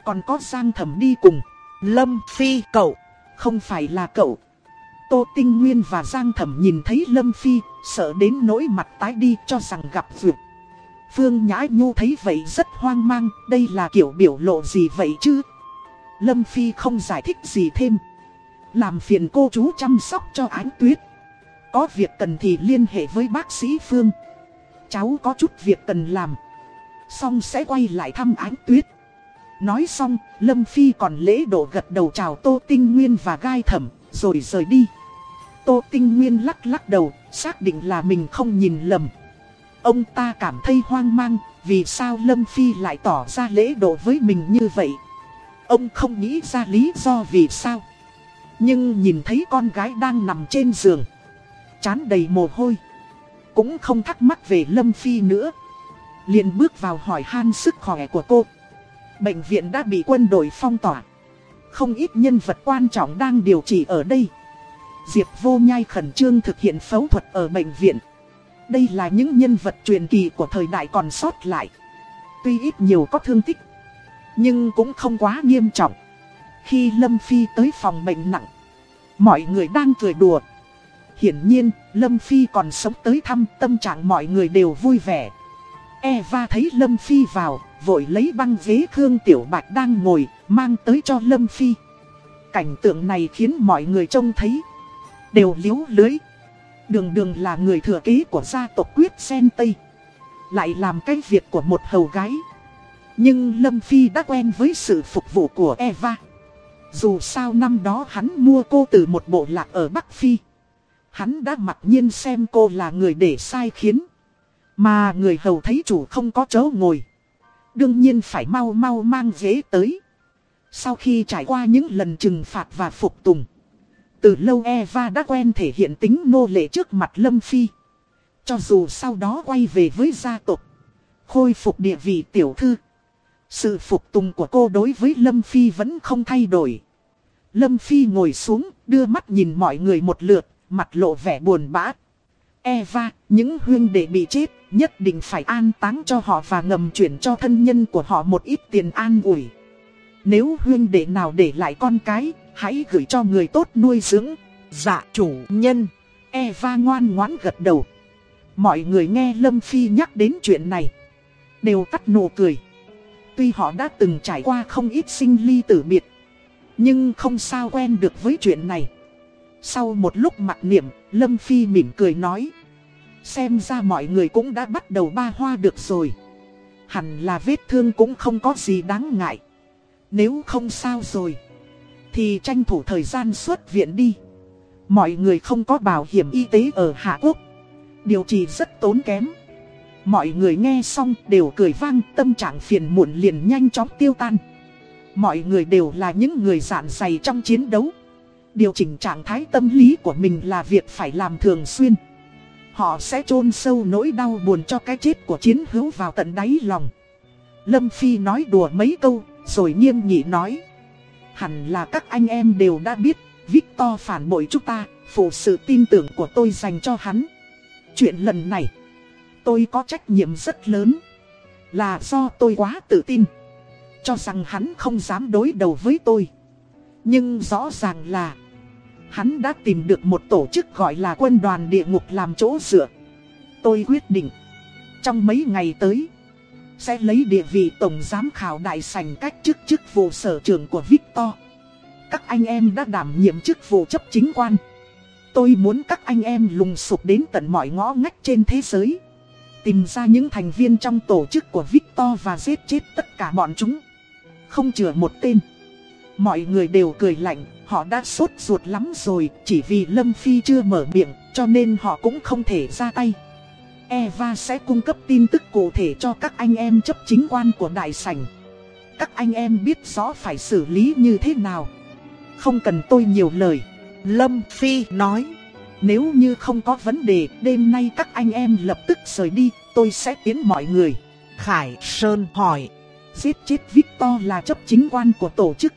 Còn có Giang Thẩm đi cùng. Lâm Phi cậu. Không phải là cậu. Tô Tinh Nguyên và Giang Thẩm nhìn thấy Lâm Phi, sợ đến nỗi mặt tái đi cho rằng gặp vượt. Phương Nhã Nhu thấy vậy rất hoang mang, đây là kiểu biểu lộ gì vậy chứ? Lâm Phi không giải thích gì thêm. Làm phiền cô chú chăm sóc cho ánh tuyết. Có việc cần thì liên hệ với bác sĩ Phương. Cháu có chút việc cần làm. Xong sẽ quay lại thăm ánh tuyết. Nói xong, Lâm Phi còn lễ độ gật đầu chào Tô Tinh Nguyên và Gai Thẩm, rồi rời đi. Tô Tinh Nguyên lắc lắc đầu, xác định là mình không nhìn lầm. Ông ta cảm thấy hoang mang, vì sao Lâm Phi lại tỏ ra lễ độ với mình như vậy. Ông không nghĩ ra lý do vì sao. Nhưng nhìn thấy con gái đang nằm trên giường. Chán đầy mồ hôi. Cũng không thắc mắc về Lâm Phi nữa. liền bước vào hỏi han sức khỏe của cô. Bệnh viện đã bị quân đội phong tỏa. Không ít nhân vật quan trọng đang điều trị ở đây. Diệp vô nhai khẩn trương thực hiện phẫu thuật ở bệnh viện. Đây là những nhân vật truyền kỳ của thời đại còn sót lại. Tuy ít nhiều có thương tích, nhưng cũng không quá nghiêm trọng. Khi Lâm Phi tới phòng bệnh nặng, mọi người đang cười đùa. Hiển nhiên, Lâm Phi còn sống tới thăm tâm trạng mọi người đều vui vẻ. Eva thấy Lâm Phi vào, vội lấy băng ghế Khương Tiểu Bạch đang ngồi, mang tới cho Lâm Phi. Cảnh tượng này khiến mọi người trông thấy, đều liếu lưới. Đường đường là người thừa kế của gia tộc quyết sen Tây. Lại làm cái việc của một hầu gái. Nhưng Lâm Phi đã quen với sự phục vụ của Eva. Dù sao năm đó hắn mua cô từ một bộ lạc ở Bắc Phi. Hắn đã mặc nhiên xem cô là người để sai khiến. Mà người hầu thấy chủ không có chỗ ngồi. Đương nhiên phải mau mau mang ghế tới. Sau khi trải qua những lần trừng phạt và phục tùng. Từ lâu Eva đã quen thể hiện tính nô lệ trước mặt Lâm Phi. Cho dù sau đó quay về với gia tộc. Khôi phục địa vị tiểu thư. Sự phục tùng của cô đối với Lâm Phi vẫn không thay đổi. Lâm Phi ngồi xuống, đưa mắt nhìn mọi người một lượt, mặt lộ vẻ buồn bã. Eva, những huyên đệ bị chết, nhất định phải an táng cho họ và ngầm chuyển cho thân nhân của họ một ít tiền an ủi. Nếu huyên đệ nào để lại con cái, hãy gửi cho người tốt nuôi dưỡng. Dạ chủ nhân. Eva ngoan ngoãn gật đầu. Mọi người nghe Lâm Phi nhắc đến chuyện này. Đều tắt nụ cười. Tuy họ đã từng trải qua không ít sinh ly tử biệt. Nhưng không sao quen được với chuyện này. Sau một lúc mặc niệm, Lâm Phi mỉm cười nói. Xem ra mọi người cũng đã bắt đầu ba hoa được rồi. Hẳn là vết thương cũng không có gì đáng ngại. Nếu không sao rồi. Thì tranh thủ thời gian xuất viện đi Mọi người không có bảo hiểm y tế ở Hạ Quốc Điều trị rất tốn kém Mọi người nghe xong đều cười vang, Tâm trạng phiền muộn liền nhanh chóng tiêu tan Mọi người đều là những người dạn dày trong chiến đấu Điều chỉnh trạng thái tâm lý của mình là việc phải làm thường xuyên Họ sẽ chôn sâu nỗi đau buồn cho cái chết của chiến hữu vào tận đáy lòng Lâm Phi nói đùa mấy câu Rồi nghiêm nghị nói Hẳn là các anh em đều đã biết, Victor phản bội chúng ta, phụ sự tin tưởng của tôi dành cho hắn. Chuyện lần này, tôi có trách nhiệm rất lớn. Là do tôi quá tự tin. Cho rằng hắn không dám đối đầu với tôi. Nhưng rõ ràng là, hắn đã tìm được một tổ chức gọi là quân đoàn địa ngục làm chỗ dựa. Tôi quyết định, trong mấy ngày tới, sẽ lấy địa vị tổng giám khảo đại sành cách chức chức vụ sở trưởng của Victor. Các anh em đã đảm nhiệm chức vụ chấp chính quan. Tôi muốn các anh em lùng sụp đến tận mọi ngõ ngách trên thế giới. Tìm ra những thành viên trong tổ chức của Victor và giết chết tất cả bọn chúng. Không chừa một tên. Mọi người đều cười lạnh, họ đã sốt ruột lắm rồi, chỉ vì Lâm Phi chưa mở miệng, cho nên họ cũng không thể ra tay. Eva sẽ cung cấp tin tức cụ thể cho các anh em chấp chính quan của đại sảnh. Các anh em biết rõ phải xử lý như thế nào. Không cần tôi nhiều lời. Lâm Phi nói. Nếu như không có vấn đề, đêm nay các anh em lập tức rời đi, tôi sẽ tiến mọi người. Khải Sơn hỏi. Giết chết Victor là chấp chính quan của tổ chức.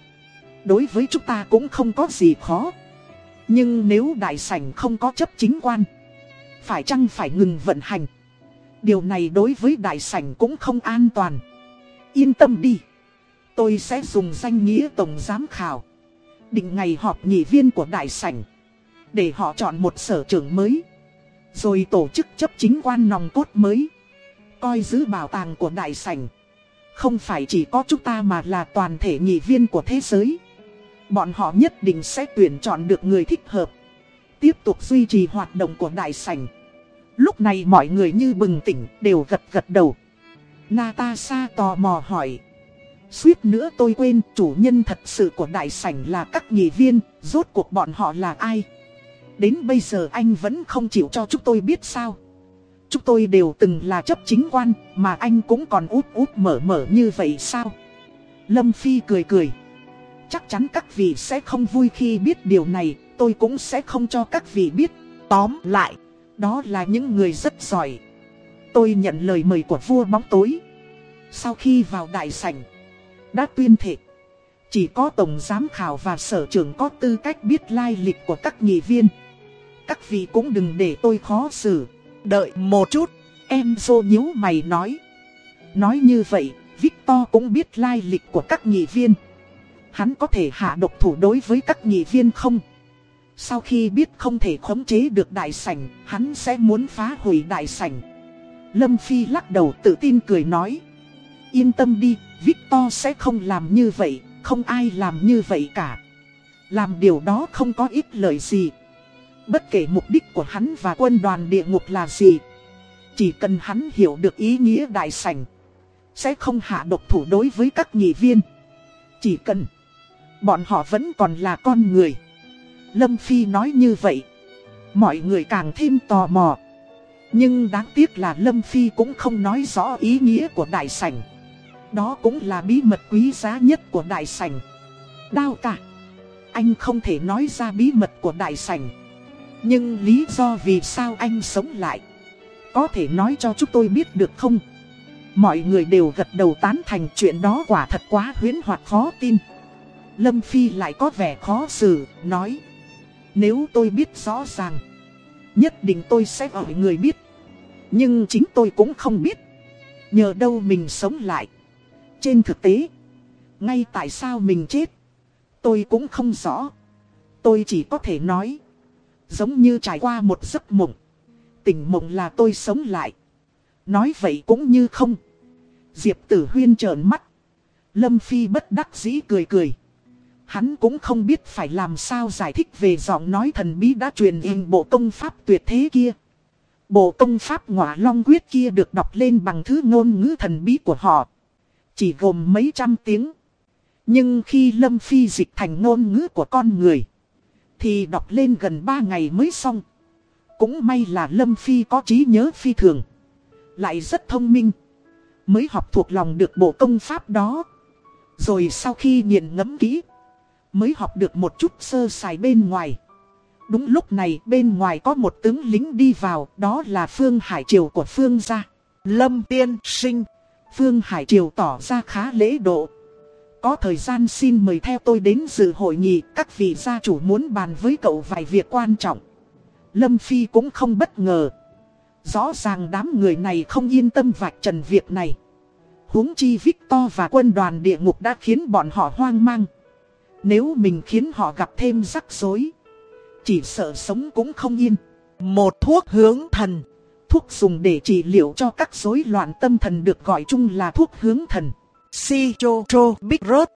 Đối với chúng ta cũng không có gì khó. Nhưng nếu đại sảnh không có chấp chính quan, phải chăng phải ngừng vận hành? Điều này đối với đại sảnh cũng không an toàn. Yên tâm đi. Tôi sẽ dùng danh nghĩa tổng giám khảo. Định ngày họp nghị viên của đại sảnh. Để họ chọn một sở trưởng mới. Rồi tổ chức chấp chính quan nòng cốt mới. Coi giữ bảo tàng của đại sảnh. Không phải chỉ có chúng ta mà là toàn thể nghị viên của thế giới. Bọn họ nhất định sẽ tuyển chọn được người thích hợp. Tiếp tục duy trì hoạt động của đại sảnh. Lúc này mọi người như bừng tỉnh đều gật gật đầu. Natasha tò mò hỏi. Suýt nữa tôi quên chủ nhân thật sự của đại sảnh là các nghị viên, rốt cuộc bọn họ là ai? Đến bây giờ anh vẫn không chịu cho chúng tôi biết sao? Chúng tôi đều từng là chấp chính quan, mà anh cũng còn út út mở mở như vậy sao? Lâm Phi cười cười. Chắc chắn các vị sẽ không vui khi biết điều này, tôi cũng sẽ không cho các vị biết. Tóm lại, đó là những người rất giỏi. Tôi nhận lời mời của vua bóng tối. Sau khi vào đại sảnh, đã tuyên thệ. Chỉ có tổng giám khảo và sở trưởng có tư cách biết lai lịch của các nghị viên. Các vị cũng đừng để tôi khó xử. Đợi một chút, em dô nhíu mày nói. Nói như vậy, Victor cũng biết lai lịch của các nghị viên. Hắn có thể hạ độc thủ đối với các nghị viên không? Sau khi biết không thể khống chế được đại sảnh, hắn sẽ muốn phá hủy đại sảnh. Lâm Phi lắc đầu tự tin cười nói. Yên tâm đi, Victor sẽ không làm như vậy, không ai làm như vậy cả. Làm điều đó không có ích lợi gì. Bất kể mục đích của hắn và quân đoàn địa ngục là gì. Chỉ cần hắn hiểu được ý nghĩa đại sảnh. Sẽ không hạ độc thủ đối với các nghị viên. Chỉ cần bọn họ vẫn còn là con người. Lâm Phi nói như vậy. Mọi người càng thêm tò mò. Nhưng đáng tiếc là Lâm Phi cũng không nói rõ ý nghĩa của đại sảnh. Đó cũng là bí mật quý giá nhất của đại sảnh. Đao cả. Anh không thể nói ra bí mật của đại sảnh. Nhưng lý do vì sao anh sống lại. Có thể nói cho chúng tôi biết được không? Mọi người đều gật đầu tán thành chuyện đó quả thật quá huyến hoặc khó tin. Lâm Phi lại có vẻ khó xử, nói. Nếu tôi biết rõ ràng, nhất định tôi sẽ gọi người biết. Nhưng chính tôi cũng không biết. Nhờ đâu mình sống lại. Trên thực tế, ngay tại sao mình chết, tôi cũng không rõ. Tôi chỉ có thể nói, giống như trải qua một giấc mộng. Tỉnh mộng là tôi sống lại. Nói vậy cũng như không. Diệp tử huyên trợn mắt. Lâm Phi bất đắc dĩ cười cười. Hắn cũng không biết phải làm sao giải thích về giọng nói thần bí đã truyền in bộ công pháp tuyệt thế kia. Bộ công pháp ngọa long quyết kia được đọc lên bằng thứ ngôn ngữ thần bí của họ. Chỉ gồm mấy trăm tiếng. Nhưng khi Lâm Phi dịch thành ngôn ngữ của con người. Thì đọc lên gần 3 ngày mới xong. Cũng may là Lâm Phi có trí nhớ phi thường. Lại rất thông minh. Mới học thuộc lòng được bộ công pháp đó. Rồi sau khi nghiền ngẫm kỹ mới học được một chút sơ sài bên ngoài. Đúng lúc này bên ngoài có một tướng lính đi vào, đó là Phương Hải Triều của Phương gia. Lâm Tiên Sinh. Phương Hải Triều tỏ ra khá lễ độ. Có thời gian xin mời theo tôi đến dự hội nghị, các vị gia chủ muốn bàn với cậu vài việc quan trọng. Lâm Phi cũng không bất ngờ. Rõ ràng đám người này không yên tâm vạch trần việc này. huống chi Victor và quân đoàn địa ngục đã khiến bọn họ hoang mang. Nếu mình khiến họ gặp thêm rắc rối, Chỉ sợ sống cũng không yên. Một thuốc hướng thần. Thuốc dùng để trị liệu cho các rối loạn tâm thần được gọi chung là thuốc hướng thần. Si